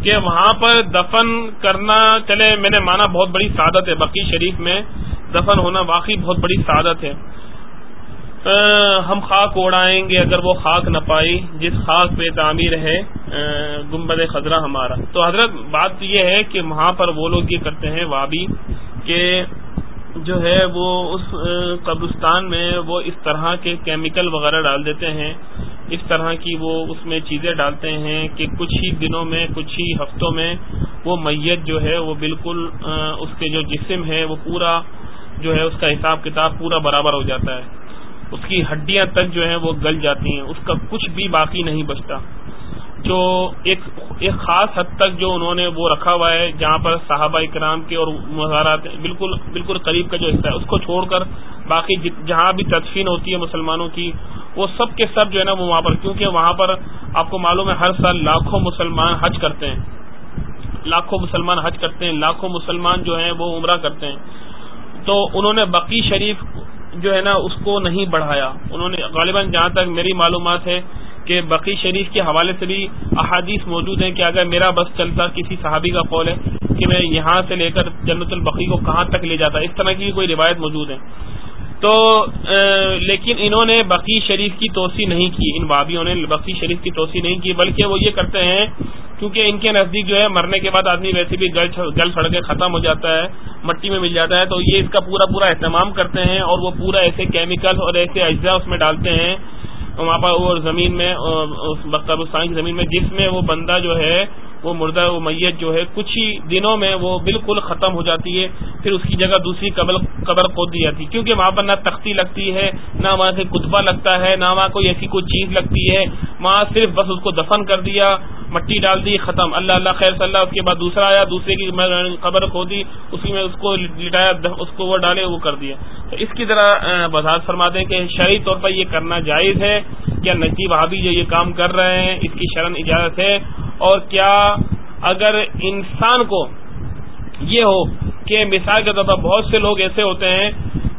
کہ وہاں پر دفن کرنا، چلے، میں نے مانا بہت بڑی سعادت ہے۔ بقی شریف میں دفن ہونا واقعی بہت بڑی سعادت ہے۔ ہم خاک اڑائیں گے اگر وہ خاک نہ پائی، جس خاک پہ تعمیر ہے گمبد خزرہ ہمارا۔ تو حضرت، بات یہ ہے کہ وہاں پر وہ لوگ یہ کرتے ہیں، وابی، کہ جو ہے وہ اس قبرستان میں وہ اس طرح کے کیمیکل وغیرہ ڈال دیتے ہیں۔ اس طرح کی وہ اس میں چیزیں ڈالتے ہیں کہ کچھ ہی دنوں میں، کچھ ہی ہفتوں میں وہ میت جو ہے وہ بالکل اس کے جو جسم ہے وہ پورا جو ہے اس کا حساب کتاب پورا برابر ہو جاتا ہے۔ اس کی ہڈیاں تک جو ہیں وہ گل جاتی ہیں۔ اس کا کچھ بھی باقی نہیں بچتا۔ جو ایک ایک خاص حد تک جو انہوں نے وہ رکھا ہوا ہے، جہاں پر صحابہ اکرام کے اور مظاہرات بالکل بالکل قریب کا جو حصہ ہے، اس کو چھوڑ کر باقی جہاں بھی تدفین ہوتی ہے مسلمانوں کی، وہ سب کے سب جو ہے نا وہ وہاں پر، کیونکہ وہاں پر آپ کو معلوم ہے، ہر سال لاکھوں مسلمان حج کرتے ہیں۔ لاکھوں مسلمان حج کرتے ہیں، لاکھوں مسلمان جو ہیں وہ عمرہ کرتے ہیں۔ تو انہوں نے بقی شریف جو ہے نا، اس کو نہیں بڑھایا۔ انہوں نے غالباً جہاں تک میری معلومات ہے کہ بقی شریف کے حوالے سے بھی احادیث موجود ہیں کہ اگر میرا بس چلتا کسی صحابی کا قول ہے کہ میں یہاں سے لے کر جنت البقی کو کہاں تک لے جاتا، اس طرح کی کوئی روایت موجود ہے۔ تو لیکن انہوں نے بقی شریف کی توسیع نہیں کی، ان بابیوں نے بقی شریف کی توسیع نہیں کی، بلکہ وہ یہ کرتے ہیں، کیونکہ ان کے نزدیک جو ہے مرنے کے بعد آدمی ویسے بھی گل سڑ کے ختم ہو جاتا ہے، مٹی میں مل جاتا ہے، تو یہ اس کا پورا پورا اہتمام کرتے ہیں اور وہ پورا ایسے کیمیکل اور ایسے اجزاء اس میں ڈالتے ہیں وہاں پر اور زمین میں بختارستان کی زمین میں جس میں وہ بندہ جو ہے وہ مردہ وہ میت جو ہے، کچھ ہی دنوں میں وہ بالکل ختم ہو جاتی ہے، پھر اس کی جگہ دوسری قبر قبر کھود دی جاتی ہے۔ کیونکہ وہاں پر نہ تختی لگتی ہے، نہ وہاں سے کتبہ لگتا ہے، نہ وہاں کوئی ایسی کوئی چیز لگتی ہے۔ وہاں صرف بس اس کو دفن کر دیا، مٹی ڈال دی، ختم۔ اللہ اللہ خیر صلی اللہ، اس کے بعد دوسرا آیا، دوسرے کی قبر کھودی اسی میں اس کو لٹایا اس کو وہ ڈالے، وہ کر دیا۔ تو اس کی ذرا وضاحت فرما دیں کہ شرعی طور پر یہ کرنا جائز ہے، کیا نجیب بھابی جو یہ کام کر رہے ہیں، اس کی شرن اجازت ہے، اور کیا اگر انسان کو یہ ہو کہ مثال کے طور پر بہت سے لوگ ایسے ہوتے ہیں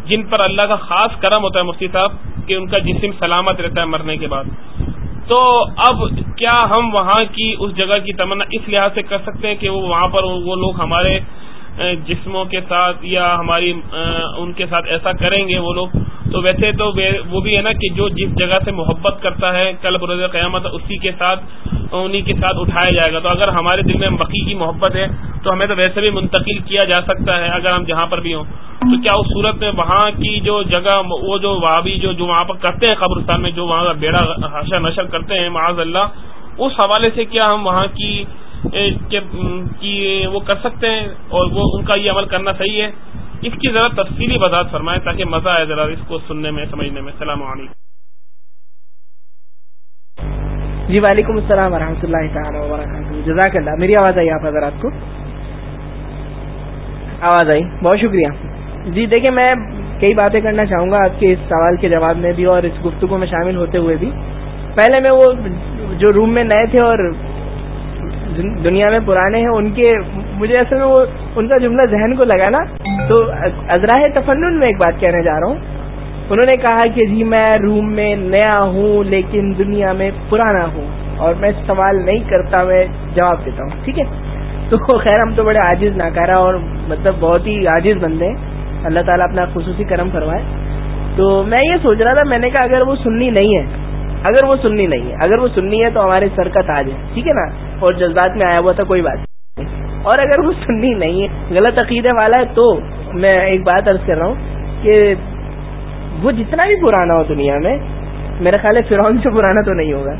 جن پر اللہ کا خاص کرم ہوتا ہے، مفتی صاحب، کہ ان کا جسم سلامت رہتا ہے مرنے کے بعد۔ تو اب کیا ہم وہاں کی، اس جگہ کی تمنا اس لحاظ سے کر سکتے ہیں کہ وہ وہاں پر وہ لوگ ہمارے جسموں کے ساتھ یا ہماری ان کے ساتھ ایسا کریں گے وہ لوگ، تو ویسے تو وہ بھی ہے نا کہ جو جس جگہ سے محبت کرتا ہے، کل بروز قیامت اسی کے ساتھ، انہی کے ساتھ اٹھایا جائے گا۔ تو اگر ہمارے دل میں بقی کی محبت ہے، تو ہمیں تو ویسے بھی منتقل کیا جا سکتا ہے اگر ہم جہاں پر بھی ہوں۔ تو کیا اس صورت میں وہاں کی جو جگہ، وہ جو وہاں بھی جو جو وہاں پر کرتے ہیں قبرستان میں، جو وہاں کا بیڑا حشر نشر کرتے ہیں، معاذ اللہ، اس حوالے سے کیا ہم وہاں کی وہ کر سکتے ہیں اور وہ ان کا یہ عمل کرنا صحیح ہے۔ اس کی ذرا تفصیلی وضاحت فرمائیں تاکہ مزہ آئے ذرا اس کو سننے میں، سمجھنے میں۔ السلام علیکم۔ جی وعلیکم السلام ورحمۃ اللہ تعالیٰ وبرکاتہ۔ جزاک اللہ۔ میری آواز آئی آپ حضرات کو؟ آواز آئی۔ بہت شکریہ۔ جی دیکھیں، میں کئی باتیں کرنا چاہوں گا آپ کے اس سوال کے جواب میں بھی اور اس گفتگو میں شامل ہوتے ہوئے بھی۔ پہلے میں وہ جو روم میں نئے تھے اور دنیا میں پرانے ہیں، ان کے مجھے اصل میں وہ ان کا جملہ ذہن کو لگا نا۔ تو ازراہ تفنن میں ایک بات کہنے جا رہا ہوں۔ انہوں نے کہا کہ جی میں روم میں نیا ہوں، لیکن دنیا میں پرانا ہوں۔ اور میں سوال نہیں کرتا، میں جواب دیتا ہوں۔ ٹھیک ہے؟ تو خیر، ہم تو بڑے عاجز نہ کرا اور مطلب بہت ہی عاجز بندے اللہ تعالیٰ اپنا خصوصی کرم فرمائے۔ تو میں یہ سوچ رہا تھا، میں نے کہا، اگر وہ سننی نہیں ہے، اگر وہ سننی نہیں ہے، اگر وہ سننی ہے تو ہمارے سر کا تاج ہے۔ ٹھیک ہے نا؟ اور جذبات میں آیا ہوا تھا، کوئی بات نہیں۔ اور اگر وہ سننی نہیں ہے، غلط عقیدے والا ہے، تو میں ایک بات عرض کر رہا ہوں کہ وہ جتنا بھی پرانا ہو دنیا میں میرا خیال ہے فرعون سے پرانا تو نہیں ہوگا۔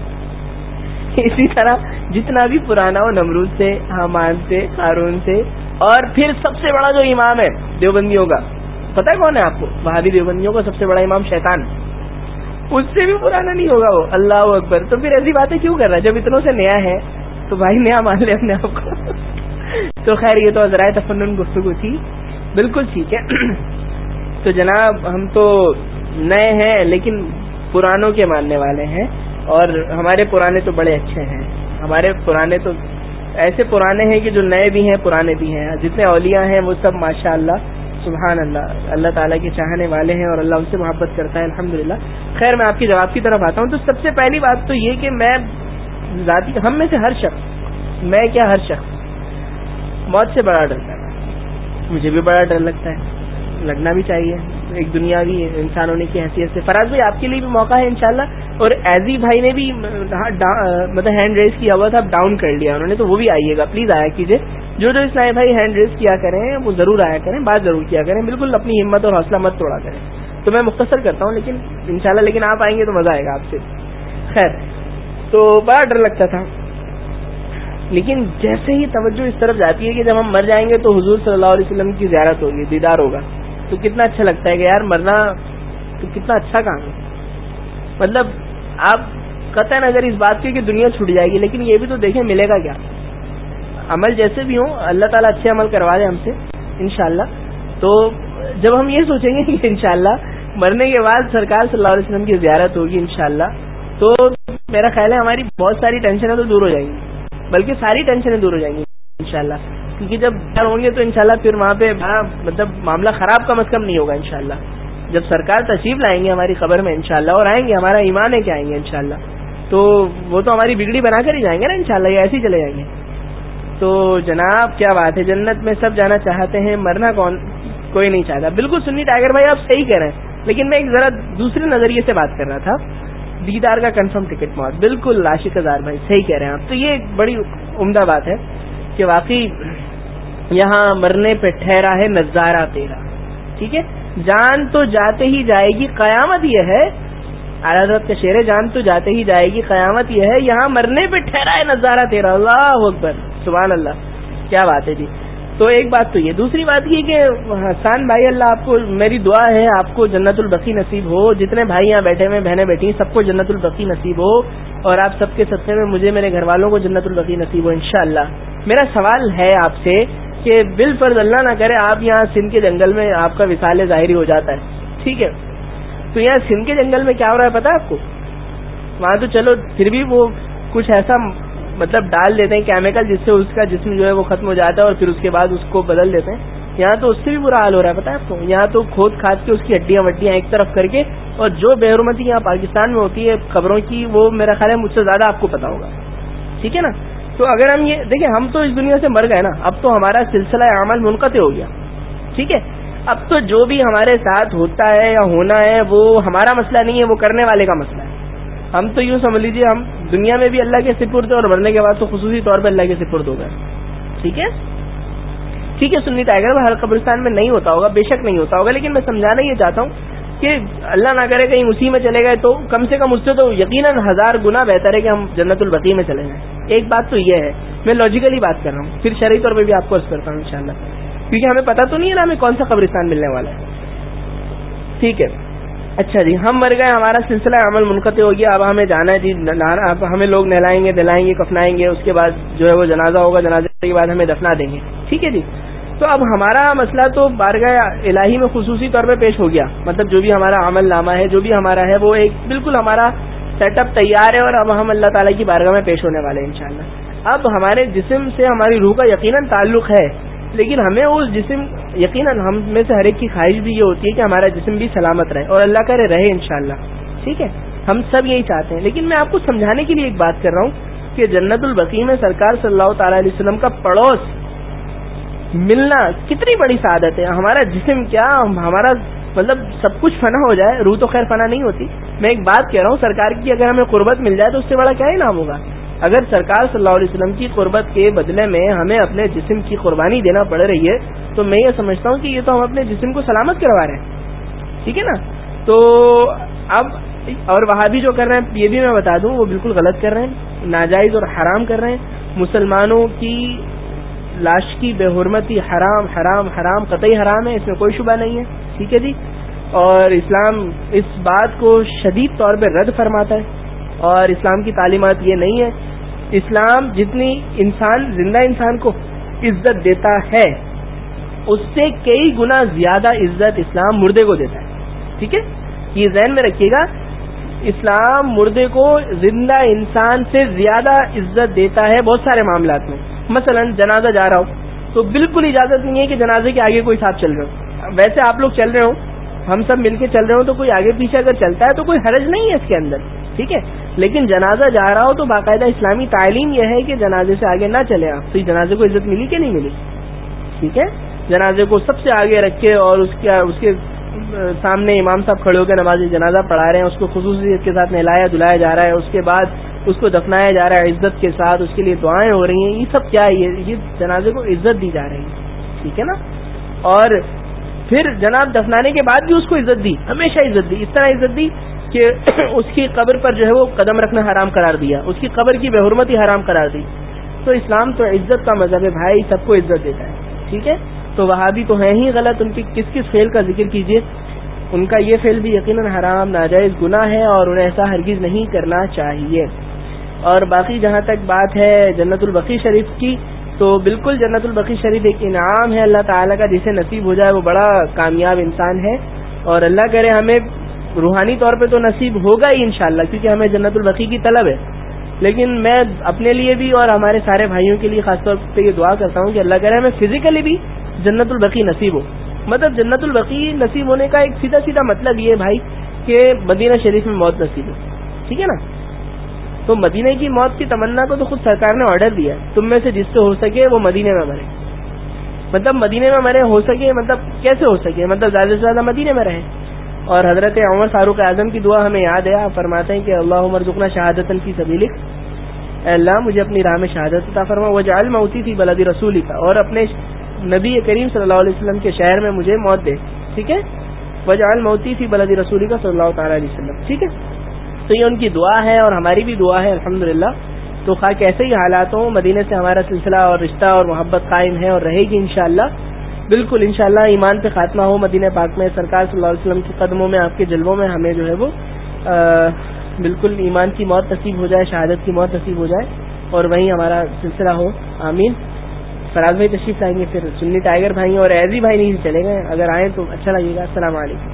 اسی طرح جتنا بھی پرانا ہو، نمرود سے حمان سے، قارون سے، اور پھر سب سے بڑا جو امام ہے، دیوبندیوں کا۔ پتہ کون ہے آپ کو؟ بہادی دیوبندیوں کا سب سے بڑا امام شیطان۔ اس سے بھی پرانا نہیں ہوگا وہ۔ اللہ اکبر۔ تو پھر ایسی باتیں کیوں کر رہا ہے؟ جب اتنوں سے نیا ہے تو بھائی نیا مان لے اپنے آپ کو۔ تو خیر، یہ تو ذرائع تفنن گفتگو تھی۔ بالکل ٹھیک ہے۔ تو جناب، ہم تو نئے ہیں، لیکن پرانوں کے ماننے والے ہیں۔ اور ہمارے پرانے تو بڑے اچھے ہیں۔ ہمارے پرانے تو ایسے پرانے ہیں کہ جو نئے بھی ہیں، پرانے بھی ہیں۔ جتنے اولیاء ہیں، وہ سب ماشاء اللہ سبحان اللہ اللہ تعالیٰ کے چاہنے والے ہیں اور اللہ ان سے محبت کرتا ہے الحمد خیر، میں آپ کی جواب کی طرف آتا ہوں۔ تو سب سے پہلی بات تو یہ کہ میں ذاتی ہم میں سے ہر شخص، میں کیا ہر شخص، موت سے بڑا ڈرتا ہے۔ مجھے بھی بڑا ڈر لگتا ہے۔ لگنا بھی چاہیے۔ ایک دنیاوی انسان ہونے کی حیثیت سے۔ فراز بھائی، آپ کے لیے بھی موقع ہے انشاءاللہ۔ اور ایزی بھائی نے بھی ہاں، مطلب ہینڈ ریز کیا ہوا تھا، اب ڈاؤن کر لیا۔ انہوں نے تو وہ بھی آئیے گا۔ پلیز آیا کیجیے۔ جو جو اسلائی بھائی ہینڈ ریز کیا کریں، وہ ضرور آیا کریں، بات ضرور کیا کریں۔ بالکل اپنی ہمت اور حوصلہ مت توڑا کریں۔ تو میں مختصر کرتا ہوں، لیکن انشاءاللہ، لیکن آپ آئیں گے تو مزہ آئے گا آپ سے۔ خیر تو بڑا ڈر لگتا تھا۔ لیکن جیسے ہی توجہ اس طرف جاتی ہے کہ جب ہم مر جائیں گے تو حضور صلی اللہ علیہ وسلم کی زیارت ہوگی، دیدار ہوگا۔ تو کتنا اچھا لگتا ہے کہ یار مرنا تو کتنا اچھا کام ہے۔ مطلب آپ قطع نظر اس بات کی کہ دنیا چھوٹ جائے گی، لیکن یہ بھی تو دیکھیں ملے گا کیا۔ عمل جیسے بھی ہوں، اللہ تعالیٰ اچھے عمل کروا دے ہم سے، انشاءاللہ۔ تو جب ہم یہ سوچیں گے کہ انشاءاللہ مرنے کے بعد سرکار صلی اللہ علیہ وسلم کی زیارت ہوگی، انشاءاللہ۔ تو میرا خیال ہے ہماری بہت ساری ٹینشنیں تو دور ہو جائیں گی۔ بلکہ ساری ٹینشنیں دور ہو جائیں گی، انشاءاللہ۔ کیونکہ جب ہوں گے تو انشاءاللہ پھر وہاں پہ مطلب معاملہ خراب کم از کم نہیں ہوگا، انشاءاللہ۔ جب سرکار تشریف لائیں گے ہماری خبر میں، انشاءاللہ، اور آئیں گے، ہمارا ایمان ہے کہ آئیں گے، انشاءاللہ۔ تو وہ تو ہماری بگڑی بنا کر ہی جائیں گے نا، انشاءاللہ یہ ایسے ہی چلے جائیں گے۔ تو جناب، کیا بات ہے؟ جنت میں سب جانا چاہتے ہیں، مرنا کون؟ کوئی نہیں چاہتا۔ بالکل سنی ٹائگر بھائی، آپ صحیح کہہ رہے ہیں، لیکن میں ایک ذرا دوسرے نظریے سے بات کر رہا تھا۔ دیدار کا کنفرم ٹکٹ موت بالکل عاشق ہزار بھائی صحیح کہہ رہے ہیں آپ. تو یہ ایک بڑی عمدہ بات ہے کہ واقعی یہاں مرنے پہ ٹھہرا ہے نظارہ تیرا. ٹھیک ہے؟ جان تو جاتے ہی جائے گی، قیامت یہ ہے. حضرت کا شیر جان تو جاتے ہی جائے گی، قیامت یہ ہے. یہاں مرنے پہ ٹھہرا ہے نظارہ تیرا. اللہ اکبر. سبحان اللہ. کیا بات ہے جی؟ تو ایک بات تو یہ. دوسری بات یہ کہ حسان بھائی اللہ آپ کو میری دعا ہے، آپ کو جنت البقی نصیب ہو. جتنے بھائی یہاں بیٹھے ہوئے بہنیں بیٹھی ہیں، سب کو جنت البقی نصیب ہو اور آپ سب کے سطح میں مجھے، میرے گھر والوں کو جنت البقی نصیب ہو انشاءاللہ. میرا سوال ہے آپ سے کہ بل فرض اللہ نہ کرے، آپ یہاں سندھ کے جنگل میں آپ کا وسال ظاہری ہو جاتا ہے. ٹھیک ہے؟ تو یہاں سندھ کے جنگل میں کیا ہو رہا ہے پتا آپ کو؟ وہاں تو چلو، پھر بھی وہ کچھ ایسا مطلب ڈال دیتے ہیں کیمیکل جس سے اس کا جسم جو ہے وہ ختم ہو جاتا ہے اور پھر اس کے بعد اس کو بدل دیتے ہیں۔ یہاں تو اس سے بھی برا حال ہو رہا ہے پتا ہے آپ کو؟ یہاں تو کھود کھاد کے اس کی ہڈیاں وڈیاں ایک طرف کر کے اور جو بے حرمتی یہاں پاکستان میں ہوتی ہے خبروں کی، وہ میرا خیال ہے مجھ سے زیادہ آپ کو پتا ہوگا۔ ٹھیک ہے نا؟ تو اگر ہم یہ، دیکھیں ہم تو اس دنیا سے مر گئے نا، اب تو ہمارا سلسلہ عمل منقطع ہو گیا۔ ٹھیک ہے؟ اب تو جو بھی ہمارے ساتھ ہوتا ہے یا ہونا ہے، وہ ہمارا مسئلہ نہیں ہے، وہ کرنے والے کا مسئلہ ہے۔ ہم تو یوں سمجھ لیجیے ہم دنیا میں بھی اللہ کے سپرد اور مرنے کے بعد تو خصوصی طور پہ اللہ کے سپرد ہو گئے۔ ٹھیک ہے؟ ٹھیک ہے، سنی ٹائگر ہر قبرستان میں نہیں ہوتا ہوگا، بے شک نہیں ہوتا ہوگا، لیکن میں سمجھانا یہ چاہتا ہوں کہ اللہ نہ کرے کہیں اسی میں چلے گئے تو کم سے کم اس سے تو یقیناً ہزار گنا بہتر ہے کہ ہم جنت البقی میں چلے جائیں۔ ایک بات تو یہ ہے، میں لاجیکلی بات کر رہا ہوں، پھر شرعی طور پہ بھی آپ کو عرض کرتا ہوں انشاءاللہ۔ کیونکہ ہمیں پتا تو نہیں ہے نا ہمیں کون سا قبرستان ملنے والا ہے۔ ٹھیک ہے۔ اچھا جی ہم مر گئے، ہمارا سلسلہ عمل منقطع ہو گیا، اب ہمیں جانا ہے جی اب ہمیں لوگ نہلائیں گے، دلائیں گے، کفنائیں گے، اس کے بعد جو ہے وہ جنازہ ہوگا، جنازے کے بعد ہمیں دفنا دیں گے۔ ٹھیک ہے جی؟ تو اب ہمارا مسئلہ تو بارگاہ الہی میں خصوصی طور پہ پیش ہو گیا۔ مطلب جو بھی ہمارا عمل نامہ ہے، جو بھی ہمارا ہے، وہ ایک بالکل ہمارا سیٹ اپ تیار ہے اور اب ہم اللہ تعالیٰ کی بارگاہ میں پیش ہونے والے ہیں انشاءاللہ۔ اب ہمارے جسم سے ہماری روح کا یقیناً تعلق ہے۔ لیکن ہمیں اس جسم، یقیناً ہم میں سے ہر ایک کی خواہش بھی یہ ہوتی ہے کہ ہمارا جسم بھی سلامت رہے اور اللہ کرے رہے انشاءاللہ۔ ٹھیک ہے؟ ہم سب یہی چاہتے ہیں۔ لیکن میں آپ کو سمجھانے کے لیے ایک بات کر رہا ہوں کہ جنت البقی میں سرکار صلی اللہ تعالی علیہ وسلم کا پڑوس ملنا کتنی بڑی سعادت ہے۔ ہمارا جسم کیا، ہمارا مطلب سب کچھ فنا ہو جائے، روح تو خیر فنا نہیں ہوتی۔ میں ایک بات کہہ رہا ہوں، سرکار کی اگر ہمیں قربت مل جائے تو اس سے بڑا کیا انعام ہوگا؟ اگر سرکار صلی اللہ علیہ وسلم کی قربت کے بدلے میں ہمیں اپنے جسم کی قربانی دینا پڑ رہی ہے، تو میں یہ سمجھتا ہوں کہ یہ تو ہم اپنے جسم کو سلامت کروا رہے ہیں۔ ٹھیک ہے نا؟ تو اب اور وہاں بھی جو کر رہے ہیں، یہ بھی میں بتا دوں، وہ بالکل غلط کر رہے ہیں، ناجائز اور حرام کر رہے ہیں۔ مسلمانوں کی لاش کی بے حرمتی حرام حرام حرام، قطعی حرام ہے، اس میں کوئی شبہ نہیں ہے۔ ٹھیک ہے جی؟ اور اسلام اس بات کو شدید طور پہ رد فرماتا ہے۔ اور اسلام کی تعلیمات یہ نہیں ہے اسلام جتنی انسان، زندہ انسان کو عزت دیتا ہے، اس سے کئی گنا زیادہ عزت اسلام مردے کو دیتا ہے۔ ٹھیک ہے؟ یہ ذہن میں رکھیے گا، اسلام مردے کو زندہ انسان سے زیادہ عزت دیتا ہے بہت سارے معاملات میں۔ مثلا جنازہ جا رہا ہوں تو بالکل اجازت نہیں ہے کہ جنازے کے آگے کوئی ساتھ چل رہے ہو۔ ویسے آپ لوگ چل رہے ہو، ہم سب مل کے چل رہے ہو تو کوئی آگے پیچھے اگر چلتا ہے تو کوئی حرج نہیں ہے اس کے اندر۔ ٹھیک ہے؟ لیکن جنازہ جا رہا ہو تو باقاعدہ اسلامی تعلیم یہ ہے کہ جنازے سے آگے نہ چلے آپ۔ تو جنازے کو عزت ملی کہ نہیں ملی؟ ٹھیک ہے؟ جنازے کو سب سے آگے رکھ کے اور اس کے سامنے امام صاحب کھڑے ہو کے نماز جنازہ پڑھا رہے ہیں، اس کو خصوصیت کے ساتھ نہلایا دلایا جا رہا ہے، اس کے بعد اس کو دفنایا جا رہا ہے عزت کے ساتھ، اس کے لیے دعائیں ہو رہی ہیں۔ یہ سب کیا ہے؟ یہ جنازے کو عزت دی جا رہی ہے۔ ٹھیک ہے نا؟ اور پھر جناب دفنانے کے بعد بھی اس کو عزت دی، ہمیشہ عزت دی۔ اس طرح عزت دی کہ اس کی قبر پر جو ہے وہ قدم رکھنا حرام قرار دیا، اس کی قبر کی بے حرمتی حرام قرار دی۔ تو اسلام تو عزت کا مذہب ہے بھائی، سب کو عزت دیتا ہے، ٹھیک ہے؟ تو وہاں بھی تو ہیں ہی غلط، ان کی کس کس فیل کا ذکر کیجیے ان کا یہ فیل بھی یقیناً حرام، ناجائز گناہ ہے اور انہیں ایسا ہرگز نہیں کرنا چاہیے۔ اور باقی جہاں تک بات ہے جنت البقی شریف کی، تو بالکل جنت البقی شریف ایک انعام ہے اللہ تعالیٰ کا، جسے نصیب ہو جائے وہ بڑا کامیاب انسان ہے۔ اور اللہ کرے ہمیں روحانی طور پہ تو نصیب ہوگا ہی انشاءاللہ، کیونکہ ہمیں جنت البقی کی طلب ہے۔ لیکن میں اپنے لیے بھی اور ہمارے سارے بھائیوں کے لیے خاص طور پہ یہ دعا کرتا ہوں کہ اللہ کرے ہمیں فزیکلی بھی جنت البقی نصیب ہو۔ مطلب جنت البقی نصیب ہونے کا ایک سیدھا سیدھا مطلب یہ بھائی کہ مدینہ شریف میں موت نصیب ہو۔ ٹھیک ہے نا؟ تو مدینہ کی موت کی تمنا کو تو خود سرکار نے آرڈر دیا تم میں سے جس سے ہو سکے وہ مدینے میں مرے۔ مطلب مدینے میں مرے، ہو سکے مطلب کیسے ہو سکے؟ مطلب زیادہ سے زیادہ مدینے میں رہے۔ اور حضرت عمر فاروق اعظم کی دعا ہمیں یاد ہے، آپ فرماتے ہیں کہ اللہ عمر زکنا شہادت کی سبیلک۔ اے اللہ، مجھے اپنی راہ میں شہادت عطا فرما۔ وہ جال موتی تھی بلدی رسولی کا اور اپنے نبی کریم صلی اللہ علیہ وسلم کے شہر میں مجھے موت دے۔ ٹھیک ہے؟ وجال موتی تھی بلدی رسولی کا صلی اللہ تعالیٰ علیہ وسلم۔ ٹھیک ہے؟ تو یہ ان کی دعا ہے اور ہماری بھی دعا ہے الحمد تو خواہ کیسے ہی حالات ہوں مدینے سے ہمارا سلسلہ اور رشتہ اور محبت قائم ہے اور رہے گی انشاءاللہ بالکل، انشاءاللہ ایمان پہ خاتمہ ہو، مدینہ پاک میں سرکار صلی اللہ علیہ وسلم کے قدموں میں آپ کے جلووں میں ہمیں جو ہے وہ بالکل ایمان کی موت نصیب ہو جائے، شہادت کی موت نصیب ہو جائے اور وہیں ہمارا سلسلہ ہو۔ آمین۔ فراز بھائی تشریف آئیں گے، پھر سنی ٹائیگر بھائی اور ایزی بھائی نہیں چلے گئے، اگر آئیں تو اچھا لگے گا۔ السلام علیکم۔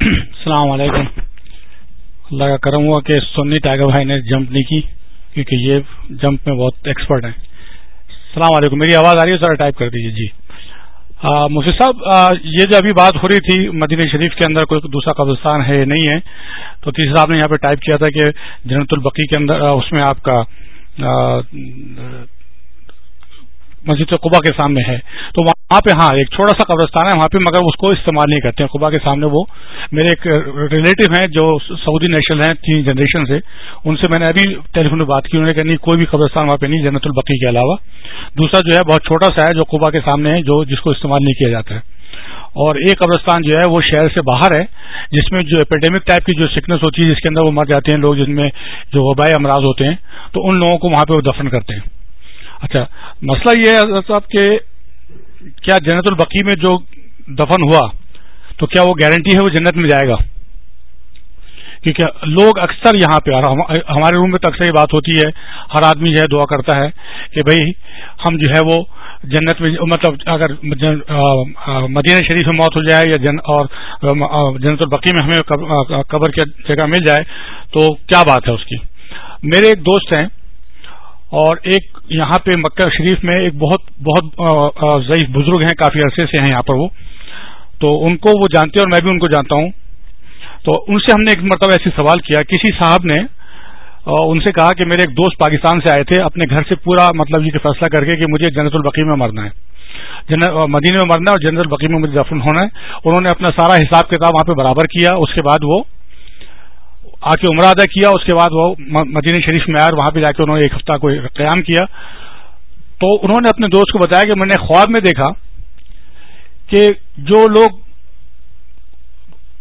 السلام علیکم۔ اللہ کا کرم ہوا کہ سنی ٹائیگر بھائی نے جمپ نہیں کی، کیونکہ یہ جمپ میں بہت ایکسپرٹ ہیں۔ السلام علیکم، میری آواز آ رہی ہے؟ ذرا ٹائپ کر دیجیے جی۔ مفتی صاحب یہ جو ابھی بات ہو رہی تھی مدینہ شریف کے اندر کوئی دوسرا قبرستان ہے نہیں ہے، تو تیسرا آپ نے یہاں پہ ٹائپ کیا تھا کہ جنت البقی کے اندر اس میں آپ کا مسجد قبا کے سامنے ہے۔ تو وہاں پہ ہاں ایک چھوٹا سا قبرستان ہے وہاں پہ، مگر اس کو استعمال نہیں کرتے۔ ہیں قبا کے سامنے وہ میرے ایک ریلیٹو ہیں جو سعودی نیشنل ہیں، تین جنریشن سے۔ ان سے میں نے ابھی ٹیلی فون میں بات کی، انہوں نے کہا، نہیں، کوئی بھی قبرستان وہاں پہ نہیں، جنت البقی کے علاوہ۔ دوسرا جو ہے، بہت چھوٹا سا ہے جو قبا کے سامنے ہے، جو جس کو استعمال نہیں کیا جاتا ہے۔ اور ایک قبرستان جو ہے، وہ شہر سے باہر ہے، جس میں جو اپیڈیمک ٹائپ کی جو سکنس ہوتی ہے، جس کے اندر وہ مر جاتے ہیں لوگ، جن میں جو وبائی امراض ہوتے ہیں، تو ان لوگوں کو وہاں پہ وہ دفن کرتے ہیں۔ اچھا مسئلہ یہ ہے صاحب کہ کیا جنت البقی میں جو دفن ہوا، تو کیا وہ گارنٹی ہے وہ جنت میں جائے گا؟ کیونکہ لوگ اکثر یہاں پہ ہمارے روم میں تو اکثر یہ بات ہوتی ہے، ہر آدمی جو ہے دعا کرتا ہے کہ بھئی ہم جو ہے وہ جنت میں مطلب اگر مدینہ شریف میں موت ہو جائے یا جن، اور جنت البقی میں ہمیں قبر کی جگہ مل جائے، تو کیا بات ہے اس کی؟ میرے ایک دوست ہیں، اور ایک یہاں پہ مکہ شریف میں ایک بہت بہت ضعیف بزرگ ہیں، کافی عرصے سے ہیں یہاں پر وہ۔ تو ان کو وہ جانتے ہیں اور میں بھی ان کو جانتا ہوں۔ تو ان سے ہم نے ایک مرتبہ ایسی سوال کیا۔ کسی صاحب نے ان سے کہا کہ میرے ایک دوست پاکستان سے آئے تھے، اپنے گھر سے پورا مطلب یہ فیصلہ کر کے کہ مجھے جنت البقی میں مرنا ہے۔ مدینے میں مرنا ہے اور جنرل البقی میں مجھے دفن ہونا ہے۔ انہوں نے اپنا سارا حساب کتاب وہاں پہ برابر کیا۔ اس کے بعد وہ آ کے عمرہ ادا کیا، اس کے بعد وہ مدینہ شریف میں آئے وہاں پہ جا کے انہوں نے ایک ہفتہ کو قیام کیا۔ تو انہوں نے اپنے دوست کو بتایا کہ میں نے خواب میں دیکھا کہ جو لوگ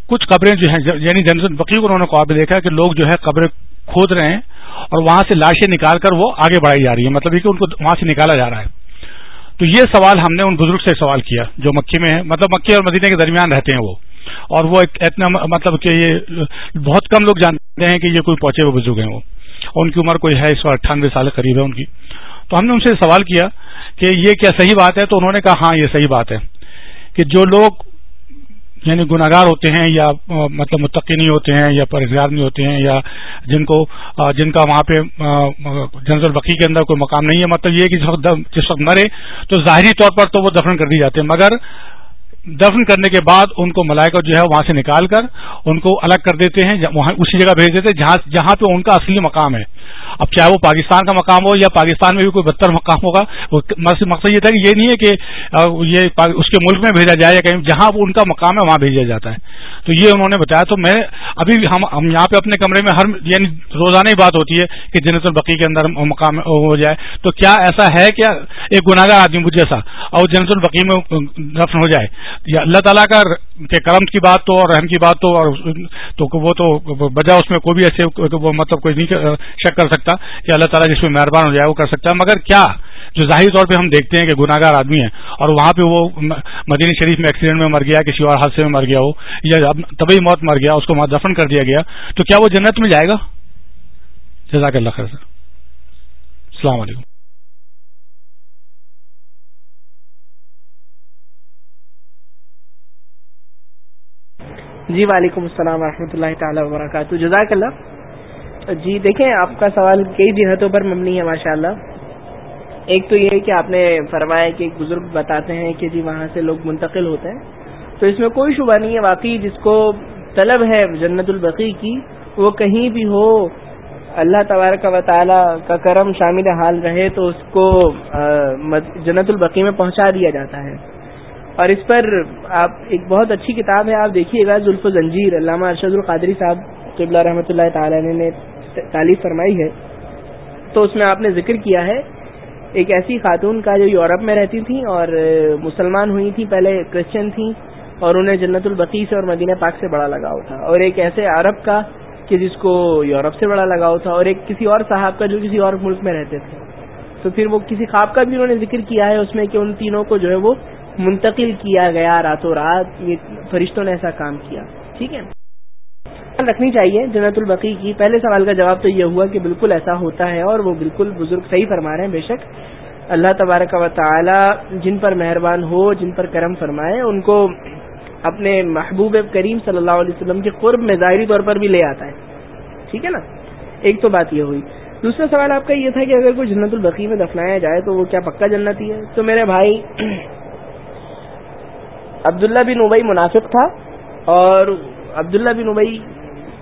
کچھ قبریں جو ہیں یعنی جنرل بقی کو انہوں نے خواب میں دیکھا کہ لوگ جو ہے قبریں کھود رہے ہیں اور وہاں سے لاشیں نکال کر وہ آگے بڑھائی جا رہی ہے مطلب یہ کہ ان کو وہاں سے نکالا جا رہا ہے۔ تو یہ سوال ہم نے ان بزرگ سے سوال کیا جو مکھی میں ہے مطلب مکھی اور مدینے کے درمیان رہتے ہیں وہ۔ اور وہ اتنا مطلب کہ یہ بہت کم لوگ جانتے ہیں کہ یہ کوئی پہنچے ہوئے بزرگ ہیں وہ۔ اور ان کی عمر کوئی ہے اس وقت اٹھانوے سال قریب ہے ان کی۔ تو ہم نے ان سے سوال کیا کہ یہ کیا صحیح بات ہے؟ تو انہوں نے کہا ہاں یہ صحیح بات ہے کہ جو لوگ یعنی گناگار ہوتے ہیں یا مطلب متقی نہیں ہوتے ہیں یا پرہزگار نہیں ہوتے ہیں یا جن کو جن کا وہاں پہ جنرل البقی کے اندر کوئی مقام نہیں ہے مطلب یہ کہ جس وقت مرے تو ظاہری طور پر تو وہ دفن کر دی جاتے ہیں۔ مگر دفن کرنے کے بعد ان کو ملائکہ جو ہے وہاں سے نکال کر ان کو الگ کر دیتے ہیں وہاں اسی جگہ بھیج دیتے ہیں، جہاں جہاں پہ ان کا اصلی مقام ہے۔ اب چاہے وہ پاکستان کا مقام ہو یا پاکستان میں بھی کوئی بدتر مقام ہوگا مقصد یہ تھا کہ یہ نہیں ہے کہ یہ اس کے ملک میں بھیجا جائے یا کہیں جہاں ان کا مقام ہے وہاں بھیجا جاتا ہے۔ تو یہ انہوں نے بتایا۔ تو میں ابھی ہم ہم یہاں پہ اپنے کمرے میں ہر یعنی روزانہ ہی بات ہوتی ہے کہ جنت البقی کے اندر مقام ہو جائے۔ تو کیا ایسا ہے کیا ایک گناگار آدمی مجھ جیسا اور جنت البقی میں دفن ہو جائے؟ یا اللہ تعالیٰ کا کہ کرم کی بات تو اور رحم کی بات تو اور تو وہ تو بجا اس میں کوئی بھی ایسے مطلب کوئی نہیں شک کر سکتا کہ اللہ تعالیٰ جس میں مہربان ہو جائے وہ کر سکتا ہے۔ مگر کیا؟ جو ظاہری طور پہ ہم دیکھتے ہیں کہ گناگار آدمی ہے اور وہاں پہ وہ مدینہ شریف میں ایکسیڈنٹ میں مر گیا، کسی اور حادثے میں مر گیا ہو، یا طبی موت مر گیا، اس کو وہاں دفن کر دیا گیا، تو کیا وہ جنت میں جائے گا؟ جزاک اللہ خیر، سر۔ السلام علیکم۔ جی وعلیکم السلام ورحمۃ اللہ تعالی وبرکاتہ۔ جزاک اللہ۔ جی دیکھیں، آپ کا سوال کئی جہتوں پر مبنی ہے ماشاء اللہ ایک تو یہ کہ آپ نے فرمایا کہ ایک بزرگ بتاتے ہیں کہ جی وہاں سے لوگ منتقل ہوتے ہیں۔ تو اس میں کوئی شبہ نہیں ہے، واقعی جس کو طلب ہے جنت البقی کی، وہ کہیں بھی ہو، اللہ تبارک و تعالی کا کرم شامل حال رہے تو اس کو جنت البقی میں پہنچا دیا جاتا ہے۔ اور اس پر آپ، ایک بہت اچھی کتاب ہے، آپ دیکھیے گا زلف و زنجیر، علامہ ارشد القادری صاحب، قبلہ رحمۃ اللہ تعالی نے تعلیف فرمائی ہے، تو اس میں آپ نے ذکر کیا ہے، ایک ایسی خاتون کا جو یورپ میں رہتی تھیں اور مسلمان ہوئی تھیں، پہلے کرسچن تھیں، اور انہیں جنت البقی سے اور مدینہ پاک سے بڑا لگاؤ تھا۔ اور ایک ایسے عرب کا کہ جس کو یورپ سے بڑا لگاؤ تھا، اور ایک کسی اور صاحب کا جو کسی اور ملک میں رہتے تھے۔ تو پھر وہ کسی خواب کا بھی انہوں نے ذکر کیا ہے، اس میں کہ ان تینوں کو جو ہے وہ منتقل کیا گیا راتوں رات، یہ فرشتوں نے ایسا کام کیا۔ ٹھیک ہے؟ رکھنی چاہیے جنت البقی کی۔ پہلے سوال کا جواب تو یہ ہوا کہ بالکل ایسا ہوتا ہے اور وہ بالکل بزرگ صحیح فرما رہے ہیں، بے شک۔ اللہ تبارک و تعالی جن پر مہربان ہو، جن پر کرم فرمائے، ان کو اپنے محبوب کریم صلی اللہ علیہ وسلم کے قرب میں ظاہری طور پر بھی لے آتا ہے۔ ٹھیک ہے نا؟ ایک تو بات یہ ہوئی۔ دوسرا سوال آپ کا یہ تھا کہ اگر کوئی جنت البقی میں دفنایا جائے تو وہ کیا پکا جنتی ہے؟ تو میرے بھائی، عبداللہ بن ابئی منافق تھا اور عبداللہ بن ابئی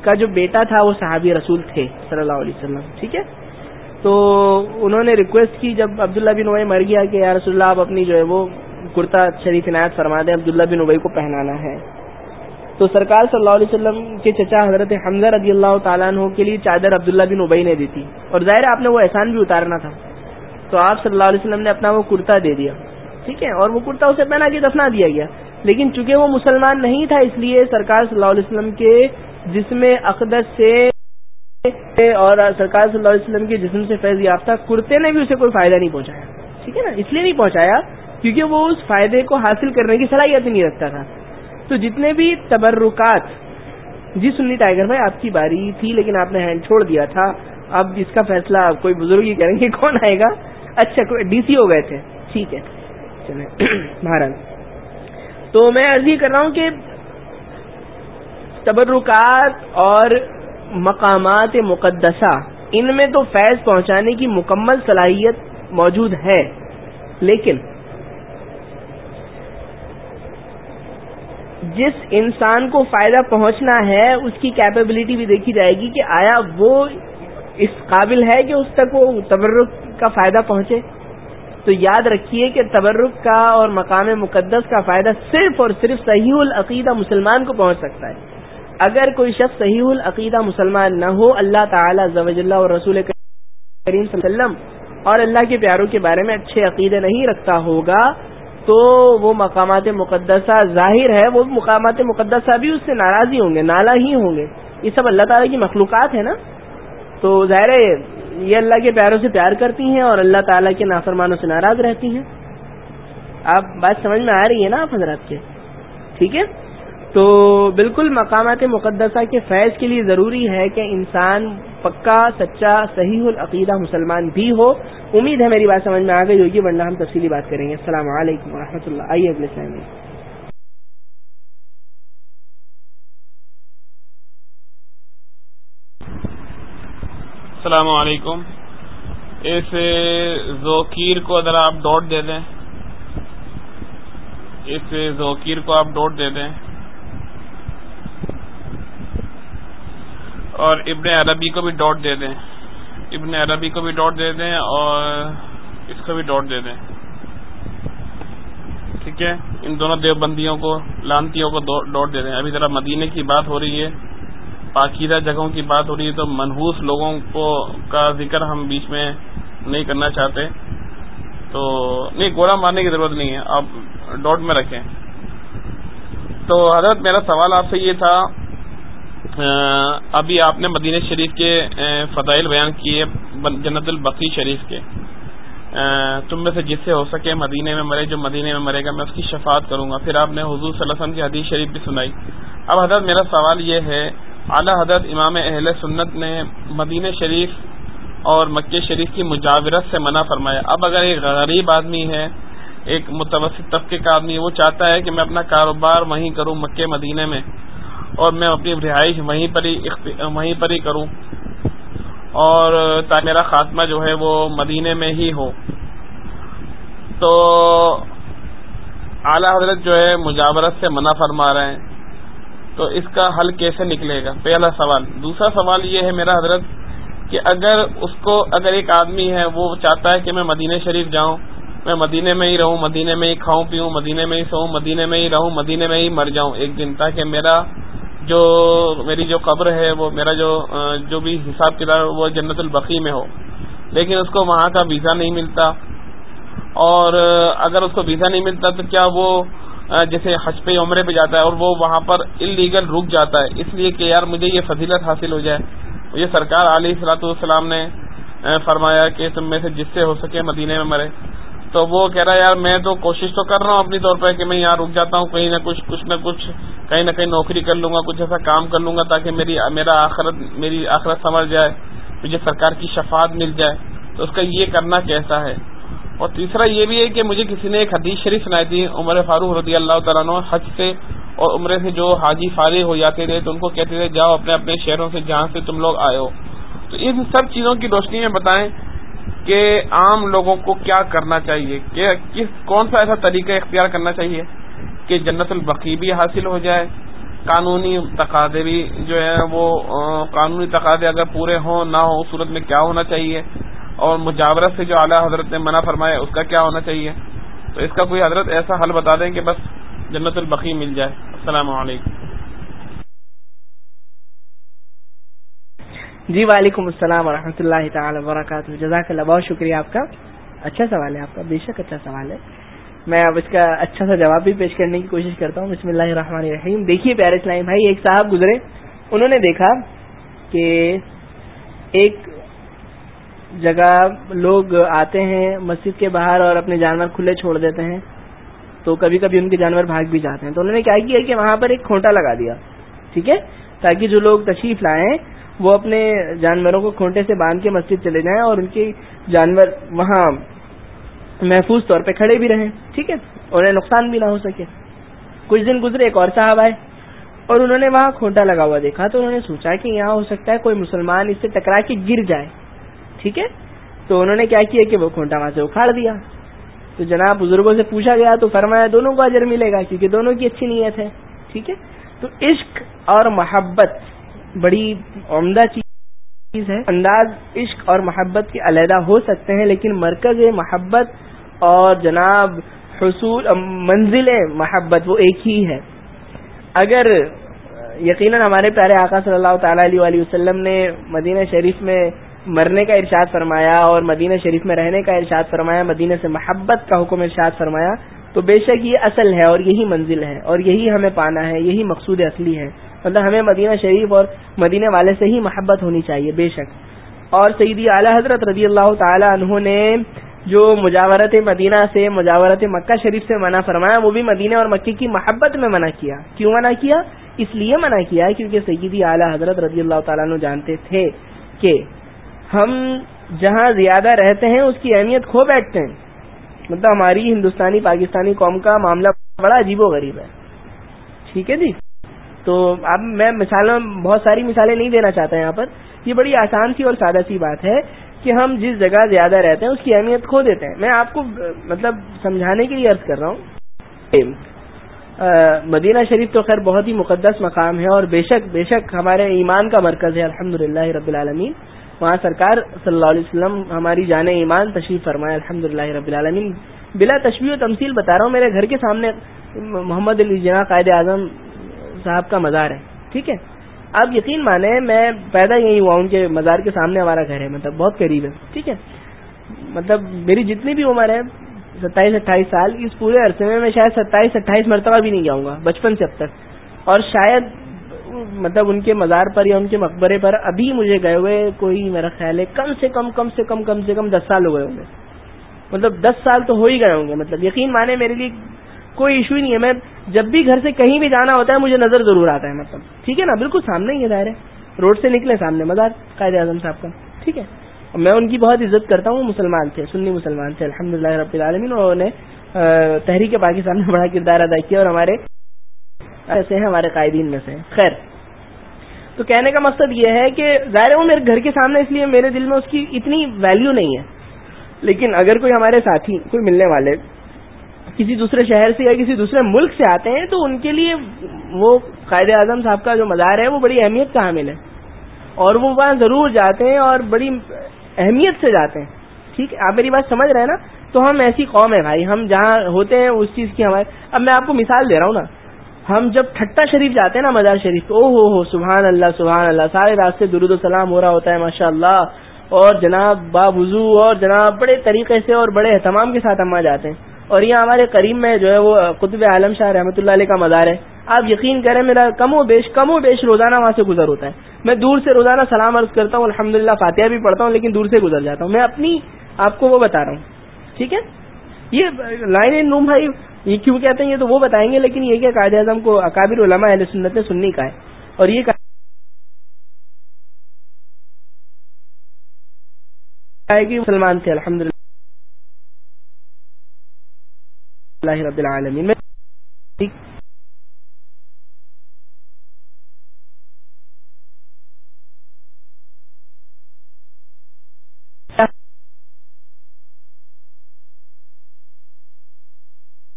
کا جو بیٹا تھا وہ صحابی رسول تھے، صلی اللہ علیہ وسلم، ٹھیک ہے؟ تو انہوں نے ریکویسٹ کی، جب عبداللہ بن ابئی مر گیا کہ یا رسول اللہ آپ اپنی جو ہے وہ کرتا شریف عنایت فرما دیں، عبداللہ بن ابئی کو پہنانا ہے۔ تو سرکار صلی اللہ علیہ وسلم کے چچا حضرت حمزہ رضی اللہ تعالیٰ عنہ کے لیے چادر عبداللہ بن ابئی نے دی تھی۔ اور ظاہر آپ نے وہ احسان بھی اتارنا تھا۔ تو آپ صلی اللہ علیہ وسلم نے اپنا وہ کرتا دے دیا، ٹھیک ہے؟ اور وہ کرتا اسے پہنا کے دفنا دیا گیا۔ لیکن چونکہ وہ مسلمان نہیں تھا، اس لیے سرکار صلی اللہ علیہ وسلم کے جسم اقدس سے اور سرکار صلی اللہ علیہ وسلم کے جسم سے فیض یافتہ کرتے نے بھی اسے کوئی فائدہ نہیں پہنچایا۔ ٹھیک ہے نا؟ اس لیے نہیں پہنچایا کیونکہ وہ اس فائدے کو حاصل کرنے کی صلاحیت نہیں رکھتا تھا۔ تو جتنے بھی تبرکات جی سنی ٹائیگر بھائی، آپ کی باری تھی لیکن آپ نے ہینڈ چھوڑ دیا تھا۔ اب جس کا فیصلہ کوئی بزرگ ہی کریں گے کون آئے گا؟ اچھا ڈی سی ہو گئے تھے۔ ٹھیک ہے۔ چلے بھارت تو میں عرض یہ کر رہا ہوں کہ تبرکات اور مقامات مقدسہ۔ ان میں تو فیض پہنچانے کی مکمل صلاحیت موجود ہے۔ لیکن جس انسان کو فائدہ پہنچنا ہے، اس کی کیپیبلٹی بھی دیکھی جائے گی کہ آیا وہ اس قابل ہے کہ اس تک وہ تبرک کا فائدہ پہنچے۔ تو یاد رکھیے کہ تبرک کا اور مقام مقدس کا فائدہ صرف اور صرف صحیح العقیدہ مسلمان کو پہنچ سکتا ہے۔ اگر کوئی شخص صحیح العقیدہ مسلمان نہ ہو، اللہ تعالی زوج اللہ اور رسول کریم صلی اللہ علیہ وسلم اور اللہ کے پیاروں کے بارے میں اچھے عقیدے نہیں رکھتا ہوگا، تو وہ مقامات مقدسہ ظاہر ہے، وہ مقامات مقدسہ بھی اس سے ناراضی ہوں گے، نالا ہی ہوں گے۔ یہ سب اللہ تعالیٰ کی مخلوقات ہیں نا؟ تو ظاہر یہ اللہ کے پیاروں سے پیار کرتی ہیں اور اللہ تعالیٰ کے نافرمانوں سے ناراض رہتی ہیں۔ آپ بات سمجھ میں آ رہی ہے نا آپ حضرات کے؟ ٹھیک ہے؟ تو بالکل مقامات مقدسہ کے فیض کے لیے ضروری ہے کہ انسان پکا، سچا، صحیح العقیدہ مسلمان بھی ہو۔ امید ہے میری بات سمجھ میں آ گئی ہوگی، ورنہ ہم تفصیلی بات کریں گے۔ السلام علیکم و اللہ۔ آئیے اگلے سہمی السلام علیکم۔ اس ذوکیر کو اگر آپ ڈوٹ دے دیں، اس ذوکیر کو آپ ڈوٹ دے دیں۔ اور ابن عربی کو بھی ڈوٹ دے دیں۔ ابن عربی کو بھی ڈاٹ دے دیں اور اس کو بھی ڈاٹ دے دیں۔ ٹھیک ہے؟ ان دونوں دیوبندیوں کو، لانتیوں کو ڈاٹ دے دیں۔ ابھی ذرا مدینے کی بات ہو رہی ہے پاکیدہ جگہوں کی بات ہو رہی ہے تو منحوس لوگوں کو کا ذکر ہم بیچ میں نہیں کرنا چاہتے۔ تو نہیں گوڑا مارنے کی ضرورت نہیں ہے، آپ ڈاٹ میں رکھیں۔ تو حضرت، میرا سوال آپ سے یہ تھا ابھی آپ نے مدینہ شریف کے فضائل بیان کیے جنت البقی شریف کے۔ تم میں سے جس سے ہو سکے مدینے میں مرے، جو مدینے میں مرے گا میں اس کی شفاعت کروں گا۔ پھر آپ نے حضور صلی اللہ علیہ وسلم کی حدیث شریف بھی سنائی۔ اب حضرت میرا سوال یہ ہے، اعلی حضرت امام اہل سنت نے مدینہ شریف اور مکہ شریف کی مجاورت سے منع فرمایا۔ اب اگر ایک غریب آدمی ہے، ایک متوسط طبقے کا آدمی ہے وہ چاہتا ہے کہ میں اپنا کاروبار وہیں کروں مکہ مدینے میں اور میں اپنی رہائش وہیں پر ہی وہیں پر ہی کروں۔ اور تاکہ میرا خاتمہ جو ہے وہ مدینے میں ہی ہو۔ تو اعلی حضرت جو ہے مجاورت سے منع فرما رہے ہیں۔ تو اس کا حل کیسے نکلے گا؟ پہلا سوال۔ دوسرا سوال یہ ہے میرا حضرت کہ اگر اس کو، اگر ایک آدمی ہے، وہ چاہتا ہے کہ میں مدینہ شریف جاؤں، میں مدینے میں ہی رہوں مدینے میں ہی کھاؤں، پیوں مدینے میں ہی سوؤں مدینے میں ہی رہوں مدینے میں ہی مر جاؤں ایک دن، تاکہ میرا جو میری جو قبر ہے، وہ میرا جو جو بھی حساب کتاب وہ جنت البقی میں ہو۔ لیکن اس کو وہاں کا ویزا نہیں ملتا۔ اور اگر اس کو ویزا نہیں ملتا تو کیا وہ جیسے حج پہ عمرے پہ جاتا ہے اور وہ وہاں پر انلیگل رک جاتا ہے۔ اس لیے کہ یار مجھے یہ فضیلت حاصل ہو جائے۔ یہ سرکار علیہ السلاۃ والسلام نے فرمایا کہ تم میں سے جس سے ہو سکے مدینے میں مرے۔ تو وہ کہہ رہا ہے، یار میں تو کوشش تو کر رہا ہوں اپنی طور پہ کہ میں یہاں رک جاتا ہوں، کہیں نہ کچھ کچھ نہ کچھ، کہیں نہ کہیں نوکری کر لوں گا، کچھ ایسا کام کر لوں گا تاکہ میری، میرا آخرت، میری آخرت سمجھ جائے، مجھے سرکار کی شفاعت مل جائے. تو اس کا یہ کرنا کیسا ہے؟ اور تیسرا یہ بھی ہے کہ مجھے کسی نے ایک حدیث شریف سنائی تھی، عمر فاروق رضی اللہ تعالیٰ عنہ حج سے اور عمرے سے جو حاجی فارغ ہو جاتے تھے، تو ان کو کہتے تھے، جاؤ اپنے اپنے شہروں سے جہاں سے تم لوگ آئے ہو. تو ان سب چیزوں کی روشنی میں بتائیں کہ عام لوگوں کو کیا کرنا چاہیے؟ کہ کس کون سا ایسا طریقہ اختیار کرنا چاہیے کہ جنت البقی بھی حاصل ہو جائے؟ قانونی تقاضے بھی جو ہے وہ قانونی تقاضے اگر پورے ہوں، نہ ہوں، اس صورت میں کیا ہونا چاہیے؟ اور مجاورت سے جو اعلیٰ حضرت نے منع فرمایا، اس کا کیا ہونا چاہیے؟ تو اس کا کوئی حضرت ایسا حل بتا دیں کہ بس جنت البقی مل جائے۔ السلام علیکم۔ جی وعلیکم السلام ورحمۃ اللہ تعالی وبرکاتہ۔ جزاک اللہ، بہت شکریہ آپ کا۔ اچھا سوال ہے آپ کا، بے شک اچھا سوال ہے۔ میں اب اس کا اچھا سا جواب بھی پیش کرنے کی کوشش کرتا ہوں۔ بسم اللہ الرحمن الرحیم۔ دیکھیے پیارے اسلام بھائی، ایک صاحب گزرے۔ انہوں نے دیکھا کہ ایک جگہ لوگ آتے ہیں مسجد کے باہر اور اپنے جانور کھلے چھوڑ دیتے ہیں۔ تو کبھی کبھی ان کے جانور بھاگ بھی جاتے ہیں۔ تو انہوں نے کیا کیا کہ وہاں پر ایک کھونٹا لگا دیا، ٹھیک ہے؟ تاکہ جو لوگ تشریف لائیں وہ اپنے جانوروں کو کھونٹے سے باندھ کے مسجد چلے جائیں اور ان کے جانور وہاں محفوظ طور پہ کھڑے بھی رہیں، ٹھیک ہے؟ انہیں نقصان بھی نہ ہو سکے۔ کچھ دن گزرے، ایک اور صاحب آئے اور انہوں نے وہاں کھونٹا لگا ہوا دیکھا تو انہوں نے سوچا کہ یہاں ہو سکتا ہے کوئی مسلمان اس سے ٹکرا کے گر جائے، ٹھیک ہے؟ تو انہوں نے کیا کیا کہ وہ کھونٹا وہاں سے اکھاڑ دیا۔ تو جناب بزرگوں سے پوچھا گیا تو فرمایا دونوں کو اجر ملے گا کیونکہ دونوں کی اچھی نیت ہے، ٹھیک ہے؟ تو عشق اور محبت بڑی عمدہ چیز ہے۔ انداز، عشق اور محبت کے علیحدہ ہو سکتے ہیں، لیکن مرکز محبت اور جناب حصول، منزل محبت، وہ ایک ہی ہے۔ اگر یقیناً ہمارے پیارے آقا صلی اللہ تعالی علیہ وسلم نے مدینہ شریف میں مرنے کا ارشاد فرمایا اور مدینہ شریف میں رہنے کا ارشاد فرمایا، مدینہ سے محبت کا حکم ارشاد فرمایا، تو بے شک یہ اصل ہے اور یہی منزل ہے اور یہی ہمیں پانا ہے، یہی مقصود اصلی ہے۔ مطلب ہمیں مدینہ شریف اور مدینہ والے سے ہی محبت ہونی چاہیے، بے شک۔ اور سیدی اعلی حضرت رضی اللہ تعالی عنہ نے جو مجاورت مدینہ سے مجاورت مکہ شریف سے منع فرمایا، وہ بھی مدینہ اور مکے کی محبت میں منع کیا۔ کیوں منع کیا؟ اس لیے منع کیا کیونکہ سیدی اعلی حضرت رضی اللہ تعالیٰ عنہ جانتے تھے کہ ہم جہاں زیادہ رہتے ہیں، اس کی اہمیت کھو بیٹھتے ہیں۔ مطلب ہماری ہندوستانی، پاکستانی قوم کا معاملہ بڑا عجیب و غریب ہے۔ ٹھیک ہے جی؟ تو اب میں مثالوں بہت ساری مثالیں نہیں دینا چاہتا یہاں پر۔ یہ بڑی آسان سی اور سادہ سی بات ہے کہ ہم جس جگہ زیادہ رہتے ہیں اس کی اہمیت کھو دیتے ہیں۔ میں آپ کو مطلب سمجھانے کے لیے عرض کر رہا ہوں۔ مدینہ شریف تو خیر بہت ہی مقدس مقام ہے اور بے شک بے شک ہمارے ایمان کا مرکز ہے۔ الحمد رب العالمین۔ وہاں سرکار صلی اللہ علیہ وسلم ہماری جان ایمان تشریف فرمائے۔ الحمد رب العالمین۔ بلا تشبیہ و تمثیل بتا رہا ہوں، میرے گھر کے سامنے محمد علی جناح قائد اعظم صاحب کا مزار ہے، ٹھیک ہے؟ آپ یقین مانے میں پیدا یہی ہوا ان کے مزار کے سامنے ہمارا گھر ہے مطلب بہت قریب ہے، ٹھیک ہے؟ مطلب میری جتنی بھی عمر ہے، ستائیس، اٹھائیس سال، اس پورے عرصے میں میں شاید ستائیس، اٹھائیس مرتبہ بھی نہیں جاؤں گا، بچپن سے اب تک۔ اور شاید مطلب ان کے مزار پر یا ان کے مقبرے پر ابھی مجھے گئے ہوئے کوئی میرا خیال ہے، کم سے کم کم سے کم کم سے کم دس سال ہو گئے ہوں گے۔ مطلب دس سال تو ہو ہی گئے ہوں گے مطلب یقین مانے میرے لیے کوئی ایشو ہی نہیں ہے۔ میں جب بھی گھر سے کہیں بھی جانا ہوتا ہے، مجھے نظر ضرور آتا ہے مطلب۔ ٹھیک ہے نا؟ بالکل سامنے ہی ہے ظاہر ہے روڈ سے نکلے سامنے، مزار قائد اعظم صاحب کا۔ ٹھیک ہے۔ میں ان کی بہت عزت کرتا ہوں مسلمان تھے، سنی مسلمان تھے الحمد للہ رب العالمین۔ اور انہیں تحریک پاکستان میں بڑا کردار ادا کیا۔ اور ہمارے ایسے ہیں، ہمارے قائدین میں سے۔ خیر۔ تو کہنے کا مقصد یہ ہے کہ ظاہر وہ میرے گھر کے سامنے، اس لیے میرے دل میں اس کی اتنی ویلیو نہیں ہے۔ لیکن اگر کوئی ہمارے ساتھی، کوئی ملنے والے کسی دوسرے شہر سے یا کسی دوسرے ملک سے آتے ہیں، تو ان کے لیے وہ قائد اعظم صاحب کا جو مزار ہے، وہ بڑی اہمیت کا حامل ہے۔ اور وہ وہاں ضرور جاتے ہیں اور بڑی اہمیت سے جاتے ہیں۔ ٹھیک؟ ہے آپ میری بات سمجھ رہے ہیں نا؟ تو ہم ایسی قوم ہے بھائی، ہم جہاں ہوتے ہیں، اس چیز کی ہمارے اب میں آپ کو مثال دے رہا ہوں نا۔ ہم جب ٹھٹا شریف جاتے ہیں نا مزار شریف او ہو ہو، سبحان اللہ سبحان اللہ، سارے راستے درود و سلام ہو رہا ہوتا ہے ماشاء اللہ اور جناب با وضو اور جناب بڑے طریقے سے اور بڑے اہتمام کے ساتھ ہم وہاں جاتے ہیں۔ اور یہاں ہمارے قریب میں جو ہے وہ قطب عالم شاہ رحمۃ اللہ علیہ کا مزار ہے۔ آپ یقین کریں میرا کم و بیش کم و بیش روزانہ وہاں سے گزر ہوتا ہے۔ میں دور سے روزانہ سلام عرض کرتا ہوں الحمد للہ فاتحہ بھی پڑھتا ہوں، لیکن دور سے گزر جاتا ہوں۔ میں اپنی آپ کو وہ بتا رہا ہوں۔ ٹھیک ہے؟ یہ لائن نوم بھائی، یہ کیوں کہتے ہیں؟ یہ تو وہ بتائیں گے، لیکن یہ کہ قائد اعظم کو اکابر علماء اہل سنت نے سننی کا ہے۔ اور یہ کہ مسلمان تھے الحمد للہ رب العالمین. میں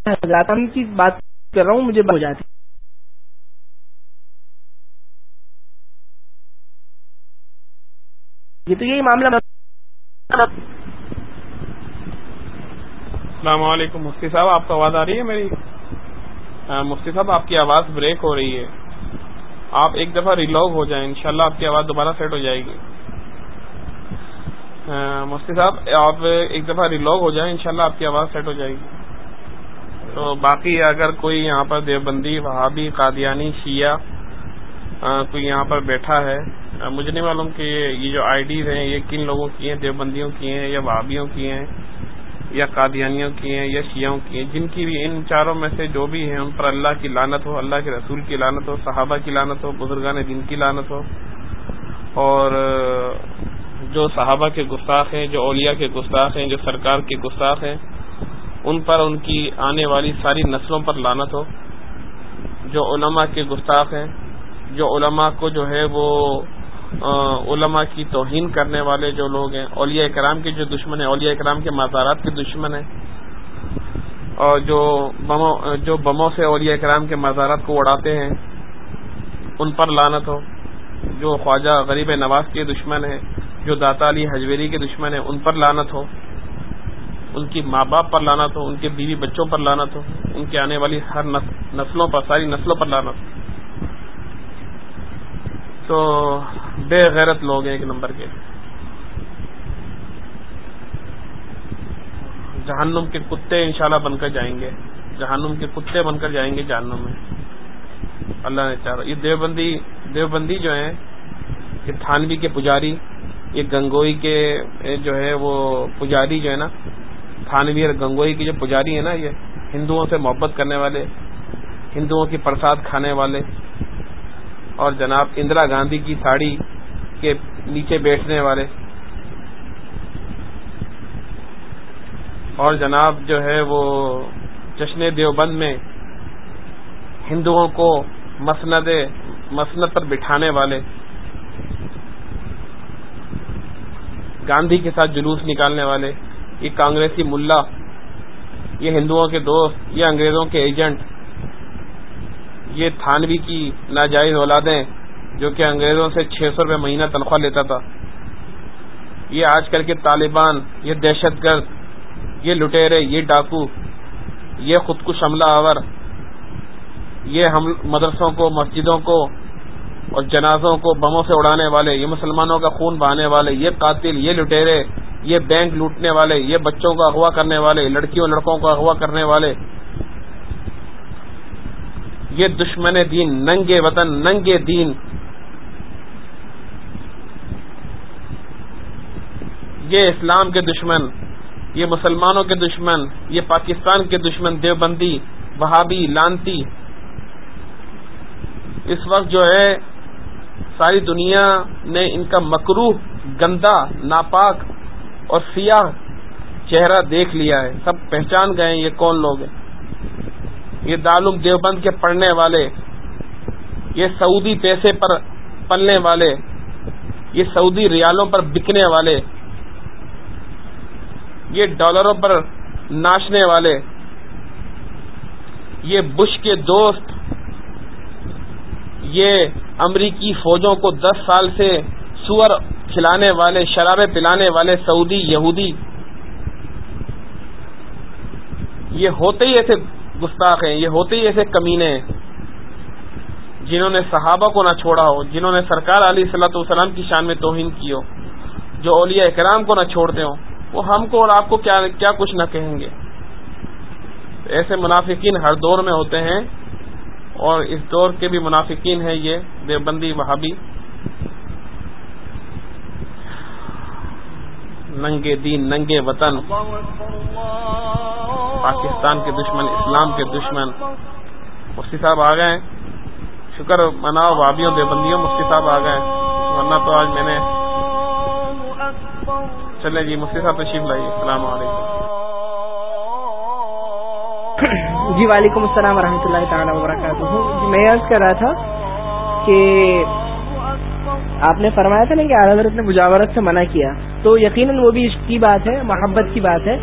حضرات کی بات کر رہا ہوں، مجھے ہو جاتی یہ تو یہی معاملہ السلام علیکم، مفتی صاحب، آپ کو آواز آ رہی ہے میری؟ مفتی صاحب، آپ کی آواز بریک ہو رہی ہے۔ آپ ایک دفعہ ریلوگ ہو جائیں، انشاءاللہ آپ کی آواز دوبارہ سیٹ ہو جائے گی۔ مفتی صاحب، آپ ایک دفعہ ریلوگ ہو جائیں، انشاءاللہ آپ کی آواز سیٹ ہو جائے گی۔ تو باقی اگر کوئی یہاں پر دیوبندی، وہابی، قادیانی، شیعہ کوئی یہاں پر بیٹھا ہے مجھے نہیں معلوم کہ یہ جو آئی ڈیز ہیں، یہ کن لوگوں کی ہیں؟ دیوبندیوں کی ہیں یا وہابیوں کی ہیں؟ یا قادیانیوں کی ہیں یا شیعوں کی ہیں، جن کی بھی، ان چاروں میں سے جو بھی ہیں ان پر اللہ کی لانت ہو، اللہ کے رسول کی لانت ہو، صحابہ کی لانت ہو، بزرگان دین کی لانت ہو، اور جو صحابہ کے گستاخ ہیں، جو اولیاء کے گستاخ ہیں، جو سرکار کے گستاخ ہیں، ان پر ان کی آنے والی ساری نسلوں پر لانت ہو۔ جو علماء کے گستاخ ہیں، جو علماء کو جو ہے وہ علماء کی توہین کرنے والے جو لوگ ہیں، اولیاء اکرام کے جو دشمن ہیں، اولیاء اکرام کے مزارات کے دشمن ہیں۔ اور جو بموں جو بموں سے اولیاء اکرام کے مزارات کو اڑاتے ہیں، ان پر لانت ہو۔ جو خواجہ غریب نواز کے دشمن ہیں، جو داتا علی حجویری کے دشمن ہیں، ان پر لانت ہو۔ ان کی ماں باپ پر لانا تو ان کے بیوی بچوں پر لانا تو ان کے آنے والی ہر نسلوں پر، ساری نسلوں پر لانا تو بے غیرت لوگ ہیں ایک نمبر کے۔ جہنم کے کتے انشاءاللہ بن کر جائیں گے۔ جہنم کے کتے بن کر جائیں گے جہنم میں۔ اللہ نے چاہ یہ دیوبندی دیوبندی جو ہیں، یہ تھانوی کے پجاری، یہ گنگوئی کے جو ہے وہ پجاری جو ہے نا، تھانوی اور گنگوئی کی جو پجاری ہیں نا، یہ ہندوؤں سے محبت کرنے والے، ہندوؤں کی پرساد کھانے والے اور جناب اندرا گاندھی کی ساڑی کے نیچے بیٹھنے والے۔ اور جناب جو ہے وہ جشن دیوبند میں ہندوؤں کو مسند مسند پر بٹھانے والے۔ گاندھی کے ساتھ جلوس نکالنے والے۔ یہ کانگریسی ملا۔ یہ ہندوؤں کے دوست، یہ انگریزوں کے ایجنٹ۔ یہ تھانوی کی ناجائز اولادیں جو کہ انگریزوں سے چھ سو روپے مہینہ تنخواہ لیتا تھا۔ یہ آج کل کے طالبان، یہ دہشت گرد، یہ لٹیرے، یہ ڈاکو، یہ خود کش حملہ آور، یہ ہم مدرسوں کو، مسجدوں کو اور جنازوں کو بموں سے اڑانے والے، یہ مسلمانوں کا خون بہانے والے، یہ قاتل، یہ لٹیرے، یہ بینک لوٹنے والے، یہ بچوں کو اغوا کرنے والے لڑکیوں، لڑکوں کو اغوا کرنے والے یہ دشمن دین، ننگے وطن، ننگے دین۔ یہ اسلام کے دشمن، یہ مسلمانوں کے دشمن، یہ پاکستان کے دشمن، دیوبندی، وہابی، لانتی۔ اس وقت جو ہے، ساری دنیا نے ان کا مکروح گندا، ناپاک اور سیاہ چہرہ دیکھ لیا ہے۔ سب پہچان گئے یہ کون لوگ ہیں۔ یہ دالم دیوبند کے پڑھنے والے، یہ سعودی پیسے پر پلنے والے، یہ سعودی ریالوں پر بکنے والے، یہ ڈالروں پر ناچنے والے، یہ بش کے دوست، یہ امریکی فوجوں کو دس سال سے سور کھلانے والے شرابیں پلانے والے سعودی یہودی، یہ ہوتے ہی ایسے گستاخ ہیں۔ یہ ہوتے ہی ایسے کمینے ہیں۔ جنہوں نے صحابہ کو نہ چھوڑا ہو، جنہوں نے سرکار علی صلاح والسلام کی شان میں توہین کی ہو، جو اولیاء اکرام کو نہ چھوڑتے ہوں، وہ ہم کو اور آپ کو کیا کیا کچھ نہ کہیں گے۔ ایسے منافقین ہر دور میں ہوتے ہیں اور اس دور کے بھی منافقین ہیں یہ دیوبندی وہابی۔ ننگے دین، ننگے وطن۔ پاکستان کے دشمن، اسلام کے دشمن۔ مفتی صاحب آ گئے۔ شکر مناؤ بھابھیوں، دیوبندیوں، مفتی صاحب آ گئے۔ ورنہ تو آج میں نے چلے جی مفتی صاحب تشریف لائیے۔ السلام علیکم۔ جی وعلیکم السلام ورحمۃ اللہ تعالیٰ وبرکاتہ۔ میں عرض کر رہا تھا کہ آپ نے فرمایا تھا نا کہ حضرت نے مجاورت سے منع کیا۔ تو یقیناً وہ بھی عشق کی بات ہے، محبت کی بات ہے۔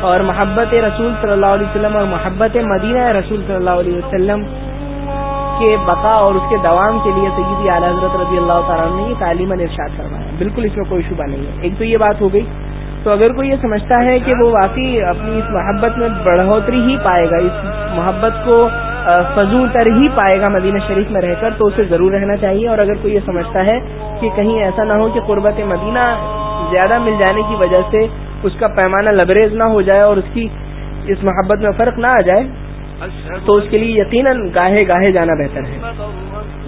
اور محبت رسول صلی اللہ علیہ وسلم اور محبت مدینہ رسول صلی اللہ علیہ وسلم کے بقا اور اس کے دوام کے لیے سیدی اعلی حضرت رضی اللہ تعالیٰ نے یہ تعلیم ارشاد فرمایا۔ بالکل اس میں کوئی شبہ نہیں ہے۔ ایک تو یہ بات ہو گئی۔ تو اگر کوئی یہ سمجھتا ہے کہ وہ واقعی اپنی اس محبت میں بڑھوتری ہی پائے گا، اس محبت کو فضول تر ہی پائے گا مدینہ شریف میں رہ کر، تو اسے ضرور رہنا چاہیے۔ اور اگر کوئی یہ سمجھتا ہے کہ کہیں ایسا نہ ہو کہ قربت مدینہ زیادہ مل جانے کی وجہ سے اس کا پیمانہ لبریز نہ ہو جائے اور اس کی اس محبت میں فرق نہ آ جائے، تو اس کے لیے یقیناً گاہے گاہے جانا بہتر ہے۔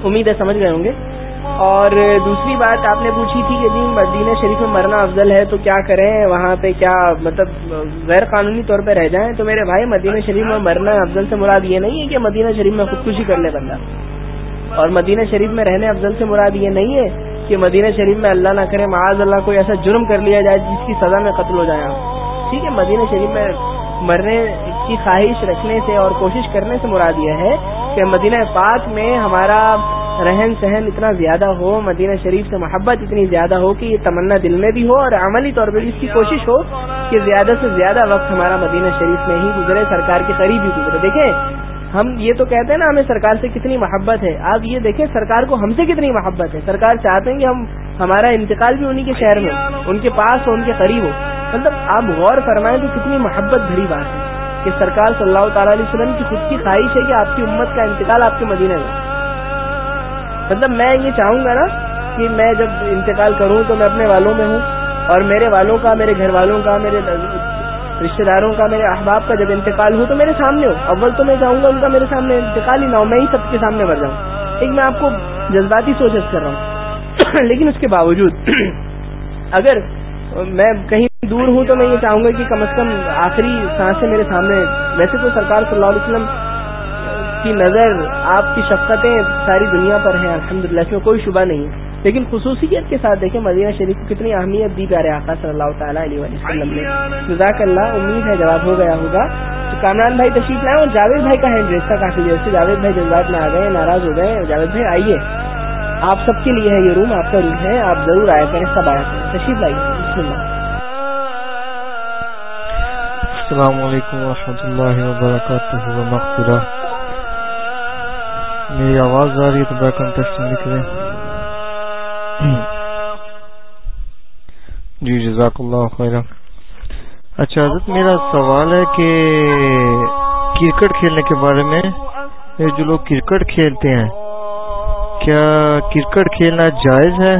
امید ہے سمجھ گئے ہوں گے؟ اور دوسری بات آپ نے پوچھی تھی کہ جی مدینہ شریف میں مرنا افضل ہے تو کیا کریں؟ وہاں پہ کیا مطلب غیر قانونی طور پہ رہ جائیں؟ تو میرے بھائی، مدینہ شریف میں مرنا افضل سے مراد یہ نہیں ہے کہ مدینہ شریف میں خودکشی کر لے بندہ۔ اور مدینہ شریف میں رہنے افضل سے مراد یہ نہیں ہے کہ مدینہ شریف میں اللہ نہ کرے، معاذ اللہ کوئی ایسا جرم کر لیا جائے جس کی سزا میں قتل ہو جائے آپ ٹھیک ہے، مدینہ شریف میں مرنے کی خواہش رکھنے سے اور کوشش کرنے سے مراد یہ ہے کہ مدینہ پاک میں ہمارا رہن سہن اتنا زیادہ ہو، مدینہ شریف سے محبت اتنی زیادہ ہو کہ یہ تمنا دل میں بھی ہو اور عملی طور پہ بھی اس کی کوشش ہو کہ زیادہ سے زیادہ وقت ہمارا مدینہ شریف میں ہی گزرے، سرکار کے قریب ہی گزرے۔ دیکھیں، ہم یہ تو کہتے ہیں نا، ہمیں سرکار سے کتنی محبت ہے۔ آپ یہ دیکھیں، سرکار کو ہم سے کتنی محبت ہے۔ سرکار چاہتے ہیں کہ ہم ہمارا انتقال بھی انہیں کے شہر میں ان کے پاس ہو، ان کے قریب ہو۔ مطلب آپ غور فرمائیں تو کتنی محبت بھری بات ہے کہ سرکار صلی اللہ تعالیٰ علیہ وسلم کی خود کی خواہش ہے کہ آپ کی امت کا انتقال آپ کے مدینہ میں مطلب میں یہ چاہوں گا نا کہ میں جب انتقال کروں تو میں اپنے والوں میں ہوں اور میرے والوں کا، میرے گھر والوں کا، میرے رشتے داروں کا، میرے احباب کا جب انتقال ہو تو میرے سامنے ہو۔ اول تو میں چاہوں گا ان کا میرے سامنے انتقال ہی نہ ہو، میں ہی سب کے سامنے بڑھ جاؤں۔ ایک میں آپ کو جذباتی سوچ کر رہا ہوں۔ لیکن اس کے باوجود اگر میں کہیں دور ہوں تو میں یہ چاہوں گا کہ کم از کم آخری سانس سے میرے سامنے، ویسے تو سرکار صلی اللہ علیہ وسلم کی نظر، آپ کی شفقتیں ساری دنیا پر ہیں الحمد للہ اس میں کوئی شبہ نہیں ہے۔ لیکن خصوصیت کے ساتھ دیکھیں، مدینہ شریف کو کتنی اہمیت دی پیارے آقا صلی اللہ تعالیٰ علیہ وسلم نے۔ جزاک اللہ، امید ہے جواب ہو گیا ہوگا۔ تو کامران بھائی تشریف لائے اور جاوید بھائی کا ہینڈ ریس تھا کافی دیر سے۔ جاوید بھائی جذبات میں آ گئے، ناراض ہو گئے۔ جاوید بھائی، آئیے۔ آپ سب کے لیے ہے یہ روم آپ کا روم ہے۔ آپ ضرور آیا کریں، سب آیا کریں۔ تشریف لائیے۔ بسم اللہ۔ السلام علیکم ورحمۃ اللہ وبرکاتہ۔ میری آواز آ رہی ہے تو بیک کنٹیسٹ لکھ جی جزاک اللہ خیر اچھا حضرت، میرا سوال ہے کہ کرکٹ کھیلنے کے بارے میں جو لوگ کرکٹ کھیلتے ہیں، کیا کرکٹ کھیلنا جائز ہے؟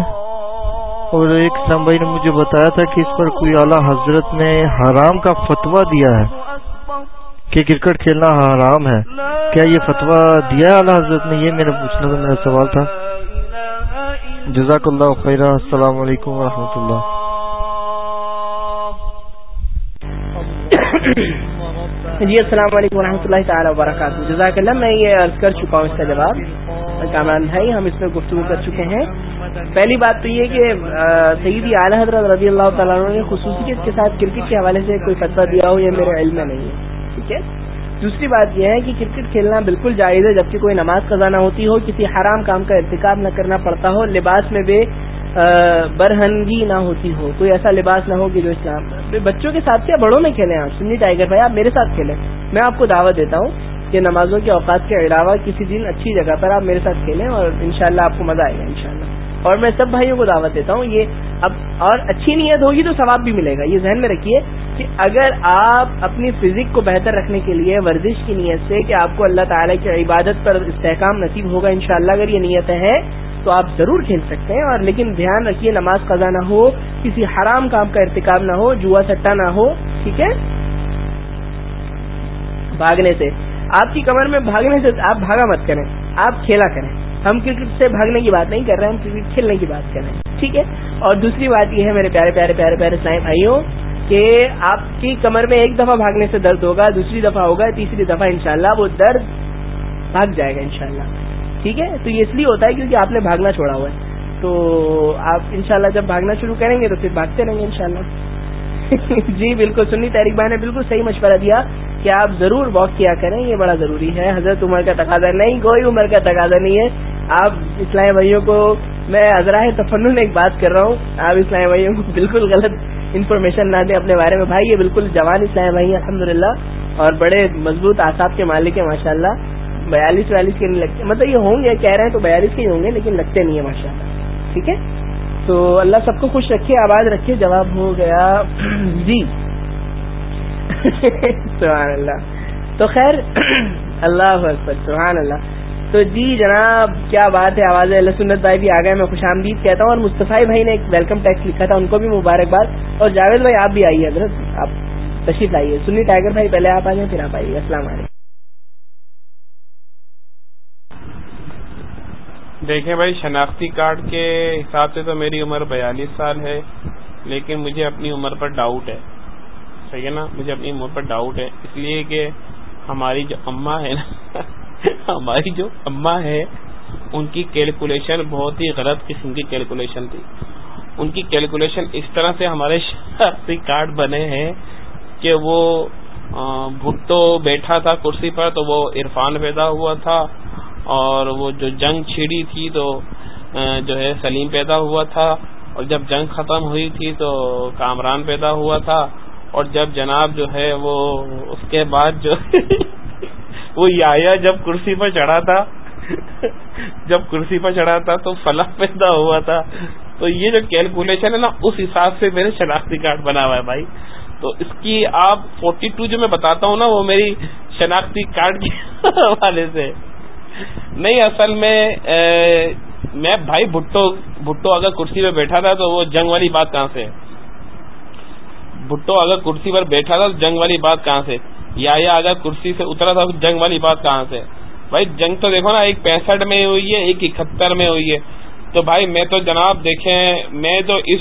اور ایک اسلام بھائی نے مجھے بتایا تھا کہ اس پر کوئی اعلیٰ حضرت نے حرام کا فتویٰ دیا ہے۔ کہ کرکٹ کھیلنا حرام ہے۔ کیا یہ فتویٰ دیا ہے اعلیٰ حضرت نے؟ یہ میرا پوچھنا تھا میرا سوال تھا۔ جزاک اللہ خیر السلام علیکم ورحمۃ اللہ۔ جی السلام علیکم ورحمۃ اللہ تعالیٰ وبرکاتہ۔ جزاک اللہ میں یہ عرض کر چکا ہوں اس کا جواب۔ کامران بھائی، ہم اس میں گفتگو کر چکے ہیں۔ پہلی بات تو یہ کہ سیدی اعلیٰ حضرت رضی اللہ تعالیٰ نے خصوصیت کے ساتھ کرکٹ کے حوالے سے کوئی فتویٰ دیا ہو یہ میرے علم میں نہیں ہے۔ ٹھیک ہے؟ دوسری بات یہ ہے کہ کرکٹ کھیلنا بالکل جائز ہے جبکہ کوئی نماز خزانہ ہوتی ہو، کسی حرام کام کا ارتکاب نہ کرنا پڑتا ہو، لباس میں بے برہنگی نہ ہوتی ہو۔ کوئی ایسا لباس نہ ہو کہ جو اسلام بچوں کے ساتھ کیا بڑوں میں کھیلیں آپ۔ سنی ٹائیگر بھائی، آپ میرے ساتھ کھیلیں۔ میں آپ کو دعوت دیتا ہوں کہ نمازوں کے اوقات کے علاوہ کسی دن اچھی جگہ پر آپ میرے ساتھ کھیلیں اور انشاءاللہ شاء آپ کو مزہ آئے گا، انشاءاللہ۔ اور میں سب بھائیوں کو دعوت دیتا ہوں، یہ اب اور اچھی نیت ہوگی تو ثواب بھی ملے گا۔ یہ ذہن میں رکھیے کہ اگر آپ اپنی فزک کو بہتر رکھنے کے لیے ورزش کی نیت سے کہ آپ کو اللہ تعالی کی عبادت پر استحکام نصیب ہوگا، انشاءاللہ اگر یہ نیت ہے تو آپ ضرور کھیل سکتے ہیں۔ اور لیکن دھیان رکھیے، نماز قضا نہ ہو، کسی حرام کام کا ارتکاب نہ ہو، جوا سٹا نہ ہو، ٹھیک ہے؟ بھاگنے سے۔ آپ کی کمر میں بھاگنے سے آپ بھاگا مت کریں، آپ کھیلا کریں۔ ہم کرکٹ سے بھاگنے کی بات نہیں کر رہے، ہم کرکٹ کھیلنے کی بات کر رہے ہیں، ٹھیک ہے؟ اور دوسری بات یہ ہے میرے پیارے پیارے پیارے پیارے سائن بھائیوں، کہ آپ کی کمر میں ایک دفعہ بھاگنے سے درد ہوگا، دوسری دفعہ ہوگا، تیسری دفعہ انشاءاللہ وہ درد بھاگ جائے گا انشاءاللہ، ٹھیک ہے؟ تو یہ اس لیے ہوتا ہے کیونکہ آپ نے بھاگنا چھوڑا ہوا ہے۔ تو آپ انشاءاللہ جب بھاگنا شروع کریں گے تو پھر بھاگتے رہیں گے انشاءاللہ۔ جی بالکل، سنی تحریک بھائی نے بالکل صحیح مشورہ دیا کہ آپ ضرور واک کیا کریں، یہ بڑا ضروری ہے۔ حضرت عمر کا تقاضا نہیں، کوئی عمر کا تقاضا نہیں ہے۔ آپ اسلامی بھائیوں کو میں حضرائے تفنن ایک بات کر رہا ہوں۔ آپ اسلامی بھائیوں کو بالکل غلط انفارمیشن نہ دیں اپنے بارے میں۔ بھائی، یہ بالکل جوان اسلامی بھائی الحمد اور بڑے مضبوط آساب کے مالک ہیں ماشاء اللہ بیالیس ویالیس کے نہیں لگتے۔ مطلب یہ ہوں گے، کہہ رہے ہیں تو بیالیس کے ہی ہوں گے، لیکن لگتے نہیں ہیں ماشاء اللہ ٹھیک ہے؟ تو اللہ سب کو خوش رکھے، آواز رکھے، جواب ہو گیا۔ جی۔ سبحان اللہ۔ تو خیر، اللہ اکبر سبحان اللہ۔ تو جی جناب، کیا بات ہے؟ آواز اللہ سنت بھائی بھی آ گئے، میں خوش آمدید کہتا ہوں، اور مصطفی بھائی نے ایک ویلکم ٹیکس لکھا تھا، ان کو بھی مبارکباد اور جاوید بھائی، آپ بھی آئیے، حضرت، آپ تشریف لائیے۔ سنی ٹائیگر بھائی، پہلے آپ آ جائیں، پھر آپ آئیے۔ السلام علیکم۔ دیکھیں بھائی، شناختی کارڈ کے حساب سے تو میری عمر بیالیس سال ہے، لیکن مجھے اپنی عمر پر ڈاؤٹ ہے۔ صحیح ہے نا؟ مجھے اپنی عمر پر ڈاؤٹ ہے۔ اس لیے کہ ہماری جو اماں ہے نا ہماری جو اماں ہے، ان کی کیلکولیشن بہت ہی غلط قسم کی کیلکولیشن تھی۔ ان کی کیلکولیشن اس طرح سے ہمارے شناختی کارڈ بنے ہیں کہ وہ بھٹو بیٹھا تھا کرسی پر تو وہ عرفان پیدا ہوا تھا، اور وہ جو جنگ چھڑی تھی تو جو ہے سلیم پیدا ہوا تھا، اور جب جنگ ختم ہوئی تھی تو کامران پیدا ہوا تھا، اور جب جناب جو ہے وہ، اس کے بعد جو وہ آیا جب کرسی پر چڑھا تھا، جب کرسی پر چڑھا تھا تو فلک پیدا ہوا تھا۔ تو یہ جو کیلکولیشن ہے نا، اس حساب سے میرے شناختی کارڈ بنا ہوا ہے بھائی۔ تو اس کی آپ فورٹی ٹو جو میں بتاتا ہوں نا، وہ میری شناختی کارڈ کے حوالے سے۔ نہیں، اصل میں میں بھائی بھٹو بھٹو اگر کرسی پہ بیٹھا تھا تو وہ جنگ والی بات کہاں سے؟ بھٹو اگر کرسی پر بیٹھا تھا تو جنگ والی بات کہاں سے؟ یا یا اگر کرسی سے اترا تھا، تو جنگ والی بات کہاں سے؟ بھائی، جنگ تو دیکھو نا، ایک پینسٹھ میں ہوئی ہے، ایک اکہتر میں ہوئی ہے۔ تو بھائی، میں تو جناب دیکھیں، میں تو اس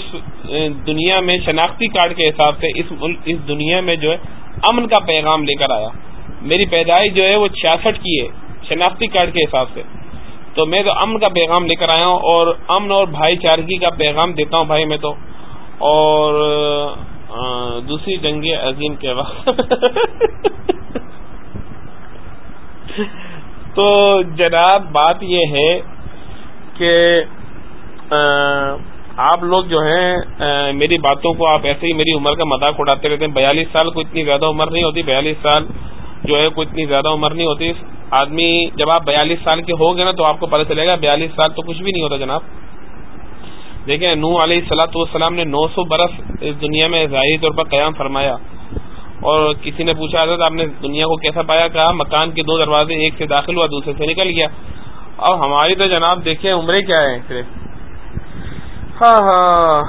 دنیا میں شناختی کارڈ کے حساب سے اس اس دنیا میں جو ہے، امن کا پیغام لے کر آیا۔ میری پیدائش جو ہے، وہ چھیاسٹھ کی ہے، شناختی کارڈ کے حساب سے۔ تو میں تو امن کا پیغام لے کر آیا ہوں اور امن اور بھائی چارگی کا پیغام دیتا ہوں بھائی میں تو۔ اور ہاں، دوسری جنگ عظیم کے وقت۔ تو جناب، بات یہ ہے کہ آپ لوگ جو ہیں میری باتوں کو آپ ایسے ہی میری عمر کا مذاق اڑاتے رہتے ہیں۔ بیالیس سال کو اتنی زیادہ عمر نہیں ہوتی، بیالیس سال جو ہے کوئی اتنی زیادہ عمر نہیں ہوتی۔ آدمی جب آپ بیالیس سال کے ہو گے نا، تو آپ کو پتہ چلے گا، بیالیس سال تو کچھ بھی نہیں ہوتا جناب۔ دیکھیں نو علیہ السلاۃ والسلام نے نو سو برس اس دنیا میں ظاہری طور پر قیام فرمایا۔ اور کسی نے پوچھا تھا آپ نے دنیا کو کیسا پایا؟ کہا، مکان کے دو دروازے ایک سے داخل ہوا، دوسرے سے نکل گیا۔ اب ہماری تو جناب دیکھیں عمریں کیا ہے صرف ہاں ہاں۔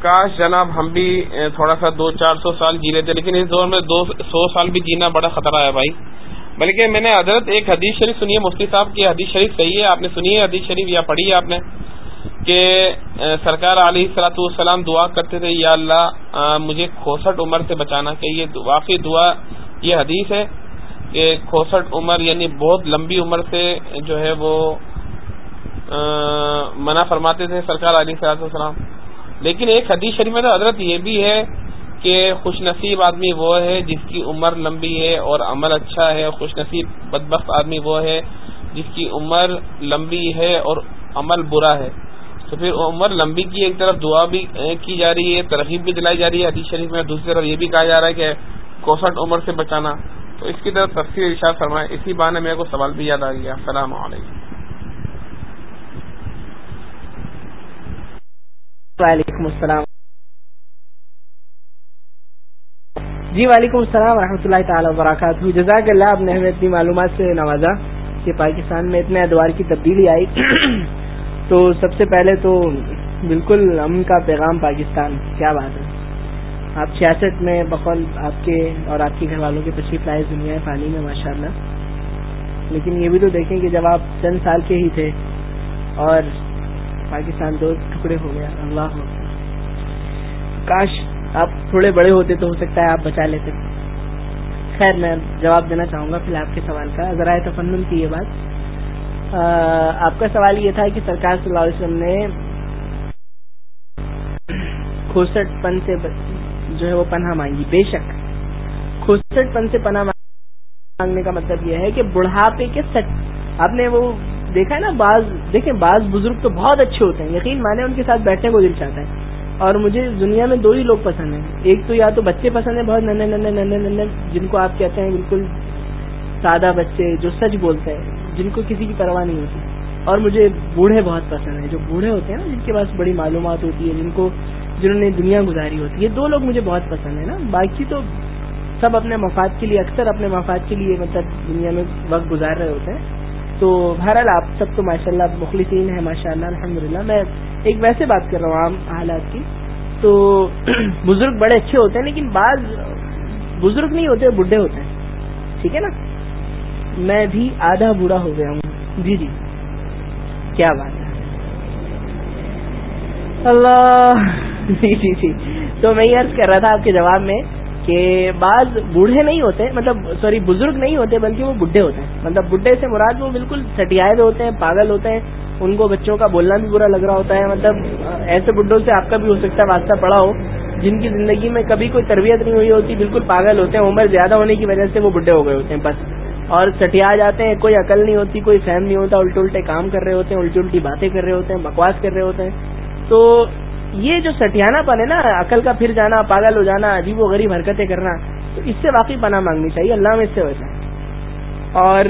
کاش جناب ہم بھی تھوڑا سا دو چار سو سال جی لیتے، لیکن اس دور میں دو سو سال بھی جینا بڑا خطرہ ہے بھائی۔ بلکہ میں نے حضرت ایک حدیث شریف سنی ہے، مفتی صاحب کی حدیث شریف صحیح ہے، آپ نے سنی ہے حدیث شریف یا پڑھی ہے آپ نے؟ کہ سرکار علیہ السلاۃ والسلام دعا کرتے تھے، یا اللہ مجھے کھوسٹ عمر سے بچانا، کہ یہ واقعی دعا، یہ حدیث ہے کہ کھوسٹ عمر یعنی بہت لمبی عمر سے جو ہے وہ منع فرماتے تھے سرکار علیہ السلاۃ والسلام۔ لیکن ایک حدیث شریف میں تو حضرت یہ بھی ہے کہ خوش نصیب آدمی وہ ہے جس کی عمر لمبی ہے اور عمل اچھا ہے، خوش نصیب، بدبخت آدمی وہ ہے جس کی عمر لمبی ہے اور عمل برا ہے۔ تو پھر عمر لمبی کی ایک طرف دعا بھی کی جا رہی ہے، ترغیب بھی دلائی جا رہی ہے حدیث شریف میں، دوسری طرف یہ بھی کہا جا رہا ہے کہ کوسٹ عمر سے بچانا۔ تو اس کی طرف تفصیل ارشاد فرمائے۔ اسی بہانے میرے کو سوال بھی یاد آ گیا۔ السلام علیکم۔ وعلیکم السلام۔ جی وعلیکم السلام ورحمۃ اللہ تعالی وبرکاتہ۔ جزاک اللہ، آپ نے ہمیں اتنی معلومات سے نوازا کہ پاکستان میں اتنے ادوار کی تبدیلی آئی۔ تو سب سے پہلے تو بالکل امن کا پیغام پاکستان، کیا بات ہے؟ آپ سیاست میں بقول آپ کے اور آپ کے گھر والوں کے تشریف لائے دنیا پانی میں ماشاء اللہ لیکن یہ بھی تو دیکھیں کہ جب آپ چند سال کے ہی تھے اور پاکستان دو ٹکڑے ہو گیا، اللہ ہو کاش آپ تھوڑے بڑے ہوتے تو ہو سکتا ہے آپ بچا لیتے۔ خیر، میں جواب دینا چاہوں گا فی الحال آپ کے سوال کا۔ ذرائع تفنن کی یہ بات۔ آپ کا سوال یہ تھا کہ سرکار صلی اللہ علیہ وسلم نے کھوسٹ پن سے جو ہے وہ پناہ مانگی۔ بے شک۔ کھوسٹ پن سے پناہ مانگنے کا مطلب یہ ہے کہ بڑھاپے کے سچ آپ نے وہ دیکھا ہے نا، بعض، دیکھیں بعض بزرگ تو بہت اچھے ہوتے ہیں۔ یقین مانے ان کے ساتھ بیٹھنے کو دل چاہتا ہے۔ اور مجھے دنیا میں دو ہی لوگ پسند ہیں۔ ایک تو یا تو بچے پسند ہیں، بہت ننے ننے ننے ننے، جن کو آپ کہتے ہیں بالکل سادہ بچے جو سچ بولتے ہیں۔ جن کو کسی کی پرواہ نہیں ہوتی۔ اور مجھے بوڑھے بہت پسند ہیں۔ جو بوڑھے ہوتے ہیں نا، جن کے پاس بڑی معلومات ہوتی ہے، جن کو، جنہوں نے دنیا گزاری ہوتی ہے، دو لوگ مجھے بہت پسند ہیں نا۔ باقی تو سب اپنے مفاد کے لیے، اکثر اپنے مفاد کے لیے مطلب دنیا میں وقت گزار رہے ہوتے ہیں۔ تو بہرحال آپ سب تو ماشاء اللہ مخلصین ہیں ماشاء اللہ الحمد میں ایک ویسے بات کر رہا ہوں، عام حالات کی۔ تو بزرگ بڑے اچھے ہوتے ہیں، لیکن بعض بزرگ نہیں ہوتے بڈھے ہوتے ہیں۔ ٹھیک ہے نا؟ میں بھی آدھا بوڑھا ہو گیا ہوں۔ جی جی۔ کیا بات ہے۔ اللہ۔ جی جی جی۔ تو میں یہ عرض کر رہا تھا آپ کے جواب میں کہ بعض بوڑھے نہیں ہوتے مطلب سوری، بزرگ نہیں ہوتے، بلکہ وہ بڈھے ہوتے ہیں۔ مطلب بڈھے سے مراد وہ بالکل سٹیائے ہوتے ہیں، پاگل ہوتے ہیں۔ ان کو بچوں کا بولنا بھی برا لگ رہا ہوتا ہے۔ مطلب ایسے بڈھوں سے آپ کا بھی ہو سکتا ہے واسطہ پڑا ہو، جن کی زندگی میں کبھی کوئی تربیت نہیں ہوئی ہوتی، بالکل پاگل ہوتے ہیں، عمر زیادہ ہونے کی وجہ سے وہ بڈھے ہو گئے ہوتے ہیں، بس۔ اور سٹیا جاتے ہیں، کوئی عقل نہیں ہوتی، کوئی فہم نہیں ہوتا، الٹے الٹے کام کر رہے ہوتے ہیں، الٹی الٹی باتیں کر رہے ہوتے ہیں، بکواس کر رہے ہوتے ہیں۔ تو یہ جو سٹیانا پن ہے نا، عقل کا پھر جانا، پاگل ہو جانا، عجیب و غریب حرکتیں کرنا، تو اس سے واقعی پناہ مانگنی چاہیے، اللہ میں اس سے ویسا۔ اور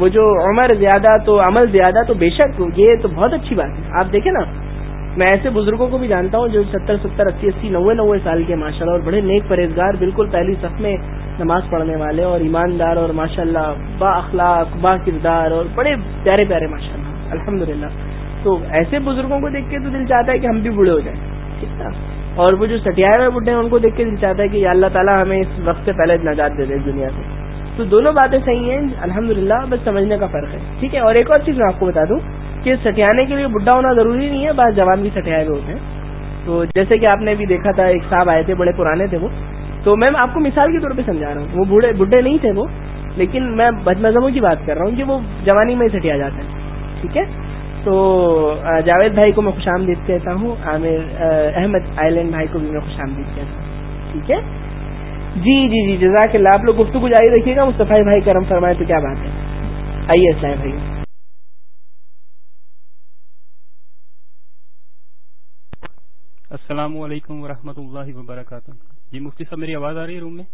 وہ جو عمر زیادہ تو، عمل زیادہ تو بے شک یہ تو بہت اچھی بات ہے۔ آپ دیکھیں نا، میں ایسے بزرگوں کو بھی جانتا ہوں جو ستر ستر، اسی اسی، نوے نوے سال کے ماشاء اللہ اور بڑے نیک پرہیزگار، بالکل پہلی صف میں نماز پڑھنے والے اور ایماندار اور ماشاء اللہ با اخلاق، با کردار اور بڑے پیارے پیارے ماشاء اللہ الحمد تو ایسے بزرگوں کو دیکھ کے تو دل چاہتا ہے کہ ہم بھی بوڑھے ہو جائیں، ٹھیک نا؟ اور وہ جو سٹیائے ہوئے بڈھے ہیں، ان کو دیکھ کے دل چاہتا ہے کہ اللہ تعالیٰ ہمیں اس وقت سے پہلے نجات دے دے دنیا سے۔ تو دونوں باتیں صحیح ہیں الحمد بس سمجھنے کا فرق ہے، ٹھیک ہے؟ اور ایک اور چیز میں آپ کو بتا دوں کہ سٹیانے کے لیے بڈھا ہونا ضروری نہیں ہے، بعض جوان بھی سٹیائے ہوئے ہوتے ہیں۔ تو جیسے کہ آپ نے بھی دیکھا تھا، ایک صاحب آئے تھے، بڑے پرانے تھے وہ۔ تو میں آپ کو مثال کے طور پہ سمجھا رہا ہوں۔ وہ بوڑھے بڈھے نہیں تھے وہ، لیکن میں بد مذہبوں کی بات کر رہا ہوں کہ وہ جوانی میں سٹیا جاتا ہے۔ ٹھیک ہے؟ تو جاوید بھائی کو میں خوش آمدید کہتا ہوں، عامر احمد آئی لینڈ بھائی کو بھی میں خوش آمدید کہتا ہوں۔ ٹھیک ہے؟ جی جی جی جزاک اللہ، آپ لوگ گفتگو جاری رکھیے گا۔ مصطفی بھائی کرم فرمائے تو کیا بات ہے؟ آئیے اسلام بھائی۔ السلام علیکم ورحمۃ اللہ وبرکاتہ۔ جی مفتی صاحب، میری آواز آ رہی ہے روم میں؟